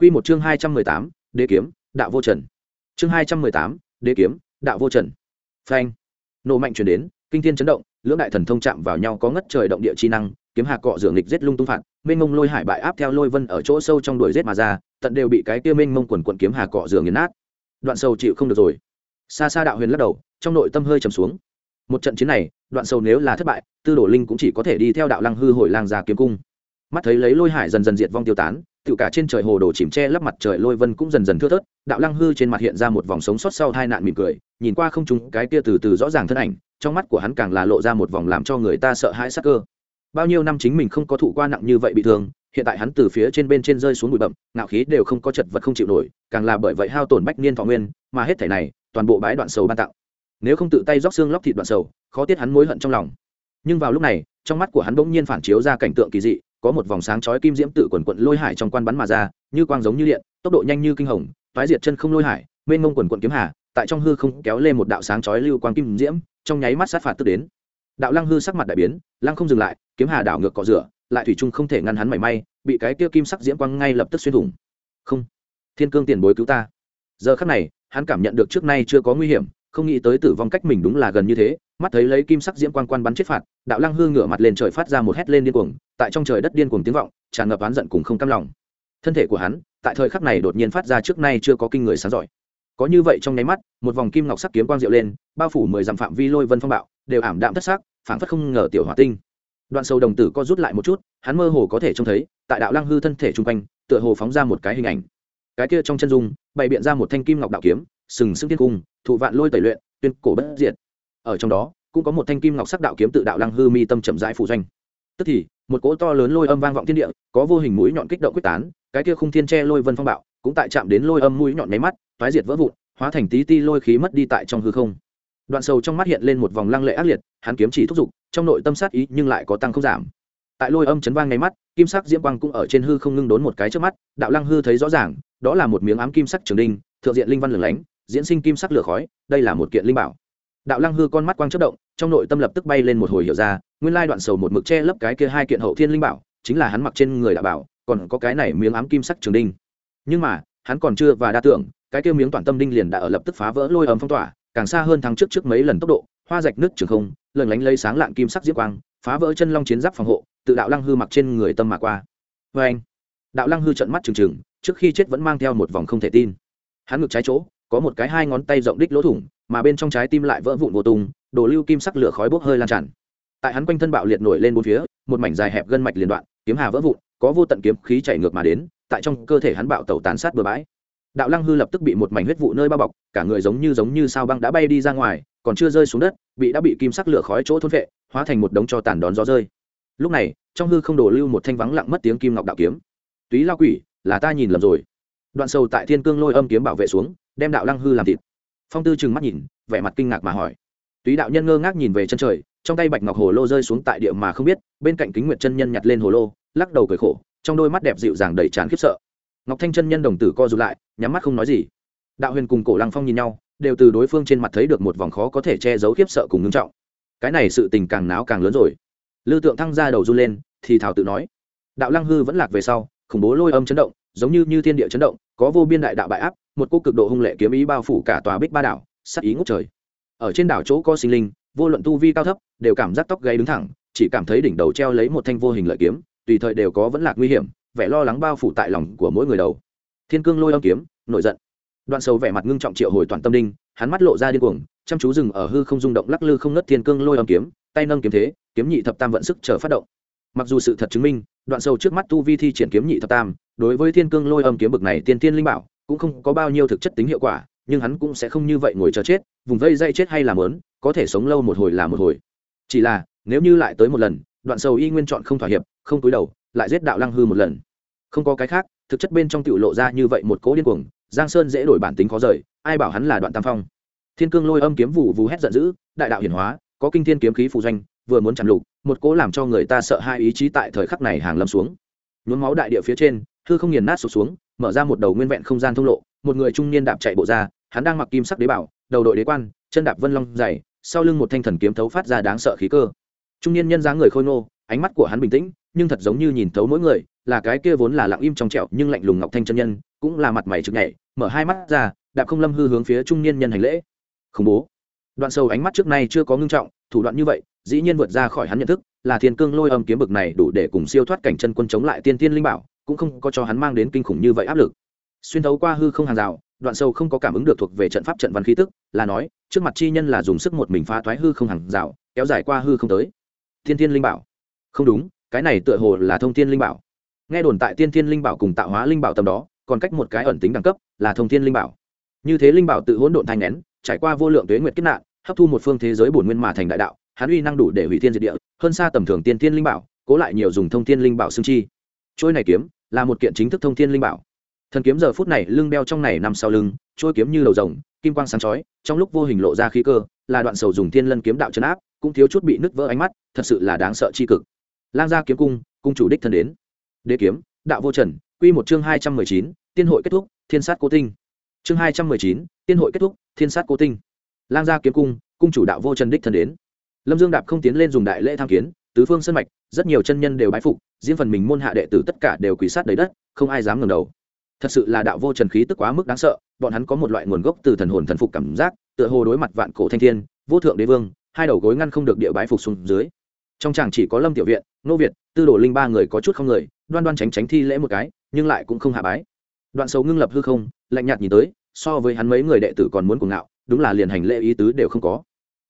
Quy một chương 218, Đế kiếm, đạo vô trần. Chương 218, Đế kiếm, đạo vô trần. Phanh. Nổ mạnh truyền đến, kinh thiên chấn động, lưỡng đại thần thông chạm vào nhau có ngất trời động địa chi năng, kiếm hạ cọ dường nghịch giết lung tung phạt, mênh mông lôi hải bại áp theo lôi vân ở chỗ sâu trong đuổi giết mà ra, tận đều bị cái kia mênh mông quần quần kiếm hà cọ dường nghiền nát. Đoạn sâu chịu không được rồi. Xa xa đạo huyền lắc đầu, trong nội tâm hơi trầm xuống. Một trận chiến này, đoạn sâu nếu là thất bại, Tư Đồ Linh cũng chỉ có thể đi theo đạo lăng hư hồi lang ra kiếm cung. Mắt thấy lấy lôi hải dần dần diệt vong tiêu tán, tự cả trên trời hồ đồ chìm che lấp mặt trời lôi vân cũng dần dần thưa thớt, đạo lăng hư trên mặt hiện ra một vòng sống sót sau hai nạn mỉm cười, nhìn qua không chúng cái kia từ từ rõ ràng thân ảnh, trong mắt của hắn càng là lộ ra một vòng làm cho người ta sợ hãi sắc cơ. Bao nhiêu năm chính mình không có thụ qua nặng như vậy bị thương, hiện tại hắn từ phía trên bên trên rơi xuống bụi bậm ngạo khí đều không có chật vật không chịu nổi, càng là bởi vậy hao tổn bách niên thọ nguyên, mà hết thể này, toàn bộ bãi đoạn sầu ban tặng. Nếu không tự tay róc xương lóc thịt đoạn sầu, khó tiết hắn mối hận trong lòng. Nhưng vào lúc này, trong mắt của hắn bỗng nhiên phản chiếu ra cảnh tượng kỳ dị có một vòng sáng chói kim diễm tự quần quận lôi hải trong quan bắn mà ra, như quang giống như điện, tốc độ nhanh như kinh hồng thoái diệt chân không lôi hải, mênh mông quần quận kiếm hà, tại trong hư không kéo lên một đạo sáng chói lưu quang kim diễm, trong nháy mắt sát phạt tức đến. Đạo lăng hư sắc mặt đại biến, lăng không dừng lại, kiếm hà đảo ngược cọ rửa, lại thủy trung không thể ngăn hắn mảy may, bị cái kia kim sắc diễm quang ngay lập tức xuyên thủng. Không, thiên cương tiền bối cứu ta. Giờ khắc này, hắn cảm nhận được trước nay chưa có nguy hiểm, không nghĩ tới tử vong cách mình đúng là gần như thế mắt thấy lấy kim sắc diễm quang quan bắn chết phạt, đạo lăng hư ngửa mặt lên trời phát ra một hét lên điên cuồng, tại trong trời đất điên cuồng tiếng vọng, tràn ngập oán giận cùng không cam lòng. Thân thể của hắn, tại thời khắc này đột nhiên phát ra trước nay chưa có kinh người sáng giỏi. Có như vậy trong nháy mắt, một vòng kim ngọc sắc kiếm quang diệu lên, bao phủ mười dặm phạm vi lôi vân phong bạo, đều ảm đạm thất xác phảng phất không ngờ tiểu hỏa tinh. Đoạn sâu đồng tử co rút lại một chút, hắn mơ hồ có thể trông thấy, tại đạo lăng hư thân thể chung quanh, tựa hồ phóng ra một cái hình ảnh. Cái kia trong chân dung, bày biện ra một thanh kim ngọc đạo kiếm, sừng sững thiên cung, thụ vạn lôi tẩy luyện, tuyên cổ bất diệt ở trong đó, cũng có một thanh kim ngọc sắc đạo kiếm tự đạo lăng hư mi tâm chậm rãi phụ doanh. Tức thì, một cỗ to lớn lôi âm vang vọng thiên địa, có vô hình mũi nhọn kích động quyết tán, cái kia khung thiên tre lôi vân phong bạo, cũng tại chạm đến lôi âm mũi nhọn máy mắt thoái diệt vỡ vụn, hóa thành tí ti lôi khí mất đi tại trong hư không. Đoạn sâu trong mắt hiện lên một vòng lăng lệ ác liệt, hắn kiếm chỉ thúc giục, trong nội tâm sát ý nhưng lại có tăng không giảm. Tại lôi âm chấn vang ngay mắt, kim sắc diễm quang cũng ở trên hư không ngưng đốn một cái trước mắt, đạo lăng hư thấy rõ ràng, đó là một miếng ám kim sắc trường đinh, thượng diện linh văn lửng lánh, diễn sinh kim sắc lửa khói, đây là một kiện linh bảo đạo lăng hư con mắt quang chất động, trong nội tâm lập tức bay lên một hồi hiểu ra, nguyên lai đoạn sầu một mực che lấp cái kia hai kiện hậu thiên linh bảo, chính là hắn mặc trên người đạo bảo, còn có cái này miếng ám kim sắc trường đinh. Nhưng mà, hắn còn chưa và đa tưởng, cái kia miếng toàn tâm đinh liền đã ở lập tức phá vỡ lôi ấm phong tỏa, càng xa hơn thắng trước trước mấy lần tốc độ, hoa rạch nước trường không lần lánh lấy sáng lạng kim sắc diễm quang, phá vỡ chân long chiến giáp phòng hộ, tự đạo lăng hư mặc trên người tâm mà qua. Vê anh, đạo lăng hư trận mắt trừng trừng, trước khi chết vẫn mang theo một vòng không thể tin. Hắn ngực trái chỗ, có một cái hai ngón tay rộng đích lỗ thủng mà bên trong trái tim lại vỡ vụn vô tung đổ lưu kim sắc lửa khói bốc hơi lan tràn. Tại hắn quanh thân bạo liệt nổi lên bốn phía, một mảnh dài hẹp gân mạch liền đoạn, kiếm hà vỡ vụn, có vô tận kiếm khí chảy ngược mà đến, tại trong cơ thể hắn bạo tẩu tán sát bừa bãi. Đạo lăng hư lập tức bị một mảnh huyết vụ nơi bao bọc, cả người giống như giống như sao băng đã bay đi ra ngoài, còn chưa rơi xuống đất, bị đã bị kim sắc lửa khói chỗ thôn vệ hóa thành một đống cho tàn đón gió rơi. Lúc này, trong hư không đổ lưu một thanh vắng lặng mất tiếng kim ngọc đạo kiếm. Túy lao quỷ, là ta nhìn lầm rồi. Đoạn sâu tại thiên cương lôi âm kiếm bảo vệ xuống, đem đạo lăng hư làm thịt phong tư trừng mắt nhìn, vẻ mặt kinh ngạc mà hỏi. Túy đạo nhân ngơ ngác nhìn về chân trời, trong tay bạch ngọc hồ lô rơi xuống tại địa mà không biết, bên cạnh kính nguyệt chân nhân nhặt lên hồ lô, lắc đầu cười khổ, trong đôi mắt đẹp dịu dàng đầy tràn khiếp sợ. Ngọc thanh chân nhân đồng tử co rụt lại, nhắm mắt không nói gì. Đạo huyền cùng cổ lăng phong nhìn nhau, đều từ đối phương trên mặt thấy được một vòng khó có thể che giấu khiếp sợ cùng ngưng trọng. Cái này sự tình càng náo càng lớn rồi. Lư tượng thăng ra đầu run lên, thì thảo tự nói. Đạo lăng hư vẫn lạc về sau, khủng bố lôi âm chấn động, giống như như thiên địa chấn động, có vô biên đại đạo bại áp một cô cực độ hung lệ kiếm ý bao phủ cả tòa bích ba đảo, sắc ý ngút trời. Ở trên đảo chỗ có sinh linh, vô luận tu vi cao thấp, đều cảm giác tóc gáy đứng thẳng, chỉ cảm thấy đỉnh đầu treo lấy một thanh vô hình lợi kiếm, tùy thời đều có vẫn lạc nguy hiểm, vẻ lo lắng bao phủ tại lòng của mỗi người đầu. Thiên cương lôi âm kiếm, nổi giận. Đoạn sầu vẻ mặt ngưng trọng triệu hồi toàn tâm đinh, hắn mắt lộ ra điên cuồng, chăm chú dừng ở hư không rung động lắc lư không ngất thiên cương lôi âm kiếm, tay nâng kiếm thế, kiếm nhị thập tam vận sức chờ phát động. Mặc dù sự thật chứng minh, đoạn sầu trước mắt tu vi thi triển kiếm nhị thập tam, đối với thiên cương lôi âm kiếm bực này tiên tiên linh bảo cũng không có bao nhiêu thực chất tính hiệu quả, nhưng hắn cũng sẽ không như vậy ngồi chờ chết, vùng vây dây chết hay làm lớn có thể sống lâu một hồi là một hồi. Chỉ là, nếu như lại tới một lần, đoạn sầu y nguyên chọn không thỏa hiệp, không túi đầu, lại giết đạo lăng hư một lần. Không có cái khác, thực chất bên trong tiểu lộ ra như vậy một cỗ điên cuồng, giang sơn dễ đổi bản tính khó rời, ai bảo hắn là đoạn tam phong. Thiên cương lôi âm kiếm vụ vù hét giận dữ, đại đạo hiển hóa, có kinh thiên kiếm khí phù doanh, vừa muốn chạm lục, một cỗ làm cho người ta sợ hai ý chí tại thời khắc này hàng lâm xuống. Nhuốm máu đại địa phía trên hư không nghiền nát sụp xuống, mở ra một đầu nguyên vẹn không gian thông lộ, một người trung niên đạp chạy bộ ra, hắn đang mặc kim sắc đế bảo, đầu đội đế quan, chân đạp vân long dày, sau lưng một thanh thần kiếm thấu phát ra đáng sợ khí cơ. Trung niên nhân dáng người khôi ngô, ánh mắt của hắn bình tĩnh, nhưng thật giống như nhìn thấu mỗi người, là cái kia vốn là lặng im trong trẹo nhưng lạnh lùng ngọc thanh chân nhân, cũng là mặt mày trực nhảy, mở hai mắt ra, đạp không lâm hư hướng phía trung niên nhân hành lễ. Khủng bố. Đoạn sâu ánh mắt trước nay chưa có ngưng trọng, thủ đoạn như vậy, dĩ nhiên vượt ra khỏi hắn nhận thức, là thiên cương lôi âm kiếm bực này đủ để cùng siêu thoát cảnh chân quân chống lại tiên tiên linh bảo cũng không có cho hắn mang đến kinh khủng như vậy áp lực. Xuyên thấu qua hư không hàng rào, đoạn sâu không có cảm ứng được thuộc về trận pháp trận văn khí tức, là nói, trước mặt chi nhân là dùng sức một mình phá thoái hư không hàng rào, kéo dài qua hư không tới. Thiên thiên linh bảo. Không đúng, cái này tựa hồ là thông thiên linh bảo. Nghe đồn tại tiên thiên linh bảo cùng tạo hóa linh bảo tầm đó, còn cách một cái ẩn tính đẳng cấp, là thông thiên linh bảo. Như thế linh bảo tự hỗn độn thanh nén, trải qua vô lượng tuế nguyệt kết nạn, hấp thu một phương thế giới bổn nguyên mà thành đại đạo, hắn uy năng đủ để hủy thiên diệt địa, hơn xa tầm thường tiên thiên linh bảo, cố lại nhiều dùng thông thiên linh bảo xương chi. Trôi này kiếm là một kiện chính thức thông thiên linh bảo. Thần kiếm giờ phút này lưng đeo trong này nằm sau lưng trôi kiếm như đầu rồng, kim quang sáng chói, trong lúc vô hình lộ ra khí cơ, là đoạn sầu dùng thiên lân kiếm đạo chấn áp, cũng thiếu chút bị nứt vỡ ánh mắt, thật sự là đáng sợ chi cực. Lang gia kiếm cung cung chủ đích thân đến. Đế kiếm, đạo vô trần, quy một chương hai trăm mười chín, tiên hội kết thúc, thiên sát cố tinh. Chương hai trăm mười chín, tiên hội kết thúc, thiên sát cố tinh. Lang gia kiếm cung cung chủ đạo vô trần đích thân đến. Lâm dương đạp không tiến lên dùng đại lễ tham kiến, tứ phương sân mạch rất nhiều chân nhân đều bái phục, riêng phần mình môn hạ đệ tử tất cả đều quỳ sát đầy đất, không ai dám ngẩng đầu. Thật sự là đạo vô trần khí tức quá mức đáng sợ, bọn hắn có một loại nguồn gốc từ thần hồn thần phục cảm giác, tựa hồ đối mặt vạn cổ thanh thiên, vô thượng đế vương, hai đầu gối ngăn không được địa bái phục xuống dưới. Trong chàng chỉ có lâm tiểu viện, nô việt, tư đồ linh ba người có chút không người, đoan đoan tránh tránh thi lễ một cái, nhưng lại cũng không hạ bái. Đoạn sầu ngưng lập hư không, lạnh nhạt nhìn tới, so với hắn mấy người đệ tử còn muốn cuồng ngạo, đúng là liền hành lễ ý tứ đều không có.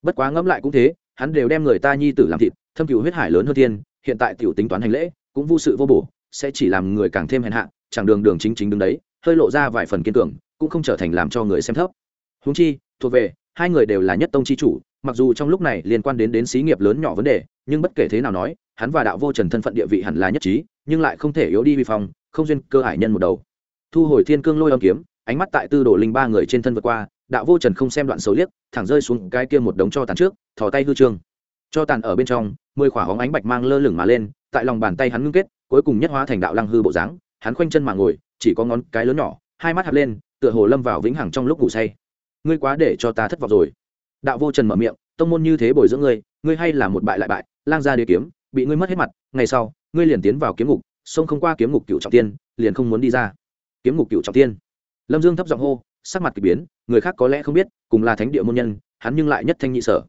Bất quá ngẫm lại cũng thế, hắn đều đem người ta nhi tử làm thịt, thâm cựu huyết hải lớn hơn thiên hiện tại tiểu tính toán hành lễ, cũng vô sự vô bổ, sẽ chỉ làm người càng thêm hèn hạ chẳng đường đường chính chính đứng đấy, hơi lộ ra vài phần kiên cường, cũng không trở thành làm cho người xem thấp. Húng chi, thuộc về, hai người đều là nhất tông chi chủ, mặc dù trong lúc này liên quan đến đến xí nghiệp lớn nhỏ vấn đề, nhưng bất kể thế nào nói, hắn và đạo vô trần thân phận địa vị hẳn là nhất trí, nhưng lại không thể yếu đi vi phong, không duyên cơ hải nhân một đầu. Thu hồi thiên cương lôi âm kiếm, ánh mắt tại tư đồ linh ba người trên thân vượt qua, đạo vô trần không xem đoạn xấu liếc, thẳng rơi xuống cái kia một đống cho tàn trước, thò tay hư trương cho tàn ở bên trong, mười khỏa hóng ánh bạch mang lơ lửng mà lên, tại lòng bàn tay hắn ngưng kết, cuối cùng nhất hóa thành đạo lăng hư bộ dáng, hắn khoanh chân mà ngồi, chỉ có ngón cái lớn nhỏ, hai mắt hạt lên, tựa hồ lâm vào vĩnh hằng trong lúc ngủ say. Ngươi quá để cho ta thất vọng rồi. Đạo vô trần mở miệng, tông môn như thế bồi dưỡng ngươi ngươi hay là một bại lại bại, lang ra đế kiếm, bị ngươi mất hết mặt, ngày sau, ngươi liền tiến vào kiếm ngục sông không qua kiếm ngục cựu trọng tiên, liền không muốn đi ra. Kiếm ngục cựu trọng tiên. Lâm dương thấp giọng hô, sắc mặt k ỳ biến, người khác có lẽ không biết, cùng là thánh địa môn nhân, hắn nhưng lại nhất thanh nhị sở.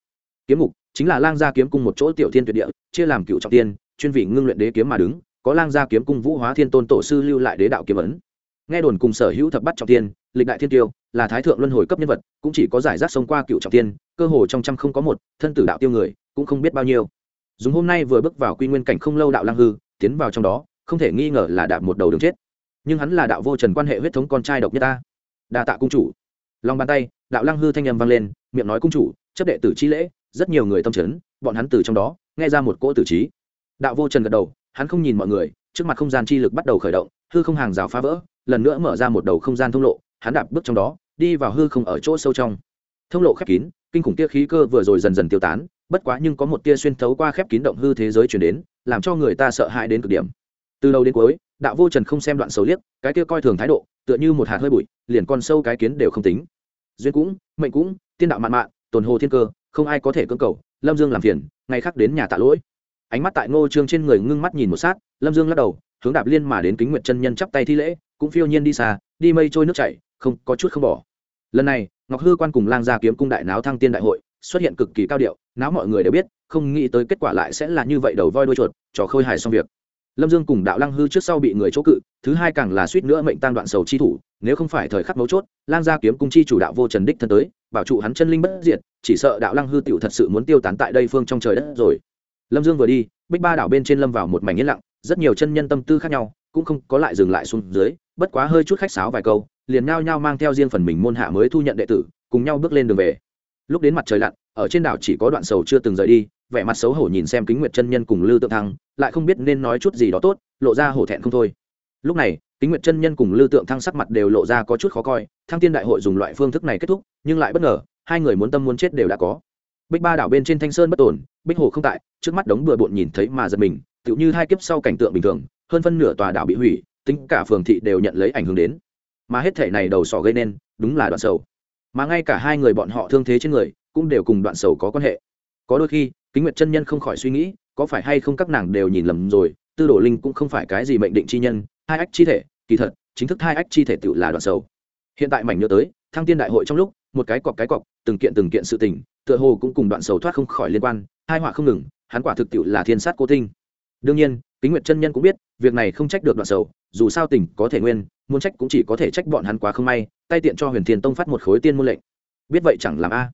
Kiếm ngục chính là lang gia kiếm cung một chỗ tiểu thiên tuyệt địa, chia làm cựu trọng tiên, chuyên vị ngưng luyện đế kiếm mà đứng, có lang gia kiếm cung vũ hóa thiên tôn tổ sư lưu lại đế đạo kiếm ấn. Nghe đồn cùng sở hữu thập bắt trọng tiên, lịch đại thiên tiêu, là thái thượng luân hồi cấp nhân vật, cũng chỉ có giải rác sống qua cựu trọng tiên, cơ hồ trong trăm không có một, thân tử đạo tiêu người, cũng không biết bao nhiêu. Dùng hôm nay vừa bước vào quy nguyên cảnh không lâu đạo lang hư, tiến vào trong đó, không thể nghi ngờ là đạp một đầu đường chết. Nhưng hắn là đạo vô trần quan hệ huyết thống con trai độc nhất ta. Đa tạ cung chủ. Lòng bàn tay, đạo lang hư thanh âm vang lên, miệng nói cung chủ, chấp đệ tử chi lễ rất nhiều người tâm trấn, bọn hắn từ trong đó nghe ra một cỗ tử trí. Đạo vô trần gật đầu, hắn không nhìn mọi người, trước mặt không gian chi lực bắt đầu khởi động, hư không hàng rào phá vỡ, lần nữa mở ra một đầu không gian thông lộ, hắn đạp bước trong đó, đi vào hư không ở chỗ sâu trong. Thông lộ khép kín, kinh khủng tia khí cơ vừa rồi dần dần tiêu tán, bất quá nhưng có một tia xuyên thấu qua khép kín động hư thế giới chuyển đến, làm cho người ta sợ hãi đến cực điểm. Từ đầu đến cuối, đạo vô trần không xem đoạn xấu liếc, cái tia coi thường thái độ, tựa như một hạt hơi bụi, liền con sâu cái kiến đều không tính. Duyên cũng, mệnh cũng, tiên đạo mạn mạn, tồn hồ thiên cơ không ai có thể cưỡng cầu, lâm dương làm phiền, ngày khác đến nhà tạ lỗi. Ánh mắt tại ngô trương trên người ngưng mắt nhìn một sát, lâm dương lắc đầu, hướng đạp liên mà đến kính nguyện chân nhân chắp tay thi lễ, cũng phiêu nhiên đi xa, đi mây trôi nước chảy, không, có chút không bỏ. Lần này, ngọc hư quan cùng lang gia kiếm cung đại náo thăng tiên đại hội, xuất hiện cực kỳ cao điệu, náo mọi người đều biết, không nghĩ tới kết quả lại sẽ là như vậy đầu voi đuôi chuột, trò khôi hài xong việc. Lâm dương cùng đạo lăng hư trước sau bị người chỗ cự, thứ hai càng là suýt nữa mệnh tăng đoạn sầu chi thủ, nếu không phải thời khắc mấu chốt, lang gia kiếm cung chi chủ đạo vô trần đích thân tới, bảo trụ hắn chân linh bất diệt chỉ sợ đạo lăng hư tiểu thật sự muốn tiêu tán tại đây phương trong trời đất rồi. Lâm dương vừa đi, bích ba đảo bên trên lâm vào một mảnh yên lặng, rất nhiều chân nhân tâm tư khác nhau, cũng không có lại dừng lại xuống dưới, bất quá hơi chút khách sáo vài câu, liền nhao nhao mang theo riêng phần mình môn hạ mới thu nhận đệ tử, cùng nhau bước lên đường về. Lúc đến mặt trời lặn, ở trên đảo chỉ có đoạn sầu chưa từng rời đi, vẻ mặt xấu hổ nhìn xem kính nguyệt chân nhân cùng lư tượng thăng, lại không biết nên nói chút gì đó tốt, lộ ra hổ thẹn không thôi. Lúc này, kính nguyệt chân nhân cùng lư tượng thăng sắc mặt đều lộ ra có chút khó coi, thăng tiên đại hội dùng loại phương thức này kết thúc, nhưng lại bất ngờ hai người muốn tâm muốn chết đều đã có. Bích ba đảo bên trên thanh sơn bất ổn bích hồ không tại, trước mắt đống bừa bộn nhìn thấy mà giật mình, tựu như hai kiếp sau cảnh tượng bình thường, hơn phân nửa tòa đảo bị hủy, tính cả phường thị đều nhận lấy ảnh hưởng đến. Mà hết thể này đầu sỏ gây nên, đúng là đoạn sầu. Mà ngay cả hai người bọn họ thương thế trên người, cũng đều cùng đoạn sầu có quan hệ. Có đôi khi, kính nguyệt chân nhân không khỏi suy nghĩ, có phải hay không các nàng đều nhìn lầm rồi, tư đồ linh cũng không phải cái gì mệnh định chi nhân, hai ách chi thể, kỳ thật, chính thức hai ách chi thể tự là đoạn sầu. Hiện tại mảnh nhớ tới, thăng tiên đại hội trong lúc một cái cọc cái cọc, từng kiện từng kiện sự tình, tựa hồ cũng cùng đoạn sầu thoát không khỏi liên quan hai họa không ngừng, hắn quả thực tiệu là thiên sát cố tinh. Đương nhiên, kính nguyệt chân nhân cũng biết, việc này không trách được đoạn sầu, dù sao tình có thể nguyên, muốn trách cũng chỉ có thể trách bọn hắn quá không may, tay tiện cho huyền thiên tông phát một khối tiên môn lệnh. Biết vậy chẳng làm a.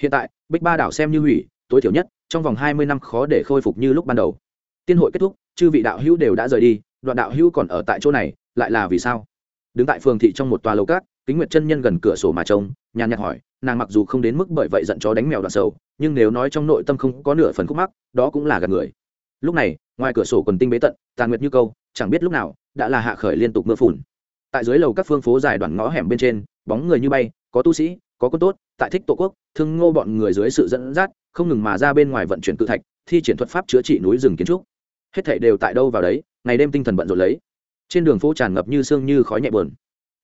Hiện tại, bích ba đảo xem như hủy, tối thiểu nhất, trong vòng hai mươi năm khó để khôi phục như lúc ban đầu. Tiên hội kết thúc, chư vị đạo hữu đều đã rời đi, đoạn đạo hữu còn ở tại chỗ này, lại là vì sao? Đứng tại phường thị trong một tòa lầu cát kính nguyệt chân nhân gần cửa sổ mà trông nhàn nhạt hỏi, nàng mặc dù không đến mức bởi vậy giận chó đánh mèo đoạn sầu, nhưng nếu nói trong nội tâm không có nửa phần khúc mắc, đó cũng là gạt người. Lúc này, ngoài cửa sổ quần tinh bế tận, tàn nguyệt như câu, chẳng biết lúc nào, đã là hạ khởi liên tục mưa phùn. Tại dưới lầu các phương phố dài đoạn ngõ hẻm bên trên, bóng người như bay, có tu sĩ, có quân tốt, tại thích tổ quốc, thương ngô bọn người dưới sự dẫn dắt, không ngừng mà ra bên ngoài vận chuyển cự thạch, thi triển thuật pháp chữa trị núi rừng kiến trúc. Hết thảy đều tại đâu vào đấy, ngày đêm tinh thần bận rộn lấy. Trên đường phố tràn ngập như sương như khói nhẹ bờn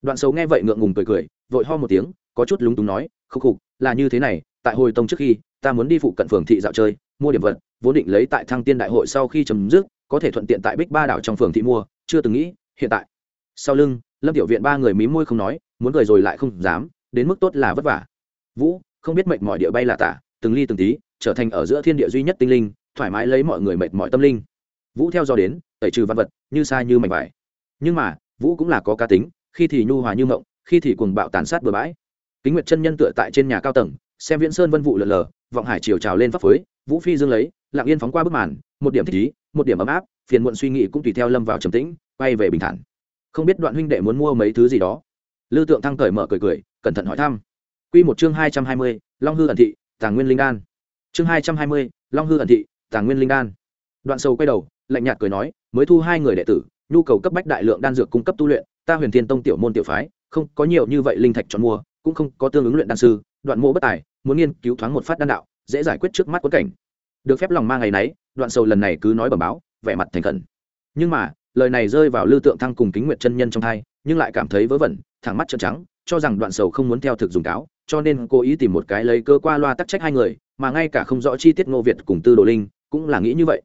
đoạn Sầu nghe vậy ngượng ngùng cười cười, vội ho một tiếng có chút lúng túng nói, khúc khục, là như thế này, tại hồi tông trước khi, ta muốn đi phụ cận phường thị dạo chơi, mua điểm vật, vốn định lấy tại thăng tiên đại hội sau khi chấm dứt, có thể thuận tiện tại bích ba đảo trong phường thị mua, chưa từng nghĩ, hiện tại. Sau lưng, lâm tiểu viện ba người mí môi không nói, muốn cười rồi lại không dám, đến mức tốt là vất vả. Vũ, không biết mệnh mọi địa bay là tả, từng ly từng tí, trở thành ở giữa thiên địa duy nhất tinh linh, thoải mái lấy mọi người mệt mọi tâm linh. Vũ theo do đến, tẩy trừ văn vật, như sai như mảnh vải. Nhưng mà, vũ cũng là có cá tính, khi thì nhu hòa như mộng, khi thì cuồng bạo tàn sát bừa bãi kính nguyệt chân nhân tựa tại trên nhà cao tầng, xem viễn sơn vân vụ lờ lờ, vọng hải chiều trào lên pháp phới vũ phi dương lấy, lặng yên phóng qua bức màn, một điểm thích ý, một điểm ấm áp, phiền muộn suy nghĩ cũng tùy theo lâm vào trầm tĩnh, quay về bình thản. Không biết đoạn huynh đệ muốn mua mấy thứ gì đó? Lư tượng thăng cởi mở cười cười, cẩn thận hỏi thăm. Quy một chương hai trăm hai mươi, long hư ẩn thị, tàng nguyên linh đan. Chương hai trăm hai mươi, long hư ẩn thị, tàng nguyên linh đan. Đoạn sâu quay đầu, lạnh nhạt cười nói, mới thu hai người đệ tử, nhu cầu cấp bách đại lượng đan dược cung cấp tu luyện, ta huyền thiên tông tiểu môn tiểu phái, không có nhiều như vậy linh thạch chọn mua cũng không có tương ứng luyện đan sư, đoạn mộ bất tài, muốn nghiên cứu thoáng một phát đan đạo, dễ giải quyết trước mắt quất cảnh. Được phép lòng ma ngày nấy, đoạn sầu lần này cứ nói bẩm báo, vẻ mặt thành khẩn. Nhưng mà, lời này rơi vào lưu tượng thăng cùng kính nguyệt chân nhân trong thai, nhưng lại cảm thấy vớ vẩn, thẳng mắt trợn trắng, cho rằng đoạn sầu không muốn theo thực dùng cáo, cho nên cố ý tìm một cái lấy cơ qua loa tắc trách hai người, mà ngay cả không rõ chi tiết ngô việt cùng tư đồ linh cũng là nghĩ như vậy.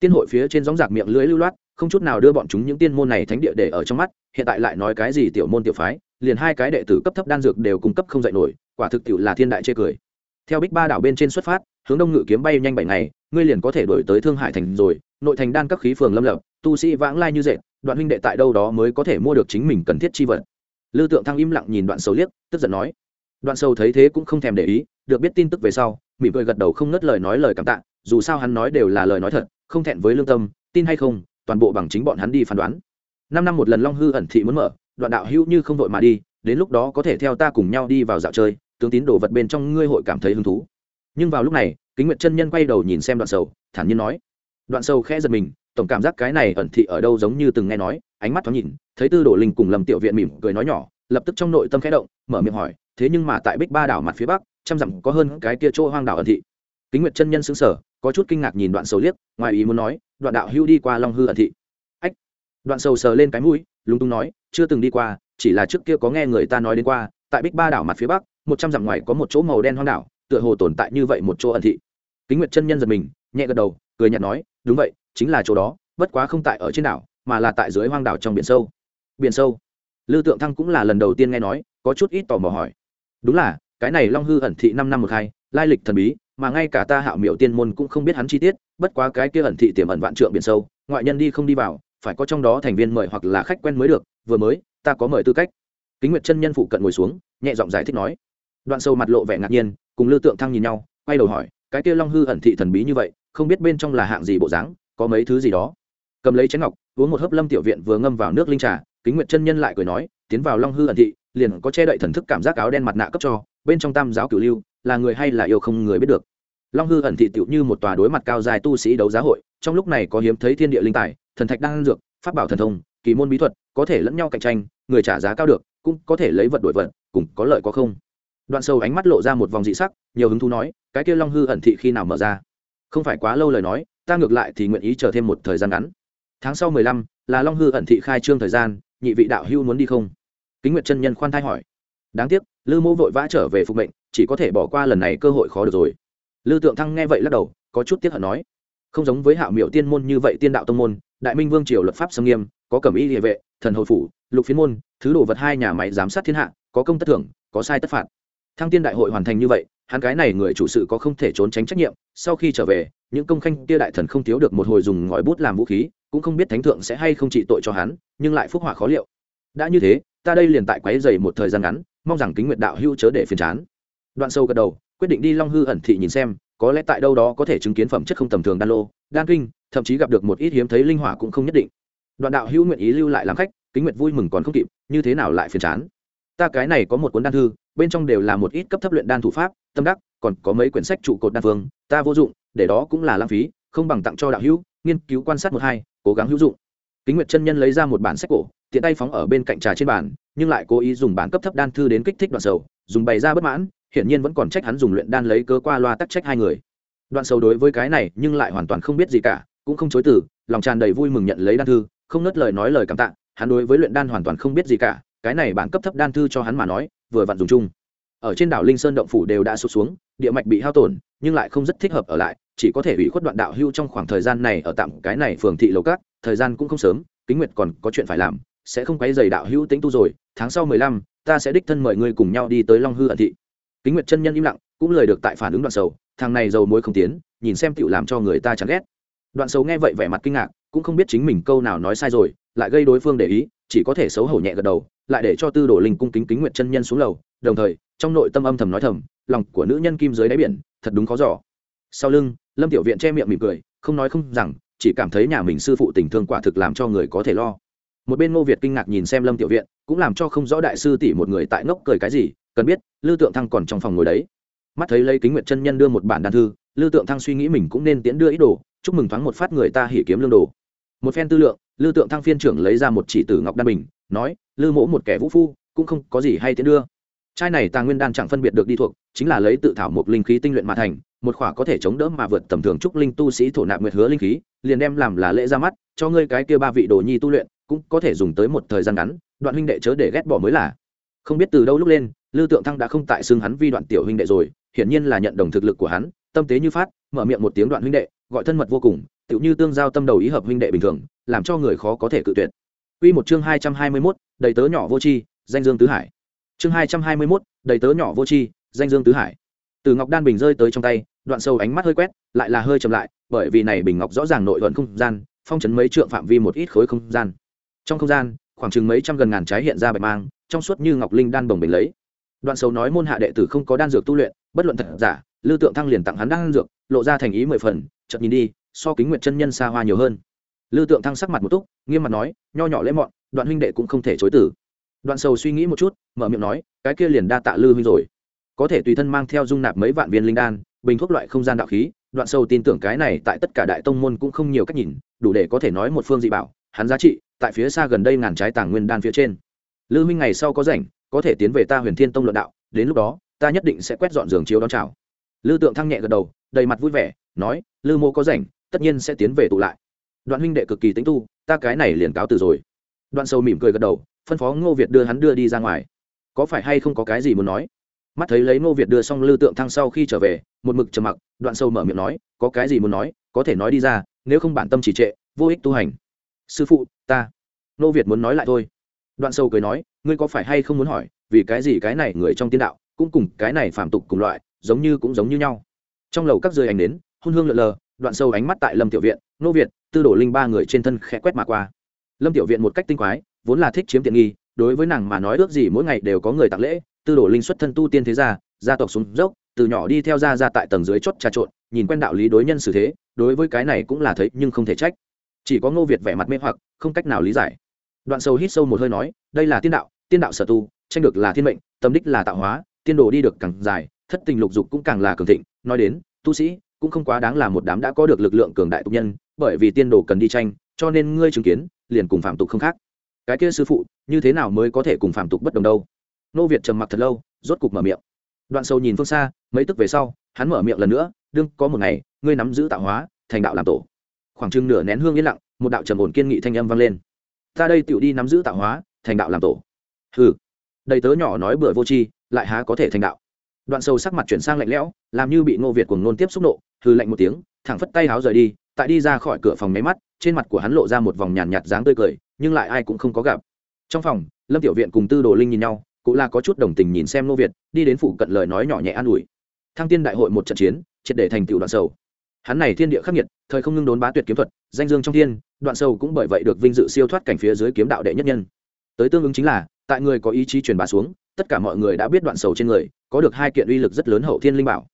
Tiên hội phía trên gióng giạc miệng lưới lưu loát, không chút nào đưa bọn chúng những tiên môn này thánh địa để ở trong mắt, hiện tại lại nói cái gì tiểu môn tiểu phái liền hai cái đệ tử cấp thấp đan dược đều cung cấp không dạy nổi, quả thực tiệu là thiên đại chê cười. Theo bích ba đảo bên trên xuất phát, hướng đông ngự kiếm bay nhanh bảy ngày, ngươi liền có thể đổi tới thương hải thành rồi, nội thành đan các khí phường lâm lập, tu sĩ vãng lai như dệt, đoạn huynh đệ tại đâu đó mới có thể mua được chính mình cần thiết chi vật. Lư tượng thăng im lặng nhìn đoạn sầu liếc, tức giận nói. Đoạn sầu thấy thế cũng không thèm để ý, được biết tin tức về sau, mỉm cười gật đầu không ngất lời nói lời cảm tạ, dù sao hắn nói đều là lời nói thật, không thẹn với lương tâm, tin hay không, toàn bộ bằng chính bọn hắn đi phán đoán. Năm năm một lần long hư ẩn thị muốn mở đoạn đạo hữu như không vội mà đi, đến lúc đó có thể theo ta cùng nhau đi vào dạo chơi, tướng tín đồ vật bên trong ngươi hội cảm thấy hứng thú. Nhưng vào lúc này, kính nguyệt chân nhân quay đầu nhìn xem đoạn sầu, thản nhiên nói. Đoạn sầu khẽ giật mình, tổng cảm giác cái này ẩn thị ở đâu giống như từng nghe nói, ánh mắt thoáng nhìn, thấy tư đồ linh cùng lầm tiểu viện mỉm cười nói nhỏ, lập tức trong nội tâm khẽ động, mở miệng hỏi, thế nhưng mà tại bích ba đảo mặt phía bắc, trăm dặm có hơn cái kia chỗ hoang đảo ẩn thị. Kính nguyệt chân nhân xứng sở có chút kinh ngạc nhìn đoạn sầu liếc, ngoài ý muốn nói, đoạn đạo hưu đi qua long hư ẩn thị đoạn sầu sờ lên cái mũi, lúng túng nói, chưa từng đi qua, chỉ là trước kia có nghe người ta nói đến qua, tại bích ba đảo mặt phía bắc, một trăm dặm ngoài có một chỗ màu đen hoang đảo, tựa hồ tồn tại như vậy một chỗ ẩn thị. Kính nguyệt chân nhân giật mình, nhẹ gật đầu, cười nhạt nói, đúng vậy, chính là chỗ đó, bất quá không tại ở trên đảo, mà là tại dưới hoang đảo trong biển sâu. Biển sâu? Lư tượng thăng cũng là lần đầu tiên nghe nói, có chút ít tò mò hỏi. Đúng là, cái này long hư ẩn thị năm năm một hai, lai lịch thần bí, mà ngay cả ta hạo miệu tiên môn cũng không biết hắn chi tiết, bất quá cái kia ẩn thị tiềm ẩn vạn trượng biển sâu, ngoại nhân đi không đi vào phải có trong đó thành viên mời hoặc là khách quen mới được, vừa mới, ta có mời tư cách. Kính nguyệt chân nhân phụ cận ngồi xuống, nhẹ giọng giải thích nói. Đoạn sâu mặt lộ vẻ ngạc nhiên, cùng lư tượng thăng nhìn nhau, quay đầu hỏi, cái kia long hư ẩn thị thần bí như vậy, không biết bên trong là hạng gì bộ dáng, có mấy thứ gì đó? Cầm lấy chén ngọc, uống một hớp lâm tiểu viện vừa ngâm vào nước linh trà, kính nguyệt chân nhân lại cười nói, tiến vào long hư ẩn thị, liền có che đậy thần thức cảm giác áo đen mặt nạ cấp cho, bên trong tam giáo cửu lưu, là người hay là yêu không người biết được. Long hư ẩn thị tựu như một tòa đối mặt cao dài tu sĩ đấu giá hội trong lúc này có hiếm thấy thiên địa linh tài, thần thạch đang dược, pháp bảo thần thông, kỳ môn bí thuật, có thể lẫn nhau cạnh tranh, người trả giá cao được, cũng có thể lấy vật đổi vật, cùng có lợi có không. Đoạn sâu ánh mắt lộ ra một vòng dị sắc, nhiều hứng thú nói, cái kia long hư ẩn thị khi nào mở ra? Không phải quá lâu lời nói, ta ngược lại thì nguyện ý chờ thêm một thời gian ngắn. Tháng sau mười lăm, là long hư ẩn thị khai trương thời gian, nhị vị đạo hưu muốn đi không? Kính nguyệt chân nhân khoan thai hỏi. Đáng tiếc, lư mô vội vã trở về phục mệnh, chỉ có thể bỏ qua lần này cơ hội khó được rồi. Lư tượng thăng nghe vậy lắc đầu, có chút tiếc hận nói không giống với hạo miểu tiên môn như vậy tiên đạo tông môn, đại minh vương triều luật pháp xâm nghiêm, có cẩm y địa vệ, thần hồi phủ, lục phiến môn, thứ đồ vật hai nhà máy giám sát thiên hạ, có công tất thưởng, có sai tất phạt. Thăng tiên đại hội hoàn thành như vậy, hắn cái này người chủ sự có không thể trốn tránh trách nhiệm, sau khi trở về, những công khanh kia đại thần không thiếu được một hồi dùng ngòi bút làm vũ khí, cũng không biết thánh thượng sẽ hay không trị tội cho hắn, nhưng lại phúc họa khó liệu. Đã như thế, ta đây liền tại quấy dày một thời gian ngắn, mong rằng kính nguyệt đạo hữu chớ để phiền chán. Đoạn sâu gật đầu, quyết định đi long hư ẩn thị nhìn xem có lẽ tại đâu đó có thể chứng kiến phẩm chất không tầm thường đan lô, đan kinh, thậm chí gặp được một ít hiếm thấy linh hỏa cũng không nhất định. Đoạn đạo hữu nguyện ý lưu lại làm khách, kính nguyệt vui mừng còn không kịp, như thế nào lại phiền chán? Ta cái này có một cuốn đan thư, bên trong đều là một ít cấp thấp luyện đan thủ pháp, tâm đắc, còn có mấy quyển sách trụ cột đan phương ta vô dụng, để đó cũng là lãng phí, không bằng tặng cho đạo hữu, nghiên cứu quan sát một hai, cố gắng hữu dụng. Kính nguyệt chân nhân lấy ra một bản sách cổ, tiện tay phóng ở bên cạnh trà trên bàn, nhưng lại cố ý dùng bản cấp thấp đan thư đến kích thích đoạn sầu, dùng bày ra bất mãn hiển nhiên vẫn còn trách hắn dùng luyện đan lấy cớ qua loa tắc trách hai người. Đoạn sầu đối với cái này, nhưng lại hoàn toàn không biết gì cả, cũng không chối từ, lòng tràn đầy vui mừng nhận lấy đan thư, không nớt lời nói lời cảm tạ, hắn đối với luyện đan hoàn toàn không biết gì cả, cái này bản cấp thấp đan thư cho hắn mà nói, vừa vặn dùng chung. Ở trên đảo linh sơn động phủ đều đã sụt xuống, địa mạch bị hao tổn, nhưng lại không rất thích hợp ở lại, chỉ có thể ủy khuất đoạn đạo hưu trong khoảng thời gian này ở tạm cái này phường thị lầu cát thời gian cũng không sớm, kính nguyệt còn có chuyện phải làm, sẽ không quấy dày đạo hưu tính tu rồi, tháng sau mười lăm, ta sẽ đích thân mời ngươi cùng nhau đi tới long hư ẩn thị kính nguyệt chân nhân im lặng, cũng lời được tại phản ứng đoạn sầu, thằng này dầu muối không tiến, nhìn xem tựu làm cho người ta chán ghét. Đoạn sầu nghe vậy vẻ mặt kinh ngạc, cũng không biết chính mình câu nào nói sai rồi, lại gây đối phương để ý, chỉ có thể xấu hổ nhẹ gật đầu, lại để cho tư đồ linh cung kính kính nguyệt chân nhân xuống lầu, đồng thời, trong nội tâm âm thầm nói thầm, lòng của nữ nhân kim dưới đáy biển, thật đúng khó giỏ sau lưng, lâm tiểu viện che miệng mỉm cười, không nói không rằng, chỉ cảm thấy nhà mình sư phụ tình thương quả thực làm cho người có thể lo. Một bên ngô việt kinh ngạc nhìn xem lâm tiểu viện, cũng làm cho không rõ đại sư tỷ một người tại ngốc cười cái gì cần biết lưu tượng thăng còn trong phòng ngồi đấy. Mắt thấy lấy kính nguyệt chân nhân đưa một bản đàn thư lưu tượng thăng suy nghĩ mình cũng nên tiễn đưa ý đồ, chúc mừng thoáng một phát người ta hỉ kiếm lương đồ. Một phen tư lượng lưu tượng thăng phiên trưởng lấy ra một chỉ tử ngọc đan bình, nói lưu mỗ một kẻ vũ phu, cũng không có gì hay tiễn đưa. Trai này tàng nguyên đan chẳng phân biệt được đi thuộc, chính là lấy tự thảo một linh khí tinh luyện mà thành, một khỏa có thể chống đỡ mà vượt tầm thường trúc linh tu sĩ thổ nạp nguyệt hứa linh khí, liền đem làm là lễ ra mắt, cho ngươi cái kia ba vị đồ nhi tu luyện, cũng có thể dùng tới một thời gian ngắn, đoạn huynh đệ chớ để ghét bỏ mới là. Không biết từ đâu lúc lên lưu tượng thăng đã không tại xưng hắn vi đoạn tiểu huynh đệ rồi hiển nhiên là nhận đồng thực lực của hắn tâm tế như phát mở miệng một tiếng đoạn huynh đệ gọi thân mật vô cùng tựu như tương giao tâm đầu ý hợp huynh đệ bình thường làm cho người khó có thể cự tuyệt Quy một chương hai trăm hai mươi 221, đầy tớ nhỏ vô tri, danh dương tứ hải. Chương hai trăm hai mươi 221, đầy tớ nhỏ vô tri, danh dương tứ hải. Từ ngọc đan bình rơi tới trong tay, đoạn sâu ánh mắt hơi quét, lại là hơi chậm lại, bởi vì này bình ngọc rõ ràng nội luận không gian, phong trấn mấy trượng phạm vi một ít khối không gian. Trong không gian, khoảng chừng mấy trăm gần ngàn trái hiện ra bạch mang, trong suốt như ngọc linh đan bồng bình lấy. Đoạn Sầu nói môn hạ đệ tử không có đan dược tu luyện, bất luận thật giả, Lưu Tượng Thăng liền tặng hắn đan dược, lộ ra thành ý mười phần, chợt nhìn đi, so kính nguyện chân nhân xa hoa nhiều hơn Lưu Tượng Thăng sắc mặt một túc, nghiêm mặt nói, nho nhỏ lễ mọn, Đoạn huynh đệ cũng không thể chối từ. Đoạn Sầu suy nghĩ một chút, mở miệng nói, cái kia liền đa tạ Lư huynh rồi. Có thể tùy thân mang theo dung nạp mấy vạn viên linh đan, bình thuốc loại không gian đạo khí, Đoạn Sầu tin tưởng cái này tại tất cả đại tông môn cũng không nhiều cách nhìn, đủ để có thể nói một phương dị bảo, hắn giá trị, tại phía xa gần đây ngàn trái tàng nguyên đan phía trên. Lư huynh ngày sau có rảnh, có thể tiến về ta Huyền Thiên Tông luận đạo, đến lúc đó, ta nhất định sẽ quét dọn giường chiếu đón chào. Lư Tượng Thăng nhẹ gật đầu, đầy mặt vui vẻ, nói, Lư Mô có rảnh, tất nhiên sẽ tiến về tụ lại. Đoạn huynh đệ cực kỳ tính tu ta cái này liền cáo từ rồi. Đoạn sâu mỉm cười gật đầu phân phó ngô việt đưa hắn đưa đi ra ngoài. Có phải hay không có cái gì muốn nói? Mắt thấy lấy ngô việt đưa xong lưu tượng thăng sau khi trở về một mực trầm mặc đoạn sâu mở miệng nói có cái gì muốn nói có thể nói đi ra nếu không bản tâm chỉ trệ vô ích tu hành. Sư phụ ta. Ngô việt muốn nói lại thôi đoạn sâu cười nói, ngươi có phải hay không muốn hỏi, vì cái gì cái này người trong tiên đạo cũng cùng cái này phạm tục cùng loại, giống như cũng giống như nhau? Trong lầu các rơi ảnh đến hôn hương lượn lờ, đoạn sâu ánh mắt tại lâm tiểu viện, nô việt, tư đổ linh ba người trên thân khẽ quét mà qua. Lâm tiểu viện một cách tinh quái, vốn là thích chiếm tiện nghi, đối với nàng mà nói ước gì mỗi ngày đều có người tặng lễ, tư đổ linh xuất thân tu tiên thế gia gia tộc xuống dốc, từ nhỏ đi theo gia ra tại tầng dưới chốt trà trộn, nhìn quen đạo lý đối nhân xử thế, đối với cái này cũng là thấy nhưng không thể trách. Chỉ có ngô việt vẻ mặt mê hoặc, không cách nào lý giải đoạn sâu hít sâu một hơi nói, đây là tiên đạo tiên đạo sở tu, tranh được là thiên mệnh, tâm đích là tạo hóa, tiên đồ đi được càng dài, thất tình lục dục cũng càng là cường thịnh. Nói đến, tu sĩ cũng không quá đáng là một đám đã có được lực lượng cường đại tục nhân, bởi vì tiên đồ cần đi tranh, cho nên ngươi chứng kiến, liền cùng phạm tục không khác. Cái kia sư phụ, như thế nào mới có thể cùng phạm tục bất đồng đâu? Nô việt trầm mặc thật lâu, rốt cục mở miệng. Đoạn sâu nhìn phương xa, mấy tức về sau, hắn mở miệng lần nữa, đương có một ngày, ngươi nắm giữ tạo hóa, thành đạo làm tổ. Khoảng chừng nửa nén hương yên lặng, một đạo trầm ổn kiên nghị thanh âm vang lên ta đây tựu đi nắm giữ tạo hóa, thành đạo làm tổ. Hừ. Đầy tớ nhỏ nói bừa vô tri, lại há có thể thành đạo. Đoạn sâu sắc mặt chuyển sang lạnh lẽo, làm như bị ngô việt cùng nôn tiếp xúc nộ hư lạnh một tiếng, thẳng phất tay háo rời đi, tại đi ra khỏi cửa phòng máy mắt, trên mặt của hắn lộ ra một vòng nhàn nhạt dáng tươi cười, nhưng lại ai cũng không có gặp. Trong phòng, lâm tiểu viện cùng tư đồ linh nhìn nhau, cũng là có chút đồng tình nhìn xem Ngô việt, đi đến phụ cận lời nói nhỏ nhẹ an ủi. Thăng tiên đại hội một trận chiến, triệt để thành tựu đoạn sầu hắn này thiên địa khắc nghiệt, thời không ngưng đốn bá tuyệt kiếm thuật, danh dương trong thiên, đoạn sâu cũng bởi vậy được vinh dự siêu thoát cảnh phía dưới kiếm đạo đệ nhất nhân. Tới tương ứng chính là, tại người có ý chí truyền bá xuống, tất cả mọi người đã biết đoạn sầu trên người, có được hai kiện uy lực rất lớn hậu thiên linh bảo.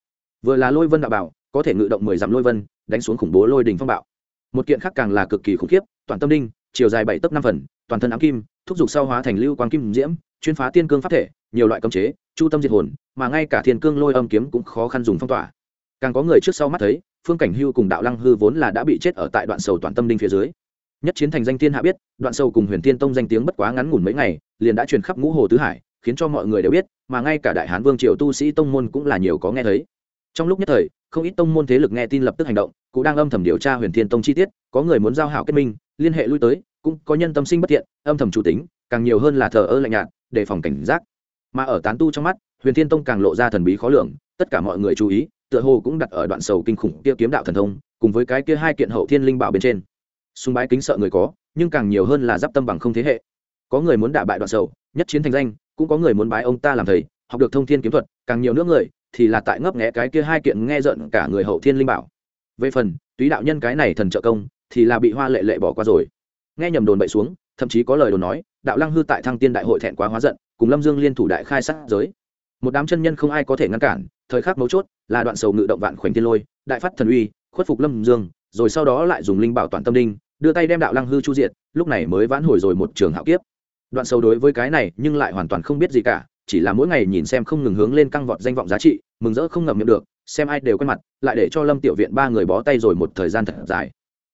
Vừa là lôi vân đạo bảo, có thể ngự động mười dặm lôi vân, đánh xuống khủng bố lôi đình phong bạo. Một kiện khác càng là cực kỳ khủng khiếp, toàn tâm đinh, chiều dài bảy tấc năm phần, toàn thân ám kim, thúc giục sau hóa thành lưu quang kim diễm, chuyên phá tiên cương pháp thể, nhiều loại cấm chế, chu tâm diệt hồn, mà ngay cả thiên cương lôi âm kiếm cũng khó khăn dùng phong tỏa. Càng có người trước sau mắt thấy phương cảnh hưu cùng đạo lăng hư vốn là đã bị chết ở tại đoạn sầu toàn tâm đinh phía dưới. Nhất chiến thành danh thiên hạ biết, đoạn sầu cùng huyền Thiên tông danh tiếng bất quá ngắn ngủn mấy ngày, liền đã truyền khắp ngũ hồ tứ hải, khiến cho mọi người đều biết, mà ngay cả đại hán vương triều tu sĩ tông môn cũng là nhiều có nghe thấy. Trong lúc nhất thời, không ít tông môn thế lực nghe tin lập tức hành động, cũng đang âm thầm điều tra huyền thiên tông chi tiết, có người muốn giao hảo kết minh, liên hệ lui tới, cũng có nhân tâm sinh bất thiện, âm thầm chủ tính, càng nhiều hơn là thờ ơ lạnh nhạt đề phòng cảnh giác. Mà ở tán tu trong mắt, huyền thiên tông càng lộ ra thần bí khó lường, tất cả mọi người chú ý tựa hồ cũng đặt ở đoạn sầu kinh khủng kia kiếm đạo thần thông, cùng với cái kia hai kiện hậu thiên linh bảo bên trên. Sùng bái kính sợ người có, nhưng càng nhiều hơn là giáp tâm bằng không thế hệ. Có người muốn đả bại đoạn sầu, nhất chiến thành danh, cũng có người muốn bái ông ta làm thầy, học được thông thiên kiếm thuật, càng nhiều nữa người, thì là tại ngấp nghé cái kia hai kiện nghe giận cả người hậu thiên linh bảo. Về phần, túy đạo nhân cái này thần trợ công, thì là bị hoa lệ lệ bỏ qua rồi. Nghe nhầm đồn bậy xuống, thậm chí có lời đồn nói, đạo lăng hư tại thăng tiên đại hội thẹn quá hóa giận, cùng lâm dương liên thủ đại khai sát giới một đám chân nhân không ai có thể ngăn cản, thời khắc mấu chốt là đoạn sầu ngự động vạn khoảnh thiên lôi, đại phát thần uy, khuất phục lâm dương, rồi sau đó lại dùng linh bảo toàn tâm đinh, đưa tay đem đạo lăng hư chu diệt, lúc này mới vãn hồi rồi một trường hạo kiếp. Đoạn sầu đối với cái này nhưng lại hoàn toàn không biết gì cả, chỉ là mỗi ngày nhìn xem không ngừng hướng lên căng vọt danh vọng giá trị, mừng rỡ không ngậm miệng được, xem ai đều quen mặt, lại để cho lâm tiểu viện ba người bó tay rồi một thời gian thật dài.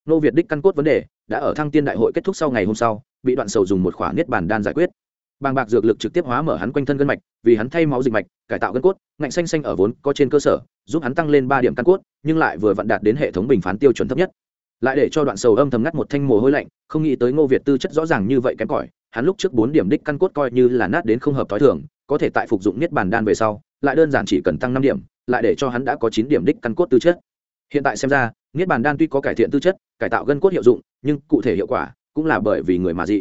Nô việt đích căn cốt vấn đề đã ở thăng tiên đại hội kết thúc sau ngày hôm sau, bị đoạn sầu dùng một khoản niết bàn đan giải quyết bàng bạc dược lực trực tiếp hóa mở hắn quanh thân gân mạch, vì hắn thay máu dịch mạch, cải tạo gân cốt, ngạnh xanh xanh ở vốn có trên cơ sở, giúp hắn tăng lên ba điểm căn cốt, nhưng lại vừa vặn đạt đến hệ thống bình phán tiêu chuẩn thấp nhất. Lại để cho đoạn sầu âm thầm ngắt một thanh mồ hôi lạnh, không nghĩ tới ngô việt tư chất rõ ràng như vậy kém cỏi, hắn lúc trước bốn điểm đích căn cốt coi như là nát đến không hợp t h o i thường, có thể tại phục dụng niết bàn đan về sau, lại đơn giản chỉ cần tăng năm điểm, lại để cho hắn đã có chín điểm đích căn cốt tư chất. Hiện tại xem ra, niết bàn đan tuy có cải thiện tư chất, cải tạo gân cốt hiệu dụng, nhưng cụ thể hiệu quả cũng là bởi vì người mà dị.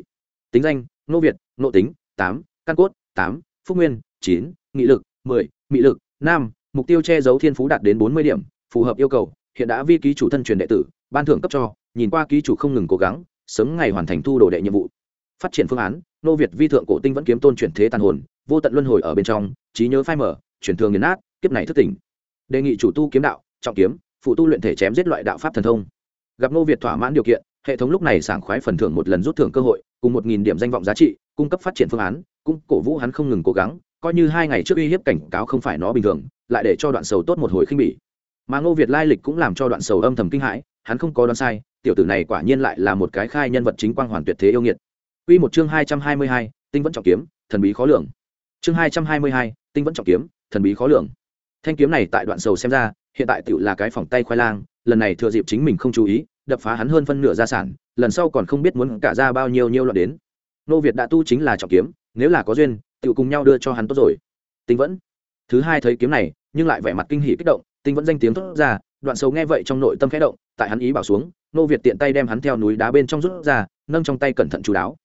Tính danh, Ngô việt, nộ tính tám, căn cốt, tám, phúc nguyên, chín, nghị lực, mười, mị lực, năm, mục tiêu che giấu thiên phú đạt đến bốn mươi điểm, phù hợp yêu cầu, hiện đã vi ký chủ thân truyền đệ tử, ban thưởng cấp cho, nhìn qua ký chủ không ngừng cố gắng, sớm ngày hoàn thành thu đồ đệ nhiệm vụ. Phát triển phương án, nô việt vi thượng cổ tinh vẫn kiếm tôn chuyển thế tàn hồn, vô tận luân hồi ở bên trong, trí nhớ phai mở chuyển thường nghiền nát, kiếp này thất tỉnh. Đề nghị chủ tu kiếm đạo, trọng kiếm, phụ tu luyện thể chém giết loại đạo pháp thần thông. Gặp nô việt thỏa mãn điều kiện, hệ thống lúc này sảng khoái phần thưởng một lần rút thưởng cơ hội, cùng một nghìn điểm danh vọng giá trị cung cấp phát triển phương án cũng cổ vũ hắn không ngừng cố gắng coi như hai ngày trước uy hiếp cảnh cáo không phải nó bình thường lại để cho đoạn sầu tốt một hồi khinh bỉ mà ngô việt lai lịch cũng làm cho đoạn sầu âm thầm kinh hãi hắn không có đoán sai tiểu tử này quả nhiên lại là một cái khai nhân vật chính quang hoàn tuyệt thế yêu nghiệt Quy một chương hai trăm hai mươi hai, tinh vẫn trọng kiếm, thần bí khó lường. Chương hai trăm hai mươi hai, tinh vẫn trọng kiếm, thần bí khó lường. Thanh kiếm này tại đoạn sầu xem ra, hiện tại tiểu là cái phòng tay khoai lang, lần này thừa dịp chính mình không chú ý, đập phá hắn hơn phân nửa gia sản, lần sau còn không biết muốn cả ra bao nhiêu nhiêu loạn đến. Nô Việt đã tu chính là trọng kiếm, nếu là có duyên tự cùng nhau đưa cho hắn tốt rồi. Tinh vẫn. Thứ hai thấy kiếm này nhưng lại vẻ mặt kinh hỉ kích động tinh vẫn danh tiếng thốt ra đoạn sầu nghe vậy trong nội tâm khẽ động tại hắn ý bảo xuống nô việt tiện tay đem hắn theo núi đá bên trong rút ra nâng trong tay cẩn thận chú đáo.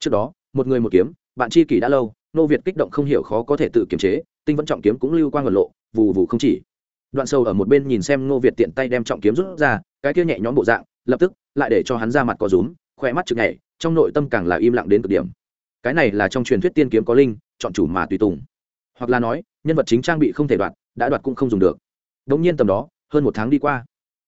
Trước đó một người một kiếm bạn chi kỷ đã lâu nô việt kích động không hiểu khó có thể tự kiềm chế tinh vẫn trọng kiếm cũng lưu quang ngẩn lộ vù vù không chỉ. Đoạn sầu ở một bên nhìn xem nô việt tiện tay đem trọng kiếm rút ra cái kia nhẹ nhõm bộ dạng lập tức lại để cho hắn ra mặt có rúm khoe mắt chực nhảy trong nội tâm càng là im lặng đến cực điểm. Cái này là trong truyền thuyết tiên kiếm có linh, chọn chủ mà tùy tùng. Hoặc là nói, nhân vật chính trang bị không thể đoạt, đã đoạt cũng không dùng được. Đống nhiên tầm đó, hơn một tháng đi qua.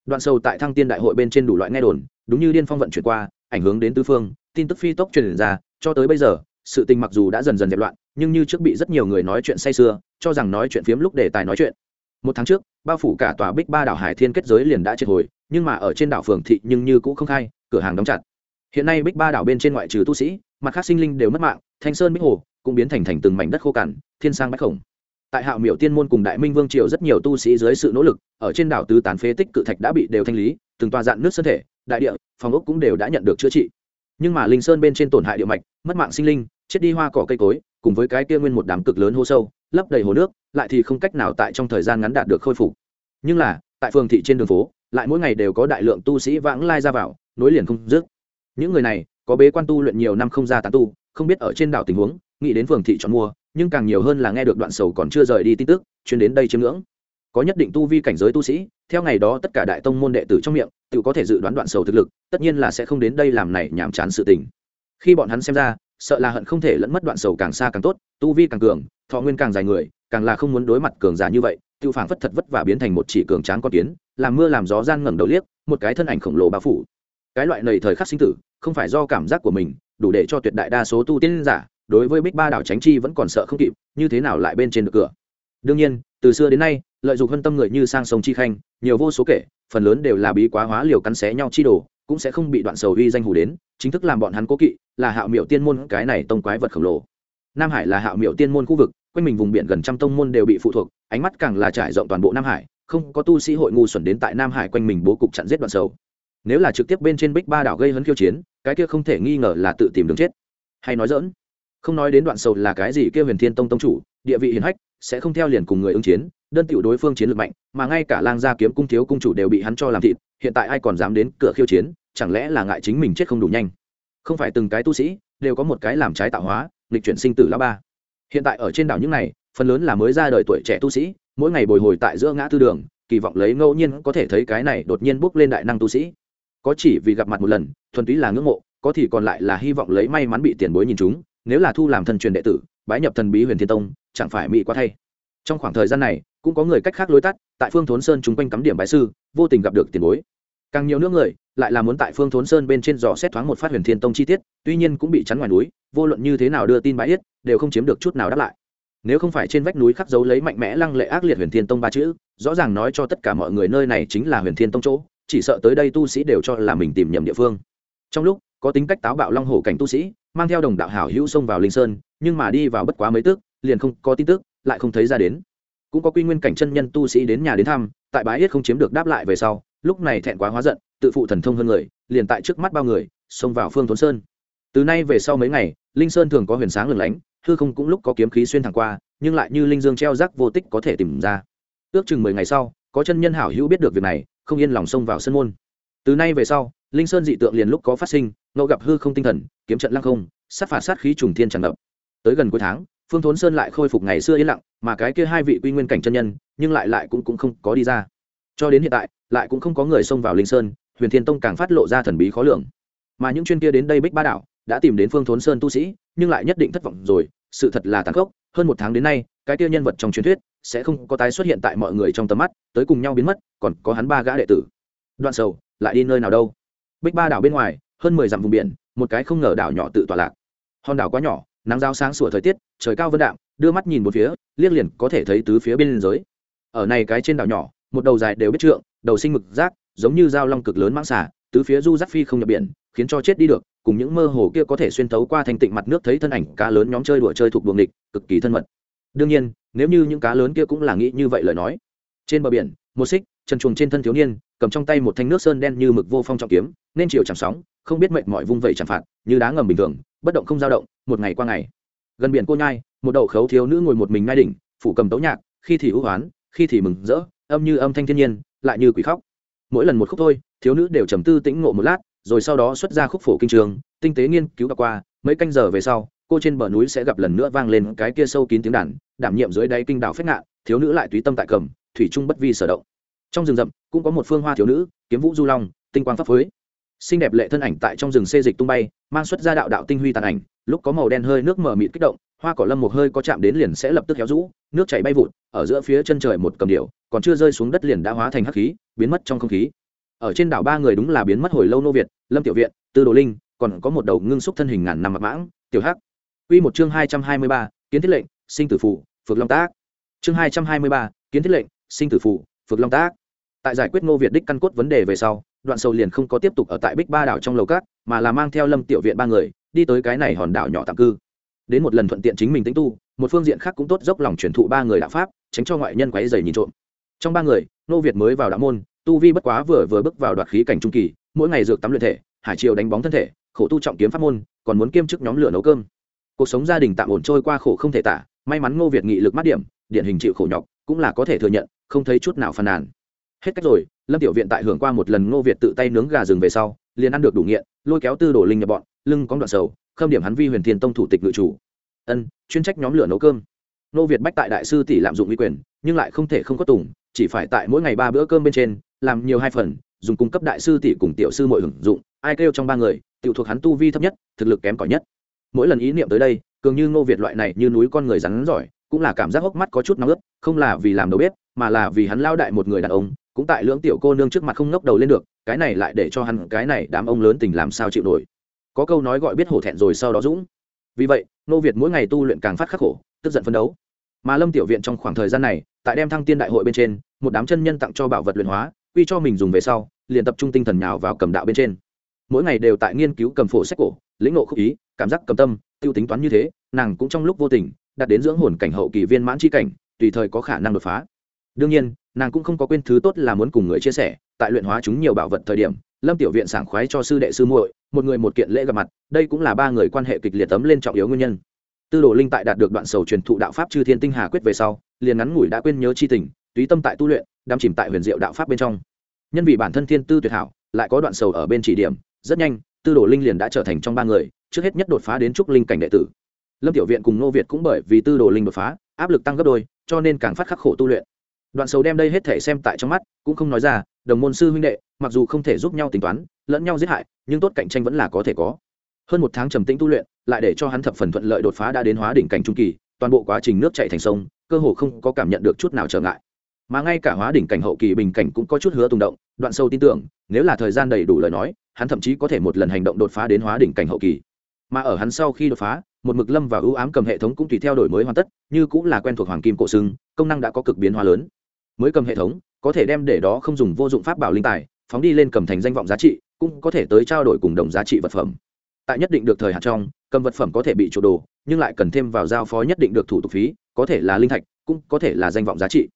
Đoạn sâu tại thăng tiên đại hội bên trên đủ loại nghe đồn, đúng như điên phong vận chuyển qua, ảnh hưởng đến tứ phương, tin tức phi tốc truyền ra, cho tới bây giờ, sự tình mặc dù đã dần dần dẹp loạn, nhưng như trước bị rất nhiều người nói chuyện say sưa, cho rằng nói chuyện phiếm lúc đề tài nói chuyện. Một tháng trước, bao phủ cả tòa bích ba đảo hải thiên kết giới liền đã triệt hồi, nhưng mà ở trên đảo phường thị nhưng như cũng không khai, cửa hàng đóng chặt hiện nay bích ba đảo bên trên ngoại trừ tu sĩ, mặt khác sinh linh đều mất mạng, thanh sơn bích hồ cũng biến thành thành từng mảnh đất khô cằn, thiên sang bách khổng. Tại hạo miểu tiên môn cùng đại minh vương triều rất nhiều tu sĩ dưới sự nỗ lực, ở trên đảo tứ tán phế tích cự thạch đã bị đều thanh lý, từng tòa dạn nước sơn thể, đại địa, phòng ốc cũng đều đã nhận được chữa trị. Nhưng mà linh sơn bên trên tổn hại địa mạch, mất mạng sinh linh, chết đi hoa cỏ cây cối, cùng với cái kia nguyên một đám cực lớn hô sâu, lấp đầy hồ nước, lại thì không cách nào tại trong thời gian ngắn đạt được khôi phục. Nhưng là, tại phường thị trên đường phố, lại mỗi ngày đều có đại lượng tu sĩ vãng lai ra vào, nối liền không dứt những người này, có bế quan tu luyện nhiều năm không ra tán tu, không biết ở trên đảo tình huống, nghĩ đến phường thị chọn mua, nhưng càng nhiều hơn là nghe được đoạn sầu còn chưa rời đi tin tức chuyến đến đây chiếm ngưỡng. Có nhất định tu vi cảnh giới tu sĩ, theo ngày đó tất cả đại tông môn đệ tử trong miệng, tự có thể dự đoán đoạn sầu thực lực, tất nhiên là sẽ không đến đây làm này nhàm chán sự tình. Khi bọn hắn xem ra, sợ là hận không thể lẫn mất đoạn sầu càng xa càng tốt, tu vi càng cường, thọ nguyên càng dài người, càng là không muốn đối mặt cường giả như vậy tự phảng phất thật vất và biến thành một chỉ cường tráng con kiến, làm mưa làm gió gian ngẩng đầu liếc, một cái thân ảnh khổng lồ bao phủ cái loại nầy thời khắc sinh tử, không phải do cảm giác của mình, đủ để cho tuyệt đại đa số tu tiên giả, đối với bích ba đảo tránh chi vẫn còn sợ không kịp, như thế nào lại bên trên được cửa? Đương nhiên, từ xưa đến nay, lợi dụng hân tâm người như sang sông chi khanh, nhiều vô số kể, phần lớn đều là bí quá hóa liều cắn xé nhau chi đồ, cũng sẽ không bị đoạn sầu uy danh hủ đến, chính thức làm bọn hắn cố kỵ, là hạo miệu tiên môn cái này tông quái vật khổng lồ. Nam hải là hạo miệu tiên môn khu vực, quanh mình vùng biển gần trăm tông môn đều bị phụ thuộc, ánh mắt càng là trải rộng toàn bộ nam hải, không có tu sĩ hội ngu xuẩn đến tại nam hải quanh mình bố cục chặn giết đoạn sầu nếu là trực tiếp bên trên bích ba đảo gây hấn khiêu chiến, cái kia không thể nghi ngờ là tự tìm đường chết. Hay nói dỡn không nói đến đoạn sầu là cái gì kia huyền thiên tông tông chủ, địa vị hiền hách, sẽ không theo liền cùng người ứng chiến, đơn tiểu đối phương chiến lược mạnh, mà ngay cả lang gia kiếm cung thiếu cung chủ đều bị hắn cho làm thịt, hiện tại ai còn dám đến cửa khiêu chiến, chẳng lẽ là ngại chính mình chết không đủ nhanh? Không phải từng cái tu sĩ đều có một cái làm trái tạo hóa lịch chuyển sinh tử lá ba. Hiện tại ở trên đảo những này, phần lớn là mới ra đời tuổi trẻ tu sĩ, mỗi ngày bồi hồi tại giữa ngã tư đường, kỳ vọng lấy ngẫu nhiên có thể thấy cái này đột nhiên bước lên đại năng tu sĩ có chỉ vì gặp mặt một lần, thuần túy là ngưỡng mộ, có thì còn lại là hy vọng lấy may mắn bị tiền bối nhìn chúng, nếu là thu làm thần truyền đệ tử, bái nhập thần bí huyền thiên tông, chẳng phải mỹ quá thay. Trong khoảng thời gian này, cũng có người cách khác lối tắt, tại phương thốn sơn chung quanh cắm điểm bái sư, vô tình gặp được tiền bối. Càng nhiều nước người, lại là muốn tại phương thốn sơn bên trên dò xét thoáng một phát huyền thiên tông chi tiết, tuy nhiên cũng bị chắn ngoài núi, vô luận như thế nào đưa tin bãi yết, đều không chiếm được chút nào đáp lại. Nếu không phải trên vách núi khắc dấu lấy mạnh mẽ lăng lệ ác liệt huyền thiên tông ba chữ, rõ ràng nói cho tất cả mọi người nơi này chính là huyền thiên tông chỗ chỉ sợ tới đây tu sĩ đều cho là mình tìm nhầm địa phương. Trong lúc, có tính cách táo bạo long hổ cảnh tu sĩ, mang theo đồng đạo hảo hữu xông vào linh sơn, nhưng mà đi vào bất quá mấy tức, liền không có tin tức, lại không thấy ra đến. Cũng có quy nguyên cảnh chân nhân tu sĩ đến nhà đến thăm, tại bái yết không chiếm được đáp lại về sau, lúc này thẹn quá hóa giận, tự phụ thần thông hơn người, liền tại trước mắt bao người, xông vào phương thốn sơn. Từ nay về sau mấy ngày, linh sơn thường có huyền sáng lừng lánh, hư không cũng lúc có kiếm khí xuyên thẳng qua, nhưng lại như linh dương treo rác vô tích có thể tìm ra. Ước chừng mười ngày sau, có chân nhân hảo hữu biết được việc này không yên lòng xông vào sân môn. Từ nay về sau linh sơn dị tượng liền lúc có phát sinh ngẫu gặp hư không tinh thần kiếm trận lăng không sát phạt sát khí trùng thiên tràn ngập. Tới gần cuối tháng phương thốn sơn lại khôi phục ngày xưa yên lặng mà cái kia hai vị quy nguyên cảnh chân nhân nhưng lại lại cũng, cũng không có đi ra. Cho đến hiện tại lại cũng không có người xông vào linh sơn huyền thiên tông càng phát lộ ra thần bí khó lường. Mà những chuyên kia đến đây bích ba đảo đã tìm đến phương thốn sơn tu sĩ nhưng lại nhất định thất vọng rồi sự thật là tàn khốc hơn một tháng đến nay, cái kia nhân vật trong truyền thuyết sẽ không có tái xuất hiện tại mọi người trong tầm mắt, tới cùng nhau biến mất, còn có hắn ba gã đệ tử. Đoạn sầu, lại đi nơi nào đâu? Bích ba đảo bên ngoài, hơn mười dặm vùng biển, một cái không ngờ đảo nhỏ tự tọa lạc. Hòn đảo quá nhỏ, nắng giao sáng sủa thời tiết, trời cao vân đạm, đưa mắt nhìn một phía, liếc liền có thể thấy tứ phía bên giới. Ở này cái trên đảo nhỏ, một đầu dài đều biết trượng, đầu sinh mực rác, giống như dao long cực lớn mang xả tứ phía du rắc phi không nhập biển, khiến cho chết đi được cùng những mơ hồ kia có thể xuyên thấu qua thành tịnh mặt nước thấy thân ảnh cá lớn nhóm chơi đùa chơi thuộc buồng địch cực kỳ thân mật. Đương nhiên, nếu như những cá lớn kia cũng là nghĩ như vậy lời nói. Trên bờ biển, một xích, chân chuồng trên thân thiếu niên, cầm trong tay một thanh nước sơn đen như mực vô phong trọng kiếm, nên chiều chẳng sóng, không biết mệnh mỏi vung vẩy chẳng phạt, như đá ngầm bình thường, bất động không dao động, một ngày qua ngày. Gần biển cô nhai, một đậu khấu thiếu nữ ngồi một mình ngai đỉnh, phủ cầm tấu nhạc, khi thì ưu hoán, khi thì mừng rỡ, âm như âm thanh thiên nhiên, lại như quỷ khóc. Mỗi lần một khúc thôi, thiếu nữ đều trầm tư tĩnh ngộ một lát rồi sau đó xuất ra khúc phổ kinh trường, tinh tế nghiên cứu qua, mấy canh giờ về sau, cô trên bờ núi sẽ gặp lần nữa vang lên cái kia sâu kín tiếng đàn, đảm nhiệm dưới đáy kinh đảo phết ngạn, thiếu nữ lại tùy tâm tại cầm, thủy trung bất vi sở động. Trong rừng rậm, cũng có một phương hoa thiếu nữ, kiếm vũ du long, tinh quang pháp phới xinh đẹp lệ thân ảnh tại trong rừng xê dịch tung bay, mang xuất ra đạo đạo tinh huy tàn ảnh, lúc có màu đen hơi nước mờ mịt kích động, hoa cỏ lâm một hơi có chạm đến liền sẽ lập tức héo rũ, nước chảy bay vụt, ở giữa phía chân trời một cầm điệu còn chưa rơi xuống đất liền đã hóa thành hắc khí, biến mất trong không khí ở trên đảo ba người đúng là biến mất hồi lâu nô việt, lâm tiểu viện, tư đồ linh, còn có một đầu ngưng xúc thân hình ngàn năm mặc mãng, tiểu hắc. Quy một chương hai trăm hai mươi ba, kiến thiết lệnh, sinh tử phụ, phược long tác. Chương hai trăm hai mươi ba, kiến thiết lệnh, sinh tử phụ, phược long tác. Tại giải quyết ngô việt đích căn cốt vấn đề về sau, đoạn sầu liền không có tiếp tục ở tại bích ba đảo trong lầu cát mà là mang theo lâm tiểu viện ba người, đi tới cái này hòn đảo nhỏ tạm cư. Đến một lần thuận tiện chính mình tính tu, một phương diện khác cũng tốt dốc lòng truyền thụ ba người đạo pháp, tránh cho ngoại nhân quấy dày nhìn trộm. Trong ba người ngô việt mới vào đạo môn tu vi bất quá vừa vừa bước vào đoạt khí cảnh trung kỳ, mỗi ngày dược tắm luyện thể, hải triều đánh bóng thân thể, khổ tu trọng kiếm pháp môn, còn muốn kiêm chức nhóm lửa nấu cơm. Cuộc sống gia đình tạm ổn trôi qua khổ không thể tả, may mắn ngô việt nghị lực mát điểm, điển hình chịu khổ nhọc, cũng là có thể thừa nhận, không thấy chút nào phàn nàn. Hết cách rồi, lâm tiểu viện tại hưởng qua một lần ngô việt tự tay nướng gà rừng về sau, liền ăn được đủ nghiện, lôi kéo tư Đồ linh nhập bọn, lưng cóng đoạn sầu, khâm điểm hắn vi huyền thiên tông thủ tịch ngự chủ. Ân, chuyên trách nhóm lửa nấu cơm. Ngô việt bách tại đại sư tỷ lạm dụng uy quyền, nhưng lại không thể không có tùng chỉ phải tại mỗi ngày ba bữa cơm bên trên, làm nhiều hai phần, dùng cung cấp đại sư tỷ cùng tiểu sư mọi hưởng dụng, ai kêu trong ba người, tiểu thuộc hắn tu vi thấp nhất, thực lực kém cỏi nhất. Mỗi lần ý niệm tới đây, cường như ngô việt loại này như núi con người rắn giỏi, cũng là cảm giác hốc mắt có chút nóng ướt, không là vì làm đầu bếp, mà là vì hắn lao đại một người đàn ông, cũng tại lưỡng tiểu cô nương trước mặt không ngóc đầu lên được, cái này lại để cho hắn, cái này đám ông lớn tình làm sao chịu nổi. Có câu nói gọi biết hổ thẹn rồi sau đó dũng. Vì vậy nô việt mỗi ngày tu luyện càng phát khắc khổ, tức giận phấn đấu. Mà lâm tiểu viện trong khoảng thời gian này tại đem thăng tiên đại hội bên trên, một đám chân nhân tặng cho bảo vật luyện hóa, quy cho mình dùng về sau, liền tập trung tinh thần nhào vào cầm đạo bên trên. Mỗi ngày đều tại nghiên cứu cầm phổ sách cổ, lĩnh ngộ khúc ý, cảm giác cầm tâm, tiêu tính toán như thế, nàng cũng trong lúc vô tình, đạt đến dưỡng hồn cảnh hậu kỳ viên mãn chi cảnh, tùy thời có khả năng đột phá. Đương nhiên, nàng cũng không có quên thứ tốt là muốn cùng người chia sẻ, tại luyện hóa chúng nhiều bảo vật thời điểm, lâm tiểu viện sảng khoái cho sư đệ sư muội, một người một kiện lễ gặp mặt, đây cũng là ba người quan hệ kịch liệt tấm lên trọng yếu nguyên nhân tư đồ linh tại đạt được đoạn sầu truyền thụ đạo pháp chư thiên tinh hà quyết về sau, liền ngắn ngủi đã quên nhớ chi tình, túy tâm tại tu luyện, đắm chìm tại huyền diệu đạo pháp bên trong. Nhân vì bản thân thiên tư tuyệt hảo, lại có đoạn sầu ở bên chỉ điểm, rất nhanh, tư đồ linh liền đã trở thành trong ba người, trước hết nhất đột phá đến trúc linh cảnh đệ tử. Lâm tiểu viện cùng nô việt cũng bởi vì tư đồ linh đột phá, áp lực tăng gấp đôi, cho nên càng phát khắc khổ tu luyện. Đoạn sầu đem đây hết thể xem tại trong mắt, cũng không nói ra, đồng môn sư huynh đệ, mặc dù không thể giúp nhau tính toán, lẫn nhau giết hại, nhưng tốt cạnh tranh vẫn là có thể có hơn một tháng trầm tĩnh tu luyện, lại để cho hắn thập phần thuận lợi đột phá đã đến hóa đỉnh cảnh trung kỳ, toàn bộ quá trình nước chạy thành sông, cơ hồ không có cảm nhận được chút nào trở ngại. Mà ngay cả hóa đỉnh cảnh hậu kỳ bình cảnh cũng có chút hứa tung động, đoạn sâu tin tưởng, nếu là thời gian đầy đủ lời nói, hắn thậm chí có thể một lần hành động đột phá đến hóa đỉnh cảnh hậu kỳ. Mà ở hắn sau khi đột phá, một mực lâm và ưu ám cầm hệ thống cũng tùy theo đổi mới hoàn tất, như cũng là quen thuộc hoàng kim cổ xưng công năng đã có cực biến hóa lớn. Mới cầm hệ thống, có thể đem để đó không dùng vô dụng pháp bảo linh tài, phóng đi lên cầm thành danh vọng giá trị, cũng có thể tới trao đổi cùng đồng giá trị vật phẩm tại nhất định được thời hạn trong, cầm vật phẩm có thể bị chủ đồ, nhưng lại cần thêm vào giao phó nhất định được thủ tục phí, có thể là linh thạch, cũng có thể là danh vọng giá trị.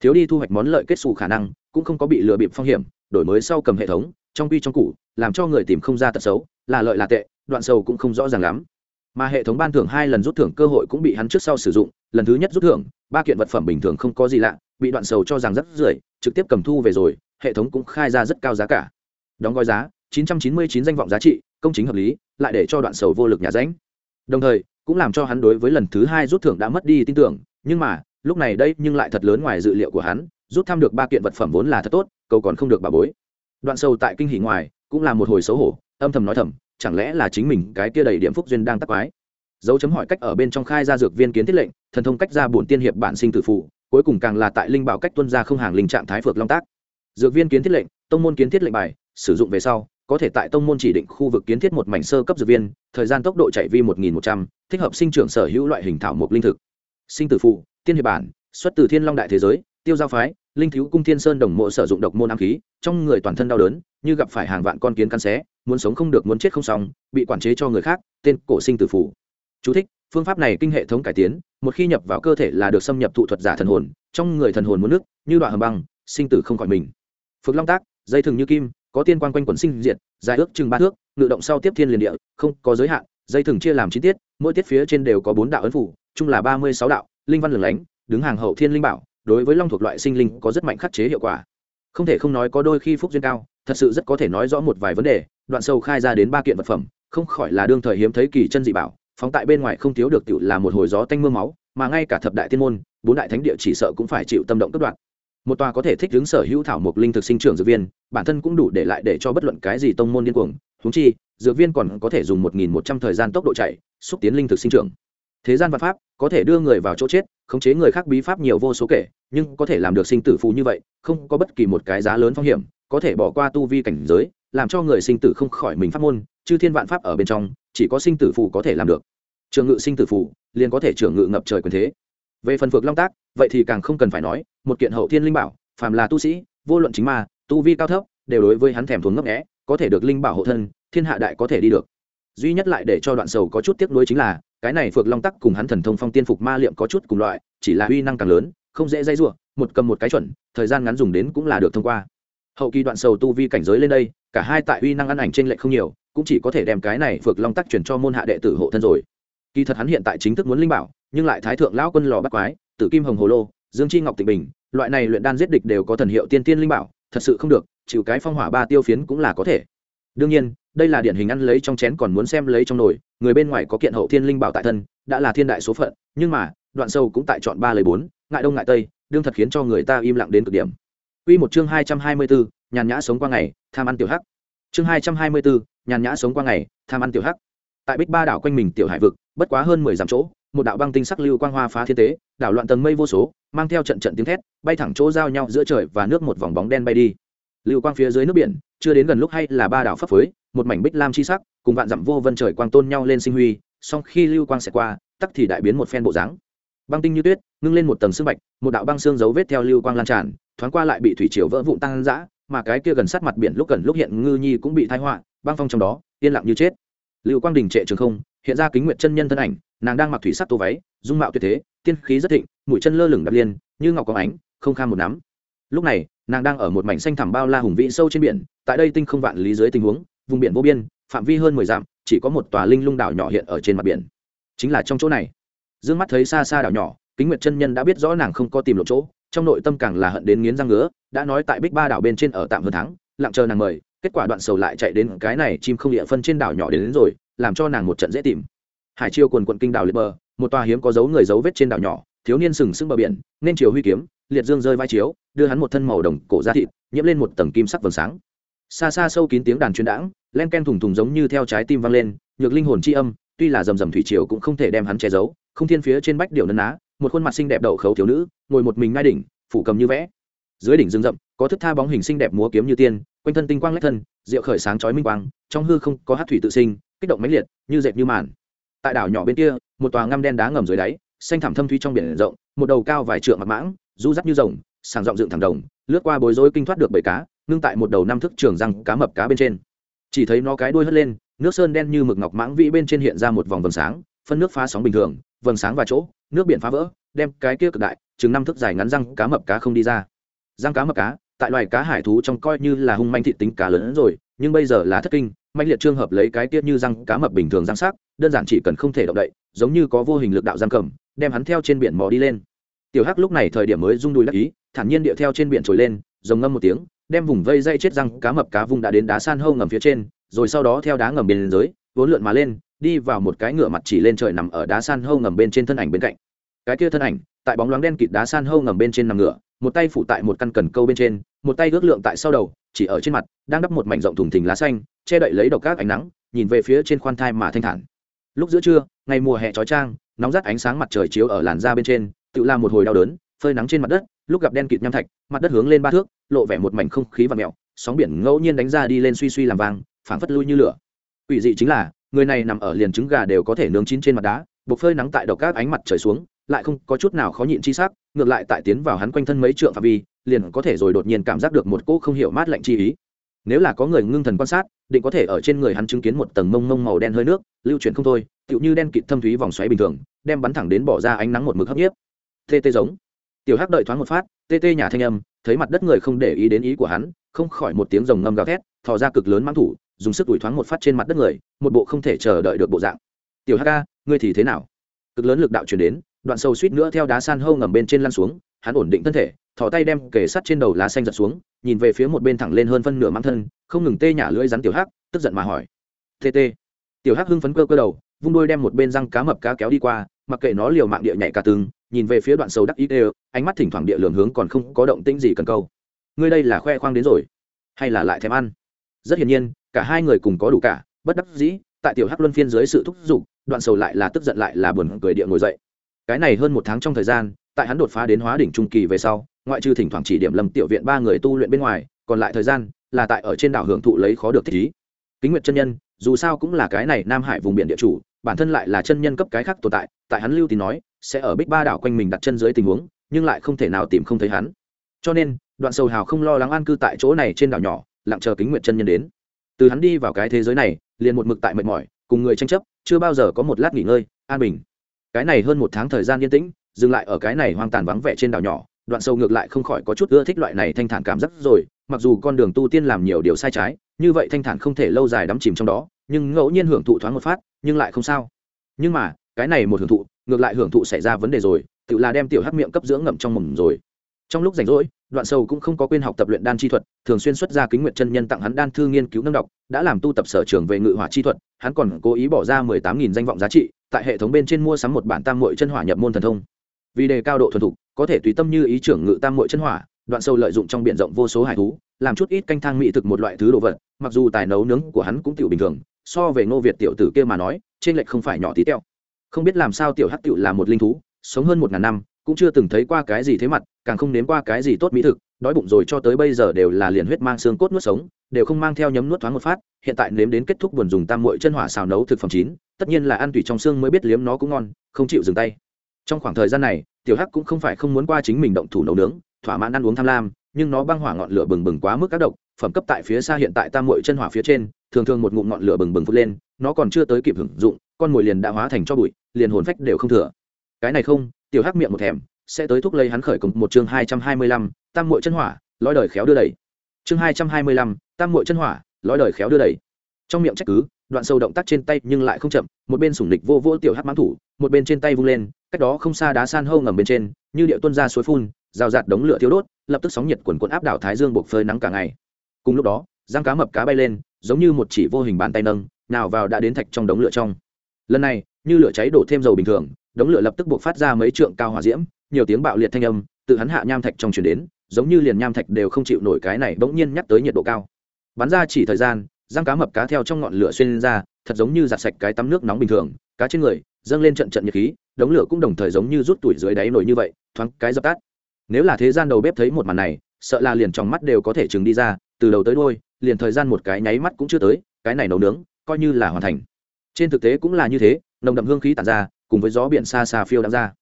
Thiếu đi thu hoạch món lợi kết xù khả năng, cũng không có bị lừa bịp phong hiểm, đổi mới sau cầm hệ thống, trong quy trong cũ làm cho người tìm không ra tật xấu, là lợi là tệ, đoạn sâu cũng không rõ ràng lắm. Mà hệ thống ban thưởng hai lần rút thưởng cơ hội cũng bị hắn trước sau sử dụng, lần thứ nhất rút thưởng, ba kiện vật phẩm bình thường không có gì lạ, bị đoạn sầu cho rằng rất rưởi, trực tiếp cầm thu về rồi, hệ thống cũng khai ra rất cao giá cả. Đóng gói giá 999 danh vọng giá trị, công chính hợp lý lại để cho đoạn sầu vô lực nhà ránh. Đồng thời, cũng làm cho hắn đối với lần thứ hai rút thưởng đã mất đi tin tưởng, nhưng mà, lúc này đây nhưng lại thật lớn ngoài dự liệu của hắn, rút thăm được ba kiện vật phẩm vốn là thật tốt, cầu còn không được bà bối. Đoạn sầu tại kinh hỉ ngoài, cũng là một hồi xấu hổ, âm thầm nói thầm, chẳng lẽ là chính mình cái kia đầy điểm phúc duyên đang tắc quái. Dấu chấm hỏi cách ở bên trong khai ra dược viên kiến thiết lệnh, thần thông cách ra bổn tiên hiệp bản sinh tử phụ, cuối cùng càng là tại linh bảo cách tuân ra không hàng linh trạng thái phược long tác. Dược viên kiến thiết lệnh, tông môn kiến thiết lệnh bài, sử dụng về sau có thể tại tông môn chỉ định khu vực kiến thiết một mảnh sơ cấp dược viên thời gian tốc độ chạy vi một nghìn một trăm thích hợp sinh trưởng sở hữu loại hình thảo mộc linh thực. Sinh tử phụ tiên hiệp bản xuất từ thiên long đại thế giới tiêu giao phái linh thiếu cung thiên sơn đồng mộ sử dụng độc môn ám khí trong người toàn thân đau đớn như gặp phải hàng vạn con kiến cắn xé muốn sống không được muốn chết không xong bị quản chế cho người khác tên cổ sinh tử phủ Chú thích, phương pháp này kinh hệ thống cải tiến một khi nhập vào cơ thể là được xâm nhập thụ thuật giả thần hồn trong người thần hồn muốn nước như đoạn hầm băng sinh tử không khỏi mình. Phượng long tác dây thừng như kim có tiên quan quanh quần sinh diệt, dài ước chừng ba thước, ngự động sau tiếp thiên liền địa, không có giới hạn, dây thừng chia làm chi tiết, mỗi tiết phía trên đều có bốn đạo ấn phủ, chung là ba mươi sáu đạo, linh văn lửng lánh, đứng hàng hậu thiên linh bảo, đối với long thuộc loại sinh linh có rất mạnh khắc chế hiệu quả. Không thể không nói có đôi khi phúc duyên cao, thật sự rất có thể nói rõ một vài vấn đề, đoạn sâu khai ra đến ba kiện vật phẩm, không khỏi là đương thời hiếm thấy kỳ chân dị bảo, phóng tại bên ngoài không thiếu được tựu là một hồi gió tanh mưa máu, mà ngay cả thập đại tiên môn, bốn đại thánh địa chỉ sợ cũng phải chịu tâm động cấp đoạn một tòa có thể thích ứng sở hữu thảo mộc linh thực sinh trưởng dược viên, bản thân cũng đủ để lại để cho bất luận cái gì tông môn điên cuồng. Húng chi, dược viên còn có thể dùng một nghìn một trăm thời gian tốc độ chạy, xúc tiến linh thực sinh trưởng. Thế gian văn pháp, có thể đưa người vào chỗ chết, khống chế người khác bí pháp nhiều vô số kể, nhưng có thể làm được sinh tử phù như vậy, không có bất kỳ một cái giá lớn phong hiểm, có thể bỏ qua tu vi cảnh giới, làm cho người sinh tử không khỏi mình pháp môn chứ thiên vạn pháp ở bên trong, chỉ có sinh tử phù có thể làm được. Trường ngự sinh tử phù, liền có thể trường ngự ngập trời quyền thế về phần phược long tác, vậy thì càng không cần phải nói, một kiện hậu thiên linh bảo, phàm là tu sĩ, vô luận chính ma, tu vi cao thấp, đều đối với hắn thèm thuồng ngấp nghẽ có thể được linh bảo hộ thân, thiên hạ đại có thể đi được. Duy nhất lại để cho đoạn sầu có chút tiếc nuối chính là, cái này phược long tắc cùng hắn thần thông phong tiên phục ma liệm có chút cùng loại, chỉ là uy năng càng lớn, không dễ dây ruộng một cầm một cái chuẩn, thời gian ngắn dùng đến cũng là được thông qua. Hậu kỳ đoạn sầu tu vi cảnh giới lên đây, cả hai tại uy năng ăn ảnh trên lệ không nhiều, cũng chỉ có thể đem cái này phược long tắc chuyển cho môn hạ đệ tử hộ thân rồi. Kỳ thật hắn hiện tại chính thức muốn linh bảo nhưng lại thái thượng lão quân lò bắt quái, tử kim hồng hồ lô, dương chi ngọc tịnh bình, loại này luyện đan giết địch đều có thần hiệu tiên tiên linh bảo, thật sự không được, chịu cái phong hỏa ba tiêu phiến cũng là có thể. đương nhiên, đây là điển hình ăn lấy trong chén còn muốn xem lấy trong nồi, người bên ngoài có kiện hậu thiên linh bảo tại thân, đã là thiên đại số phận, nhưng mà, đoạn sâu cũng tại chọn ba lời bốn, ngại đông ngại tây, đương thật khiến cho người ta im lặng đến cực điểm. Quy một chương hai trăm hai mươi bốn, nhàn nhã sống qua ngày, tham ăn tiểu hắc. Chương hai trăm hai mươi bốn, nhàn nhã sống qua ngày, tham ăn tiểu hắc. Tại bích ba đảo quanh mình tiểu hải vực, bất quá hơn mười dặm chỗ một đạo băng tinh sắc lưu quang hoa phá thiên tế, đảo loạn tầng mây vô số, mang theo trận trận tiếng thét, bay thẳng chỗ giao nhau giữa trời và nước một vòng bóng đen bay đi. Lưu quang phía dưới nước biển, chưa đến gần lúc hay là ba đảo pháp phới một mảnh bích lam chi sắc, cùng vạn dặm vô vân trời quang tôn nhau lên sinh huy, song khi lưu quang sẽ qua, tắc thì đại biến một phen bộ dáng. Băng tinh như tuyết, ngưng lên một tầng sương bạch, một đạo băng xương dấu vết theo lưu quang lan tràn, thoáng qua lại bị thủy triều vỡ vụn tăng dã mà cái kia gần sát mặt biển lúc gần lúc hiện ngư nhi cũng bị thái họa, băng phong trong đó, yên lặng như chết. Lưu quang đình trệ trường không, hiện ra kính nguyệt chân nhân thân ảnh nàng đang mặc thủy sắc tô váy dung mạo tuyệt thế tiên khí rất thịnh mũi chân lơ lửng đập liên như ngọc có ánh không kham một nắm. Lúc này nàng đang ở một mảnh xanh thẳm bao la hùng vĩ sâu trên biển tại đây tinh không vạn lý dưới tình huống vùng biển vô biên phạm vi hơn mười dặm chỉ có một tòa linh lung đảo nhỏ hiện ở trên mặt biển. Chính là trong chỗ này. D ư ơ n g mắt thấy xa xa đảo nhỏ kính nguyệt chân nhân đã biết rõ nàng không có tìm lộ chỗ trong nội tâm càng là hận đến nghiến răng ngứa đã nói tại bích ba đảo bên trên ở tạm hơn tháng lặng chờ nàng mời kết quả đoạn sầu lại chạy đến cái này chim không địa phân trên đảo nhỏ đến, đến rồi làm cho nàng một trận dễ tìm hải chiêu quần quận kinh đảo liệt bờ, một tòa hiếm có dấu người dấu vết trên đảo nhỏ, thiếu niên sừng sững bờ biển, nên chiều huy kiếm, liệt dương rơi vai chiếu, đưa hắn một thân màu đồng cổ da thịt, nhiễm lên một tầng kim sắc vầng sáng. Xa xa sâu kín tiếng đàn truyền đãng, len ken thùng thùng giống như theo trái tim vang lên, nhược linh hồn c h i âm, tuy là rầm rầm thủy triều cũng không thể đem hắn che giấu, không thiên phía trên bách điệu nấn á một khuôn mặt xinh đẹp đậu khấu thiếu nữ, ngồi một mình ngai đỉnh, phủ cầm như vẽ. Dưới đỉnh rừng rậm, có thức tha bóng hình xinh đẹp múa kiếm như tiên, quanh thân tinh quang lách thân, rượu khởi sáng chói minh quang, trong hư không có hát thủy tự sinh, kích động mãnh liệt, như dệt như màn tại đảo nhỏ bên kia, một tòa ngăm đen đá ngầm dưới đáy, xanh thảm thâm thuy trong biển rộng, một đầu cao vài trượng mặt mãng, du dắt như rồng, sàng rộng dựng thẳng đồng, lướt qua bối rối kinh thoát được bầy cá, ngưng tại một đầu năm thức trường răng cá mập cá bên trên. Chỉ thấy nó cái đuôi hất lên, nước sơn đen như mực ngọc mãng vĩ bên trên hiện ra một vòng vầng sáng, phân nước phá sóng bình thường, vầng sáng và chỗ, nước biển phá vỡ, đem cái kia cực đại, chừng năm thức dài ngắn răng cá mập cá không đi ra. Răng cá mập cá, tại loài cá hải thú trong coi như là hung manh thị tính cá lớn hơn rồi nhưng bây giờ là thất kinh mạnh liệt trường hợp lấy cái tiết như răng cá mập bình thường răng sắc, đơn giản chỉ cần không thể động đậy, giống như có vô hình lực đạo giam cầm, đem hắn theo trên biển mò đi lên. Tiểu hắc lúc này thời điểm mới rung đùi đắc ý, thản nhiên điệu theo trên biển trồi lên, rồng ngâm một tiếng, đem vùng vây dây chết răng cá mập cá vùng đã đến đá san hâu ngầm phía trên, rồi sau đó theo đá ngầm bên dưới, vốn lượn mà lên, đi vào một cái ngựa mặt chỉ lên trời nằm ở đá san hâu ngầm bên trên thân ảnh bên cạnh. Cái kia thân ảnh, tại bóng loáng đen kịt đá san hâu ngầm bên trên nằm ngựa một tay phủ tại một căn cần câu bên trên, một tay ước lượng tại sau đầu, chỉ ở trên mặt, đang đắp một mảnh rộng thùng thình lá xanh, che đậy lấy độc các ánh nắng, nhìn về phía trên khoan thai mà thanh thản. Lúc giữa trưa, ngày mùa hè trói trang nóng rát ánh sáng mặt trời chiếu ở làn da bên trên, tự làm một hồi đau đớn, phơi nắng trên mặt đất, lúc gặp đen kịt nham thạch, mặt đất hướng lên ba thước, lộ vẻ một mảnh không khí và mẹo sóng biển ngẫu nhiên đánh ra đi lên suy suy làm vang phảng phất lui như lửa. Quỷ dị chính là, người này nằm ở liền trứng gà đều có thể nướng chín trên mặt đá, buộc phơi nắng tại độc các ánh mặt trời xuống lại không có chút nào khó nhịn chi sắc, ngược lại tại tiến vào hắn quanh thân mấy trượng phạm vi, liền có thể rồi đột nhiên cảm giác được một cỗ không hiểu mát lạnh chi ý. Nếu là có người ngưng thần quan sát, định có thể ở trên người hắn chứng kiến một tầng mông mông màu đen hơi nước, lưu chuyển không thôi, tựu như đen kịt thâm thúy vòng xoáy bình thường, đem bắn thẳng đến bỏ ra ánh nắng một mực hấp nhiếp. Tê tê giống. Tiểu hắc đợi thoáng một phát, tê tê nhà thanh âm, thấy mặt đất người không để ý đến ý của hắn, không khỏi một tiếng rồng ngâm gào thét, thò ra cực lớn mãng thủ, dùng sức đuổi thoáng một phát trên mặt đất người, một bộ không thể chờ đợi được bộ dạng. Tiểu hắc ca, ngươi thì thế nào? Cực lớn lực đạo truyền đến đoạn sâu suýt nữa theo đá san hâu ngầm bên trên lăn xuống hắn ổn định thân thể thò tay đem kề sắt trên đầu lá xanh giật xuống nhìn về phía một bên thẳng lên hơn phân nửa mãng thân không ngừng tê nhả lưỡi rắn tiểu hắc tức giận mà hỏi. Tê tê. Tiểu hắc hưng phấn cơ cơ đầu vung đôi đem một bên răng cá mập cá kéo đi qua mặc kệ nó liều mạng địa nhảy cả tường, nhìn về phía đoạn sâu đắc ý đều ánh mắt thỉnh thoảng địa lường hướng còn không có động tĩnh gì cần câu. Ngươi đây là khoe khoang đến rồi hay là lại thèm ăn? Rất hiển nhiên cả hai người cùng có đủ cả bất đắc dĩ tại tiểu hắc luân phiên dưới sự thúc giục đoạn sầu lại là tức giận lại là buồn cười địa ngồi dậy cái này hơn một tháng trong thời gian, tại hắn đột phá đến hóa đỉnh trung kỳ về sau, ngoại trừ thỉnh thoảng chỉ điểm lâm tiểu viện ba người tu luyện bên ngoài, còn lại thời gian là tại ở trên đảo hưởng thụ lấy khó được thích ý. Kính nguyệt chân nhân, dù sao cũng là cái này nam hải vùng biển địa chủ, bản thân lại là chân nhân cấp cái khác tồn tại tại hắn lưu tín nói, sẽ ở bích ba đảo quanh mình đặt chân dưới tình huống, nhưng lại không thể nào tìm không thấy hắn. Cho nên, đoạn sầu hào không lo lắng an cư tại chỗ này trên đảo nhỏ, lặng chờ kính nguyện chân nhân đến. Từ hắn đi vào cái thế giới này, liền một mực tại mệt mỏi, cùng người tranh chấp, chưa bao giờ có một lát nghỉ ngơi, an bình cái này hơn một tháng thời gian yên tĩnh, dừng lại ở cái này hoang tàn vắng vẻ trên đảo nhỏ, đoạn sâu ngược lại không khỏi có chút ưa thích loại này thanh thản cảm giác rồi, mặc dù con đường tu tiên làm nhiều điều sai trái, như vậy thanh thản không thể lâu dài đắm chìm trong đó, nhưng ngẫu nhiên hưởng thụ thoáng một phát, nhưng lại không sao. Nhưng mà, cái này một hưởng thụ, ngược lại hưởng thụ xảy ra vấn đề rồi, tự là đem tiểu hắc miệng cấp dưỡng ngậm trong mồm rồi. Trong lúc rảnh rỗi, đoạn sâu cũng không có quên học tập luyện đan chi thuật, thường xuyên xuất ra kính nguyện chân nhân tặng hắn đan thư nghiên cứu nâng đọc đã làm tu tập sở trường về ngự hỏa chi thuật, hắn còn cố ý bỏ ra mười tám nghìn danh vọng giá trị tại hệ thống bên trên mua sắm một bản tam mội chân hỏa nhập môn thần thông. Vì đề cao độ thuần thục, có thể tùy tâm như ý trưởng ngự tam mội chân hỏa, đoạn sâu lợi dụng trong b i ể n rộng vô số hải thú, làm chút ít canh thang mỹ thực một loại thứ đồ vật, mặc dù tài nấu nướng của hắn cũng tiểu bình thường, so về ngô việt tiểu tử kia mà nói trên lệch không phải nhỏ tí teo. Không biết làm sao tiểu hắc tiểu là một linh thú, sống hơn một ngàn năm cũng chưa từng thấy qua cái gì thế mặt, càng không nếm qua cái gì tốt mỹ thực, đói bụng rồi cho tới bây giờ đều là liền huyết mang xương cốt nuốt sống, đều không mang theo nhấm nuốt thoáng một phát, hiện tại nếm đến kết thúc buồn dùng tam muội chân hỏa xào nấu thực phẩm chín, tất nhiên là ăn tùy trong xương mới biết liếm nó cũng ngon, không chịu dừng tay. Trong khoảng thời gian này, tiểu hắc cũng không phải không muốn qua chính mình động thủ nấu nướng, thỏa mãn ăn uống tham lam, nhưng nó băng hỏa ngọn lửa bừng bừng quá mức các độc, phẩm cấp tại phía xa hiện tại tam muội chân hỏa phía trên, thường thường một ngụm ngọn lửa bừng bừng phun lên, nó còn chưa tới kịp hưởng dụng, con mồi liền đã hóa thành cho bụi, liền hồn phách đều không thừa. Cái này không tiểu hắc miệng một thèm, sẽ tới thúc lấy hắn khởi cùng một chương hai trăm hai mươi lăm, tam mội chân hỏa lõi đời khéo đưa đẩy chương hai trăm hai mươi lăm, tam mội chân hỏa lõi đời khéo đưa đẩy trong miệng trách cứ, đoạn sâu động tác trên tay nhưng lại không chậm, một bên sủng địch vô vô tiểu hắc mãng thủ, một bên trên tay vung lên, cách đó không xa đá san hâu ngầm bên trên, như điệu tuân ra suối phun, rào rạt đống lửa thiếu đốt, lập tức sóng nhiệt quần quần áp đảo thái dương buộc phơi nắng cả ngày. Cùng lúc đó răng cá mập cá bay lên, giống như một chỉ vô hình bàn tay nâng, nào vào đã đến thạch trong đống lửa trong. Lần này, như lửa cháy đổ thêm dầu bình thường đống lửa lập tức buộc phát ra mấy trượng cao hỏa diễm, nhiều tiếng bạo liệt thanh âm tự hắn hạ nham thạch trong chuyển đến, giống như liền nham thạch đều không chịu nổi cái này bỗng nhiên nhắc tới nhiệt độ cao. Bắn ra chỉ thời gian, răng cá mập cá theo trong ngọn lửa xuyên lên ra, thật giống như giặt sạch cái tắm nước nóng bình thường, cá trên người dâng lên trận trận nhiệt khí, đống lửa cũng đồng thời giống như rút tuổi dưới đáy nổi như vậy, thoáng cái dập tắt. Nếu là thế gian đầu bếp thấy một màn này, sợ là liền trong mắt đều có thể chừng đi ra, từ đầu tới đôi liền thời gian một cái nháy mắt cũng chưa tới, cái này nấu nướng coi như là hoàn thành. Trên thực tế cũng là như thế, nồng đậm hương khí tàn ra cùng với gió biển xa xa phiêu đang ra.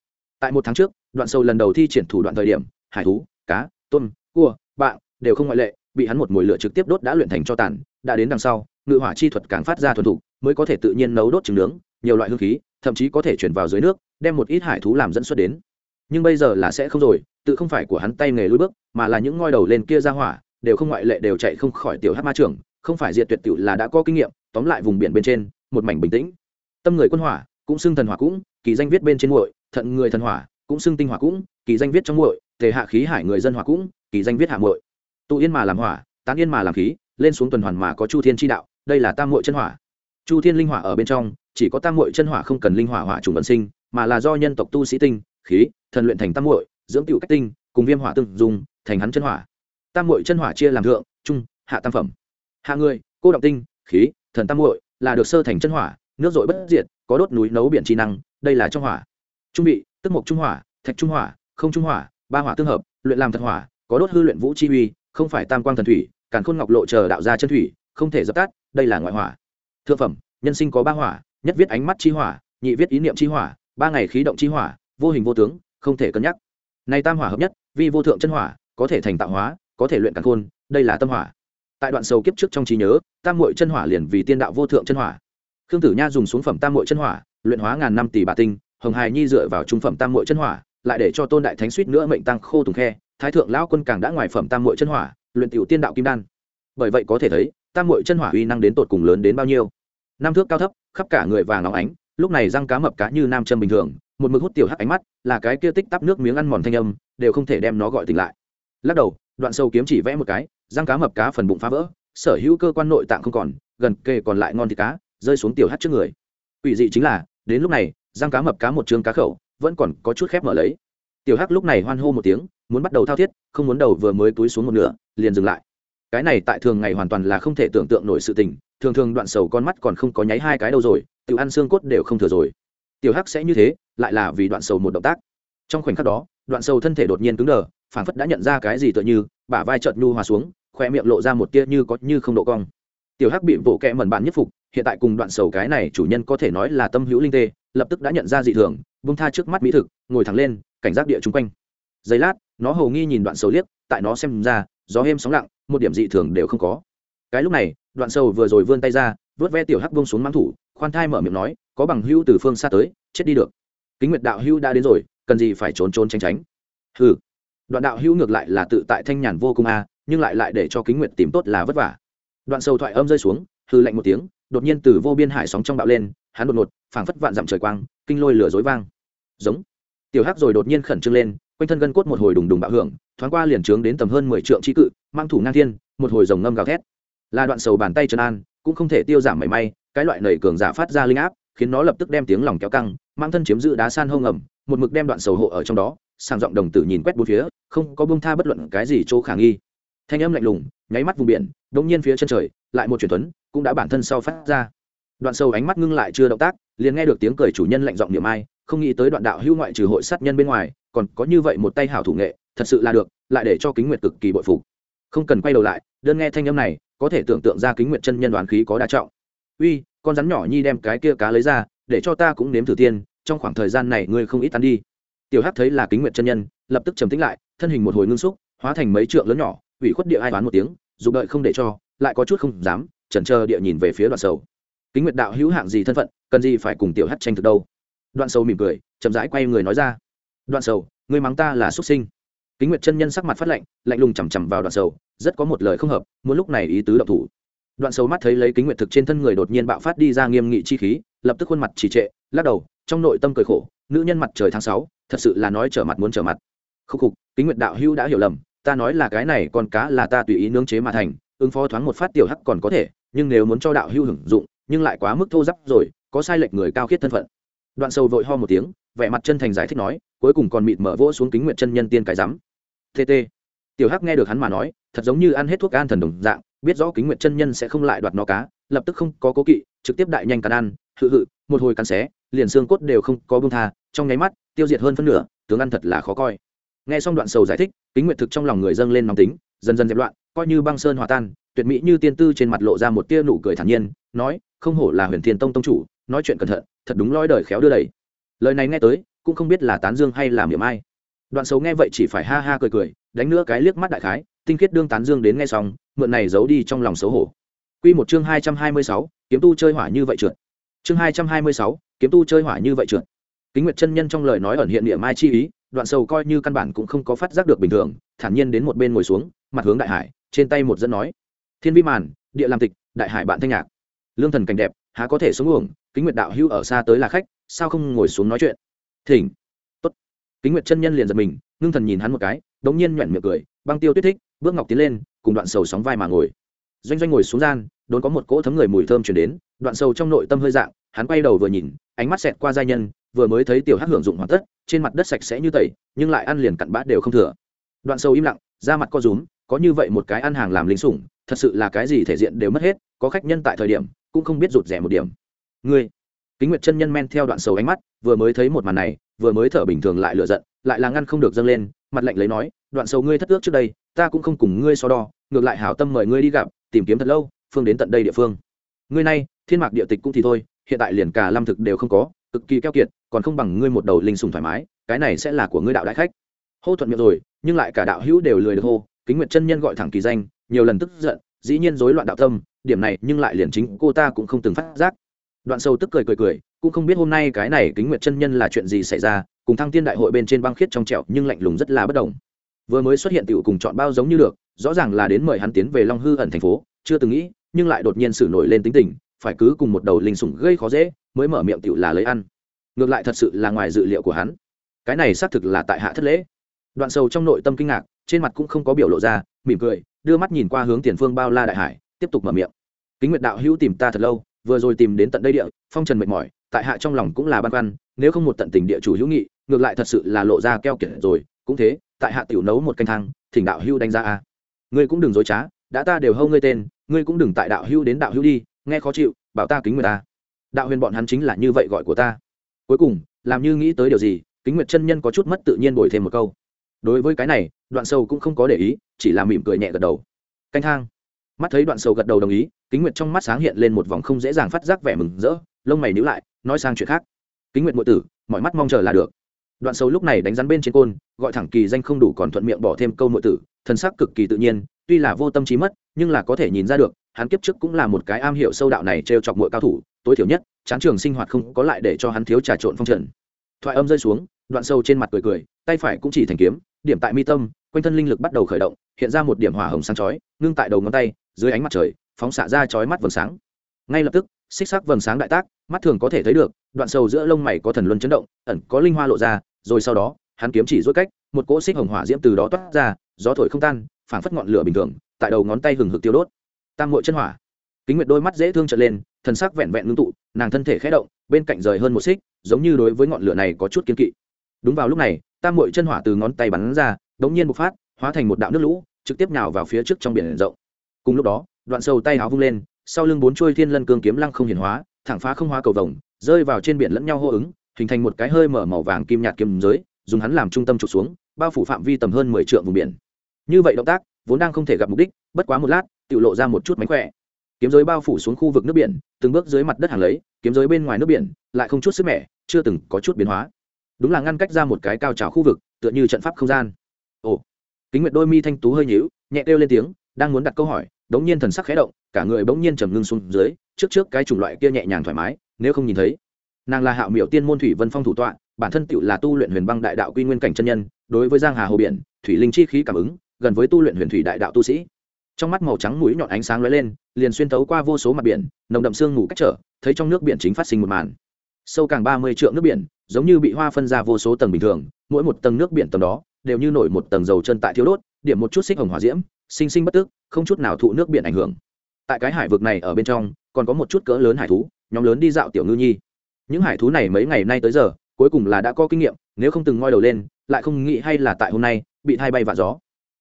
Tại một tháng trước, đoạn sâu lần đầu thi triển thủ đoạn thời điểm, hải thú, cá, tôm, cua bạn đều không ngoại lệ, bị hắn một mồi lửa trực tiếp đốt đã luyện thành cho tàn, đã đến đằng sau, ngự hỏa chi thuật càng phát ra thuần thục, mới có thể tự nhiên nấu đốt trứng nướng, nhiều loại hương khí, thậm chí có thể chuyển vào dưới nước, đem một ít hải thú làm dẫn xuất đến. Nhưng bây giờ là sẽ không rồi, tự không phải của hắn tay nghề lui bước, mà là những ngoi đầu lên kia ra hỏa, đều không ngoại lệ đều chạy không khỏi tiểu hát ma trưởng, không phải diệt tuyệt tiểu là đã có kinh nghiệm, tóm lại vùng biển bên trên, một mảnh bình tĩnh. Tâm người quân hỏa cũng xưng thần hỏa cũng, kỳ danh viết bên trên muội, thận người thần hỏa cũng xưng tinh hỏa cũng, kỳ danh viết trong muội, tề hạ khí hải người dân hỏa cũng, kỳ danh viết hạ muội. Tụ yên mà làm hỏa, tán yên mà làm khí, lên xuống tuần hoàn mà có chu thiên chi đạo, đây là tam muội chân hỏa. Chu thiên linh hỏa ở bên trong, chỉ có tam muội chân hỏa không cần linh hỏa hỏa trùng vận sinh, mà là do nhân tộc tu sĩ tinh, khí, thần luyện thành tam muội, dưỡng tiểu cách tinh, cùng viêm hỏa tương dùng, thành hắn chân hỏa. Tam muội chân hỏa chia làm thượng, trung, hạ tam phẩm. Hạ người, cô động tinh, khí, thần tam muội là được sơ thành chân hỏa, nước dội bất diệt có đốt núi nấu biển chi năng, đây là trong hỏa. Trung vị, tức mộc trung hỏa, thạch trung hỏa, không trung hỏa, ba hỏa tương hợp, luyện làm thật hỏa, có đốt hư luyện vũ chi uy, không phải tam quang thần thủy, càn khôn ngọc lộ chờ đạo ra chân thủy, không thể dập tắt, đây là ngoại hỏa. Thượng phẩm, nhân sinh có ba hỏa, nhất viết ánh mắt chi hỏa, nhị viết ý niệm chi hỏa, ba ngày khí động chi hỏa, vô hình vô tướng, không thể cân nhắc. Nay tam hỏa hợp nhất, vi vô thượng chân hỏa, có thể thành tạo hóa, có thể luyện càn khôn, đây là tâm hỏa. Tại đoạn sầu kiếp trước trong trí nhớ, tam muội chân hỏa liền vì tiên đạo vô thượng chân hỏa khương tử nha dùng xuống phẩm tam muội chân hỏa, luyện hóa ngàn năm tỷ bà tinh, hồng hài nhi dựa vào trung phẩm tam muội chân hỏa, lại để cho tôn đại thánh suýt nữa mệnh tăng khô tùng khe, thái thượng lão quân càng đã ngoài phẩm tam muội chân hỏa, luyện tiểu tiên đạo kim đan. Bởi vậy có thể thấy, tam muội chân hỏa uy năng đến tột cùng lớn đến bao nhiêu. Năm thước cao thấp, khắp cả người vàng óng ánh, lúc này răng cá mập cá như nam châm bình thường, một mực hút tiểu hắc ánh mắt, là cái kia tích tắp nước miếng ăn mòn thanh âm, đều không thể đem nó gọi tỉnh lại. Lắc đầu, đoạn sâu kiếm chỉ vẽ một cái, răng cá mập cá phần bụng phá vỡ, sở hữu cơ quan nội tạng không còn, gần kề còn lại ngon thịt cá rơi xuống tiểu hát trước người. Quỷ dị chính là, đến lúc này, răng cá mập cá một trường cá khẩu, vẫn còn có chút khép mở lấy. Tiểu hắc lúc này hoan hô một tiếng, muốn bắt đầu thao thiết, không muốn đầu vừa mới túi xuống một nửa, liền dừng lại. Cái này tại thường ngày hoàn toàn là không thể tưởng tượng nổi sự tình, thường thường đoạn sầu con mắt còn không có nháy hai cái đâu rồi tự ăn xương cốt đều không thừa rồi. Tiểu hắc sẽ như thế, lại là vì đoạn sầu một động tác. Trong khoảnh khắc đó, đoạn sầu thân thể đột nhiên cứng đờ phản phất đã nhận ra cái gì tựa như, bả vai chợt nhu hòa xuống khoe miệng lộ ra một tia như có như không độ cong. Tiểu hắc bị vỗ kẹ mẩn bạn nhất phục hiện tại cùng đoạn sầu cái này chủ nhân có thể nói là tâm hữu linh tê, lập tức đã nhận ra dị thường bung tha trước mắt mỹ thực, ngồi thẳng lên, cảnh giác địa chung quanh. Giây lát, nó hầu nghi nhìn đoạn sầu liếc, tại nó xem ra, gió êm sóng lặng, một điểm dị thường đều không có. Cái lúc này, đoạn sầu vừa rồi vươn tay ra, vớt ve tiểu hắc vông xuống mang thủ, khoan thai mở miệng nói, có bằng hữu từ phương xa tới, chết đi được. Kính nguyệt đạo hữu đã đến rồi, cần gì phải trốn trốn tránh tránh? Hừ. Đoạn đạo hữu ngược lại là tự tại thanh nhàn vô cùng a, nhưng lại lại để cho kính nguyệt tìm tốt là vất vả. Đoạn sầu thoại âm rơi xuống hư lạnh một tiếng đột nhiên từ vô biên hải sóng trong bạo lên, hắn đột ngột, phảng phất vạn dặm trời quang, kinh lôi lửa dối vang. Giống. Tiểu hắc rồi đột nhiên khẩn trương lên, quanh thân gân cốt một hồi đùng đùng bạo hưởng, thoáng qua liền trướng đến tầm hơn mười trượng trí cự, mang thủ ngang thiên, một hồi rồng ngâm gào thét. Là đoạn sầu bàn tay trần an, cũng không thể tiêu giảm mảy may, cái loại nảy cường giả phát ra linh áp, khiến nó lập tức đem tiếng lòng kéo căng, mang thân chiếm giữ đá san hông ẩm, một mực đem đoạn sầu hộ ở trong đó, sàng giọng đồng tử nhìn quét bốn phía, không có bông tha bất luận cái gì chỗ khả nghi thanh âm lạnh lùng, nháy mắt vùng biển đông nhiên phía chân trời, lại một truyền tuấn, cũng đã bản thân sau phát ra. Đoạn sâu ánh mắt ngưng lại chưa động tác, liền nghe được tiếng cười chủ nhân lạnh giọng niệm ai, không nghĩ tới đoạn đạo hữu ngoại trừ hội sát nhân bên ngoài, còn có như vậy một tay hảo thủ nghệ, thật sự là được, lại để cho kính nguyệt cực kỳ bội phục. Không cần quay đầu lại, đơn nghe thanh âm này, có thể tưởng tượng ra kính nguyệt chân nhân đoán khí có đa trọng. Uy, con rắn nhỏ nhi đem cái kia cá lấy ra, để cho ta cũng nếm thử tiên, trong khoảng thời gian này ngươi không ít ăn đi. Tiểu hắc thấy là kính nguyệt chân nhân, lập tức trầm tĩnh lại, thân hình một hồi ngưng xúc, hóa thành mấy trượng lớn nhỏ ủy khuất địa ai đoán một tiếng dù đợi không để cho, lại có chút không dám, chần chờ địa nhìn về phía đoạn sầu. Kính nguyệt đạo hữu hạng gì thân phận, cần gì phải cùng tiểu hắc tranh thực đâu? Đoạn sầu mỉm cười, chậm rãi quay người nói ra. Đoạn sầu, ngươi mắng ta là xuất sinh. Kính nguyệt chân nhân sắc mặt phát lạnh lạnh lùng chằm chằm vào đoạn sầu, rất có một lời không hợp, muốn lúc này ý tứ động thủ. Đoạn sầu mắt thấy lấy kính nguyệt thực trên thân người đột nhiên bạo phát đi ra nghiêm nghị chi khí, lập tức khuôn mặt trì trệ, lắc đầu, trong nội tâm cười khổ, nữ nhân mặt trời tháng sáu, thật sự là nói trở mặt muốn trở mặt. Khúc khục, kính nguyệt đạo hữu đã hiểu lầm ta nói là cái này con cá là ta tùy ý nướng chế mà thành, ứng phó thoáng một phát tiểu hắc còn có thể, nhưng nếu muốn cho đạo hưu hưởng dụng, nhưng lại quá mức thô giáp rồi, có sai lệch người cao khiết thân phận. Đoạn sầu vội ho một tiếng, vẻ mặt chân thành giải thích nói, cuối cùng còn mịt mở vỗ xuống kính nguyện chân nhân tiên cái rắm. Tt tiểu hắc nghe được hắn mà nói, thật giống như ăn hết thuốc an thần đồng dạng, biết rõ kính nguyện chân nhân sẽ không lại đoạt nó cá, lập tức không có cố kỵ, trực tiếp đại nhanh cắn ăn, hự hự, một hồi cắn xé, liền xương cốt đều không có bông tha, trong nháy mắt, tiêu diệt hơn phân nửa, tướng ăn thật là khó coi nghe xong đoạn sầu giải thích kính nguyệt thực trong lòng người dâng lên nóng tính dần dần dẹp loạn coi như băng sơn hòa tan tuyệt mỹ như tiên tư trên mặt lộ ra một tia nụ cười thản nhiên nói không hổ là huyền thiên tông tông chủ nói chuyện cẩn thận thật đúng lõi đời khéo đưa đẩy lời này nghe tới cũng không biết là tán dương hay là điểm ai đoạn xấu nghe vậy chỉ phải ha ha cười cười đánh nữa cái liếc mắt đại khái tinh khiết đương tán dương đến nghe xong mượn này giấu đi trong lòng xấu hổ Quy một chương hai trăm hai mươi sáu, kiếm tu chơi hỏa như vậy trượt. Chương hai trăm hai mươi sáu, kiếm tu chơi hỏa như vậy trượt. Kính Nguyệt chân nhân trong lời nói ẩn hiện niệm mai chi ý, đoạn sầu coi như căn bản cũng không có phát giác được bình thường, thản nhiên đến một bên ngồi xuống, mặt hướng đại hải, trên tay một dẫn nói: "Thiên vi màn, địa làm tịch, đại hải bạn thanh nhạc. Lương thần cảnh đẹp, há có thể xuống uổng, Kính Nguyệt đạo hưu ở xa tới là khách, sao không ngồi xuống nói chuyện?" Thỉnh. Tốt. Kính Nguyệt chân nhân liền giật mình, ngưng thần nhìn hắn một cái, đống nhiên nhuyễn miệng cười, băng tiêu tuyết thích, bước ngọc tiến lên, cùng đoạn sầu sóng vai mà ngồi doanh doanh ngồi xuống gian đốn có một cỗ thấm người mùi thơm chuyển đến đoạn Sầu trong nội tâm hơi dạng hắn quay đầu vừa nhìn ánh mắt xẹt qua giai nhân vừa mới thấy tiểu hắc hưởng dụng hoàn tất, trên mặt đất sạch sẽ như tẩy, nhưng lại ăn liền cặn bã đều không thừa. Đoạn sâu im lặng, da mặt co rúm, có như vậy một cái ăn hàng làm lính sủng, thật sự là cái gì thể diện đều mất hết, có khách nhân tại thời điểm, cũng không biết rụt rẻ một điểm. Ngươi, kính nguyệt chân nhân men theo đoạn sâu ánh mắt, vừa mới thấy một màn này, vừa mới thở bình thường lại lựa giận, lại là ngăn không được dâng lên, mặt lạnh lấy nói, đoạn sâu ngươi thất ước trước đây, ta cũng không cùng ngươi so đo, ngược lại hảo tâm mời ngươi đi gặp, tìm kiếm thật lâu, phương đến tận đây địa phương. Ngươi nay, thiên mạc địa tịch cũng thì thôi, hiện tại liền cả lâm thực đều không có, cực kỳ keo kiệt còn không bằng ngươi một đầu linh sùng thoải mái, cái này sẽ là của ngươi đạo đại khách. Hô thuận miệng rồi, nhưng lại cả đạo hữu đều lười được hô, kính nguyệt chân nhân gọi thẳng kỳ danh, nhiều lần tức giận, dĩ nhiên rối loạn đạo tâm, điểm này nhưng lại liền chính cô ta cũng không từng phát giác. Đoạn sâu tức cười cười cười, cũng không biết hôm nay cái này kính nguyệt chân nhân là chuyện gì xảy ra, cùng thăng tiên đại hội bên trên băng khiết trong trẹo nhưng lạnh lùng rất là bất đồng vừa mới xuất hiện tiểu cùng chọn bao giống như được, rõ ràng là đến mời hắn tiến về long hư ẩn thành phố, chưa từng nghĩ, nhưng lại đột nhiên xử nổi lên tính tình, phải cứ cùng một đầu linh sủng gây khó dễ, mới mở miệng tiểu là lấy ăn ngược lại thật sự là ngoài dự liệu của hắn. Cái này xác thực là tại hạ thất lễ. Đoạn sầu trong nội tâm kinh ngạc, trên mặt cũng không có biểu lộ ra, mỉm cười, đưa mắt nhìn qua hướng tiền phương bao la đại hải, tiếp tục mở miệng. Kính nguyệt đạo hữu tìm ta thật lâu, vừa rồi tìm đến tận đây địa, phong trần mệt mỏi, tại hạ trong lòng cũng là băn khoăn, nếu không một tận tình địa chủ hữu nghị, ngược lại thật sự là lộ ra keo kiệt rồi, cũng thế, tại hạ tiểu nấu một canh thang, thỉnh đạo hữu đánh giá a. Ngươi cũng đừng dối trá, đã ta đều hâu ngươi tên, ngươi cũng đừng tại đạo hữu đến đạo hữu đi, nghe khó chịu, bảo ta kính người ta. Đạo huyền bọn hắn chính là như vậy gọi của ta cuối cùng, làm như nghĩ tới điều gì, kính nguyệt chân nhân có chút mất tự nhiên bồi thêm một câu. Đối với cái này, đoạn sầu cũng không có để ý, chỉ là mỉm cười nhẹ gật đầu. Canh thang. Mắt thấy đoạn sầu gật đầu đồng ý, kính nguyệt trong mắt sáng hiện lên một vòng không dễ dàng phát giác vẻ mừng rỡ, lông mày nhíu lại, nói sang chuyện khác. Kính nguyệt ngụ tử, mọi mắt mong chờ là được. Đoạn sầu lúc này đánh rắn bên trên côn, gọi thẳng kỳ danh không đủ còn thuận miệng bỏ thêm câu ngụ tử, thần sắc cực kỳ tự nhiên, tuy là vô tâm trí mất, nhưng là có thể nhìn ra được, hắn kiếp trước cũng là một cái am hiểu sâu đạo này t chọc mọi cao thủ, tối thiểu nhất chán trường sinh hoạt không có lại để cho hắn thiếu trà trộn phong trần. Thoại âm rơi xuống, đoạn sâu trên mặt cười cười, tay phải cũng chỉ thành kiếm, điểm tại mi tâm, quanh thân linh lực bắt đầu khởi động, hiện ra một điểm hỏa hồng sáng chói, ngưng tại đầu ngón tay, dưới ánh mặt trời, phóng xạ ra chói mắt vầng sáng. Ngay lập tức, xích sắc vầng sáng đại tác, mắt thường có thể thấy được, đoạn sâu giữa lông mày có thần luân chấn động, ẩn có linh hoa lộ ra, rồi sau đó, hắn kiếm chỉ rối cách, một cỗ xích hồng hỏa diễm từ đó toát ra, gió thổi không tan, phảng phất ngọn lửa bình thường, tại đầu ngón tay hừng hực tiêu đốt. Tam mội chân hỏa. Kính nguyệt đôi mắt dễ thương trở lên thần sắc vẹn vẹn ngưng tụ, nàng thân thể khẽ động, bên cạnh rời hơn một xích, giống như đối với ngọn lửa này có chút kiên kỵ. Đúng vào lúc này, tam mội chân hỏa từ ngón tay bắn ra, đống nhiên bộc phát, hóa thành một đạo nước lũ, trực tiếp nhào vào phía trước trong biển rộng. Cùng lúc đó, đoạn sầu tay áo vung lên, sau lưng bốn chuôi thiên lân cương kiếm lăng không hiển hóa, thẳng phá không hóa cầu vồng, rơi vào trên biển lẫn nhau hô ứng, hình thành một cái hơi mở màu vàng kim nhạt kiếm giới, dùng hắn làm trung tâm trục xuống, bao phủ phạm vi tầm hơn mười triệu vùng biển. Như vậy động tác, vốn đang không thể gặp mục đích, bất quá một lát tự lộ ra một chút mánh khỏe kiếm giới bao phủ xuống khu vực nước biển, từng bước dưới mặt đất hàng lấy, kiếm giới bên ngoài nước biển, lại không chút sức mẻ, chưa từng có chút biến hóa. Đúng là ngăn cách ra một cái cao trào khu vực, tựa như trận pháp không gian. Ồ. Kính nguyệt đôi mi thanh tú hơi nhíu, nhẹ kêu lên tiếng, đang muốn đặt câu hỏi, đống nhiên thần sắc khẽ động, cả người bỗng nhiên trầm ngưng xuống dưới, trước trước cái chủng loại kia nhẹ nhàng thoải mái, nếu không nhìn thấy. Nàng là hạo miểu tiên môn thủy vân phong thủ tọa, bản thân tựu là tu luyện huyền băng đại đạo quy nguyên cảnh chân nhân, đối với giang hà hồ biển, thủy linh chi khí cảm ứng, gần với tu luyện huyền thủy đại đạo tu sĩ trong mắt màu trắng mũi nhọn ánh sáng lóe lên, liền xuyên thấu qua vô số mặt biển, nồng đậm sương ngủ cách trở, thấy trong nước biển chính phát sinh một màn. Sâu càng ba mươi triệu nước biển, giống như bị hoa phân ra vô số tầng bình thường, mỗi một tầng nước biển tầng đó, đều như nổi một tầng dầu chân tại thiếu đốt, điểm một chút xích hồng hỏa diễm, sinh sinh bất tức, không chút nào thụ nước biển ảnh hưởng. Tại cái hải vực này ở bên trong, còn có một chút cỡ lớn hải thú, nhóm lớn đi dạo tiểu ngư nhi. Những hải thú này mấy ngày nay tới giờ, cuối cùng là đã có kinh nghiệm, nếu không từng ngoi đầu lên, lại không nghĩ hay là tại hôm nay, bị thay bay vạ gió.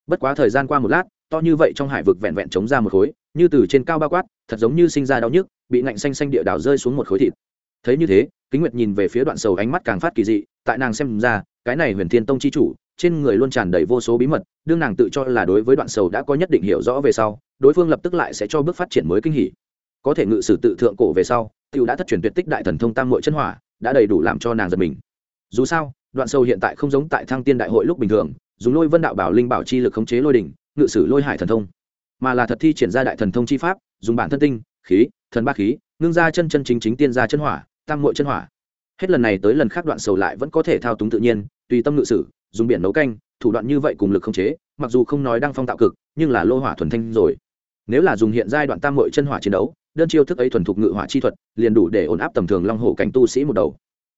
Bất quá thời gian qua một lát to như vậy trong hải vực vẹn vẹn chống ra một khối, như từ trên cao bao quát, thật giống như sinh ra đau nhức, bị ngạnh xanh xanh địa đảo rơi xuống một khối thịt. Thấy như thế, kính nguyệt nhìn về phía đoạn sầu ánh mắt càng phát kỳ dị, tại nàng xem ra, cái này huyền thiên tông chi chủ, trên người luôn tràn đầy vô số bí mật, đương nàng tự cho là đối với đoạn sầu đã có nhất định hiểu rõ về sau, đối phương lập tức lại sẽ cho bước phát triển mới kinh hỉ. Có thể ngự sử tự thượng cổ về sau t đã thất truyền tuyệt tích đại thần thông tam mội chân hỏa, đã đầy đủ làm cho nàng giật mình. Dù sao, đoạn sầu hiện tại không giống tại thăng tiên đại hội lúc bình thường, dùng lôi vân đạo bảo linh bảo chi lực khống chế lôi đỉnh ngự sử lôi hải thần thông, mà là thật thi triển ra đại thần thông chi pháp, dùng bản thân tinh, khí, thần ba khí, ngưng ra chân chân chính chính tiên ra chân hỏa, tam mội chân hỏa. Hết lần này tới lần khác đoạn sầu lại vẫn có thể thao túng tự nhiên, tùy tâm ngự sử, dùng biển nấu canh, thủ đoạn như vậy cùng lực không chế, mặc dù không nói đang phong tạo cực, nhưng là lô hỏa thuần thanh rồi. Nếu là dùng hiện giai đoạn tam mội chân hỏa chiến đấu, đơn chiêu thức ấy thuần thục ngự hỏa chi thuật, liền đủ để ổn áp tầm thường long hổ cảnh tu sĩ một đầu.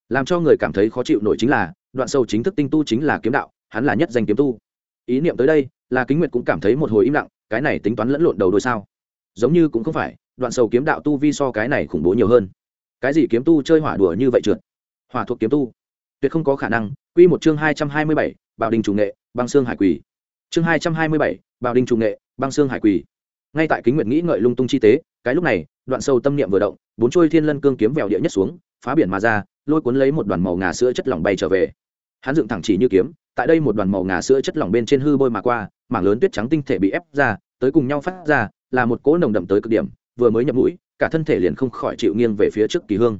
Làm cho người cảm thấy khó chịu nổi chính là, đoạn sâu chính thức tinh tu chính là kiếm đạo, hắn là nhất danh kiếm tu. Ý niệm tới đây là kính nguyệt cũng cảm thấy một hồi im lặng, cái này tính toán lẫn lộn đầu đôi sao. Giống như cũng không phải, đoạn sầu kiếm đạo tu vi so cái này khủng bố nhiều hơn. Cái gì kiếm tu chơi hỏa đùa như vậy trượt? Hỏa thuộc kiếm tu. Tuyệt không có khả năng. Quy một chương hai trăm hai mươi bảy, bảo đình chủ nghệ, băng xương hải quỳ. Chương hai trăm hai mươi bảy, bảo đình chủ nghệ, băng xương hải quỳ. Ngay tại kính nguyệt nghĩ ngợi lung tung chi tế, cái lúc này, đoạn sâu tâm niệm vừa động, bốn trôi thiên lân cương kiếm vèo địa nhất xuống, phá biển mà ra, lôi cuốn lấy một đoàn màu ngà sữa chất lỏng bay trở về. Hắn dựng thẳng chỉ như kiếm tại đây một đoàn màu ngà sữa chất lỏng bên trên hư bôi mà qua, mảng lớn tuyết trắng tinh thể bị ép ra, tới cùng nhau phát ra, là một cỗ nồng đậm tới cực điểm, vừa mới nhập mũi, cả thân thể liền không khỏi chịu nghiêng về phía trước kỳ hương.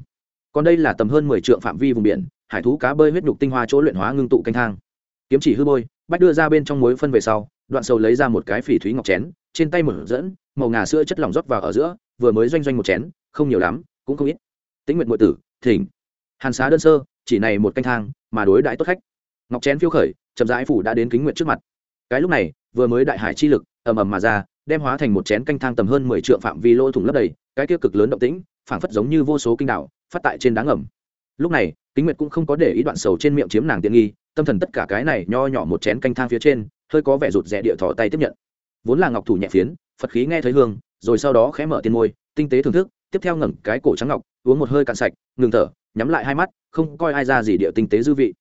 Còn đây là tầm hơn mười trượng phạm vi vùng biển, hải thú cá bơi huyết nhục tinh hoa chỗ luyện hóa ngưng tụ canh thang. Kiếm chỉ hư bôi, bách đưa ra bên trong muối phân về sau, đoạn sầu lấy ra một cái phỉ thúy ngọc chén, trên tay mở dẫn, màu ngà sữa chất lỏng rót vào ở giữa, vừa mới doanh doanh một chén, không nhiều lắm, cũng không ít. Tĩnh nguyện ngụy tử, thỉnh. Hàn xá đơn sơ, chỉ này một canh thang, mà đối đãi tốt khách ngọc chén phiêu khởi, chậm rãi phủ đã đến kính nguyện trước mặt. Cái lúc này, vừa mới đại hải chi lực, ầm ầm mà ra, đem hóa thành một chén canh thang tầm hơn mười triệu phạm vi lỗ thủng lấp đầy, cái kia cực lớn động tĩnh, phảng phất giống như vô số kinh đạo phát tại trên đá ngầm. Lúc này, kính nguyệt cũng không có để ý đoạn sầu trên miệng chiếm nàng tiện nghi, tâm thần tất cả cái này nho nhỏ một chén canh thang phía trên, hơi có vẻ rụt rè địa thỏ tay tiếp nhận. Vốn là ngọc thủ nhẹ phiến, phật khí nghe thấy hương, rồi sau đó khẽ mở tiên môi, tinh tế thưởng thức, tiếp theo ngẩng cái cổ trắng ngọc, uống một hơi cạn sạch, ngừng thở, nhắm lại hai mắt, không coi ai ra gì địa tinh tế dư vị.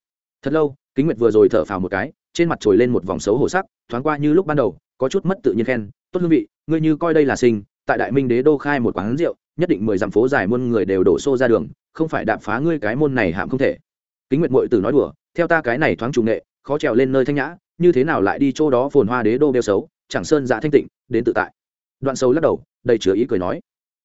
Thật lâu kính nguyệt vừa rồi thở phào một cái, trên mặt trồi lên một vòng xấu hổ sắc, thoáng qua như lúc ban đầu, có chút mất tự nhiên khen, tốt hương vị, ngươi như coi đây là sinh, tại đại minh đế đô khai một quán rượu, nhất định mười dặm phố dài muôn người đều đổ xô ra đường, không phải đạp phá ngươi cái môn này hạm không thể. Kính nguyệt mội tử nói đùa, theo ta cái này thoáng trùng nghệ, khó trèo lên nơi thanh nhã, như thế nào lại đi chỗ đó phồn hoa đế đô đeo xấu, chẳng sơn dạ thanh tịnh, đến tự tại. Đoạn sâu lắc đầu, đầy chứa ý cười nói.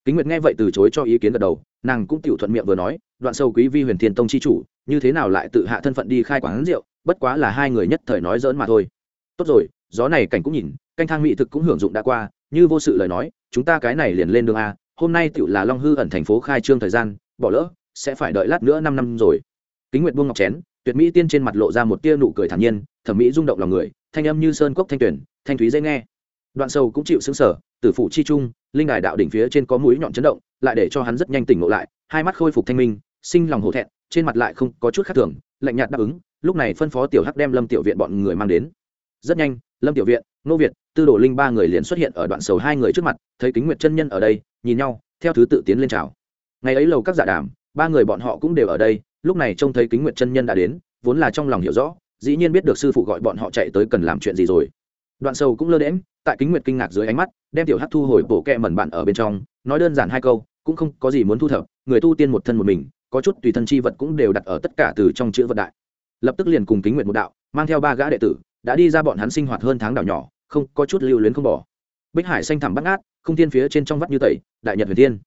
Kính nguyệt nghe vậy từ chối cho ý kiến gật đầu, nàng cũng tiểu thuận miệng vừa nói, đoạn sâu quý vi huyền thiên tông chi chủ như thế nào lại tự hạ thân phận đi khai quán rượu, bất quá là hai người nhất thời nói dỡn mà thôi. Tốt rồi, gió này cảnh cũng nhìn, canh thang mỹ thực cũng hưởng dụng đã qua, như vô sự lời nói, chúng ta cái này liền lên đường a, hôm nay tiểu là long hư ẩn thành phố khai trương thời gian, bỏ lỡ, sẽ phải đợi lát nữa năm năm rồi. Kính nguyệt buông ngọc chén, tuyệt mỹ tiên trên mặt lộ ra một tia nụ cười thản nhiên, thẩm mỹ rung động lòng người, thanh âm như sơn cốc thanh tuyển, thanh thúy dễ nghe. Đoạn sâu cũng chịu xứng sở tử phụ chi trung, linh đài đạo đỉnh phía trên có mũi nhọn chấn động, lại để cho hắn rất nhanh tỉnh ngộ lại, hai mắt khôi phục thanh minh, sinh lòng hổ thẹn trên mặt lại không có chút khác thường, lạnh nhạt đáp ứng, lúc này phân phó tiểu hắc đem lâm tiểu viện bọn người mang đến. Rất nhanh, lâm tiểu viện nô việt, tư đồ linh ba người liền xuất hiện ở đoạn sầu hai người trước mặt, thấy kính nguyệt chân nhân ở đây, nhìn nhau, theo thứ tự tiến lên chào. Ngày ấy lầu các giả đàm, ba người bọn họ cũng đều ở đây, lúc này trông thấy kính nguyệt chân nhân đã đến, vốn là trong lòng hiểu rõ, dĩ nhiên biết được sư phụ gọi bọn họ chạy tới cần làm chuyện gì rồi. Đoạn sầu cũng lơ đễm tại kính nguyệt kinh ngạc dưới ánh mắt, đem tiểu hắc thu hồi bổ kẹ mẩn bạn ở bên trong, nói đơn giản hai câu, cũng không có gì muốn thu thập, người tu tiên một thân một mình có chút tùy thân chi vật cũng đều đặt ở tất cả từ trong chữ vật đại. Lập tức liền cùng kính nguyệt một đạo, mang theo ba gã đệ tử, đã đi ra bọn hắn sinh hoạt hơn tháng đảo nhỏ, không, có chút lưu luyến không bỏ. Bích hải xanh thẳm bắt ngát, không thiên phía trên trong vắt như tẩy, đại nhật huyền thiên.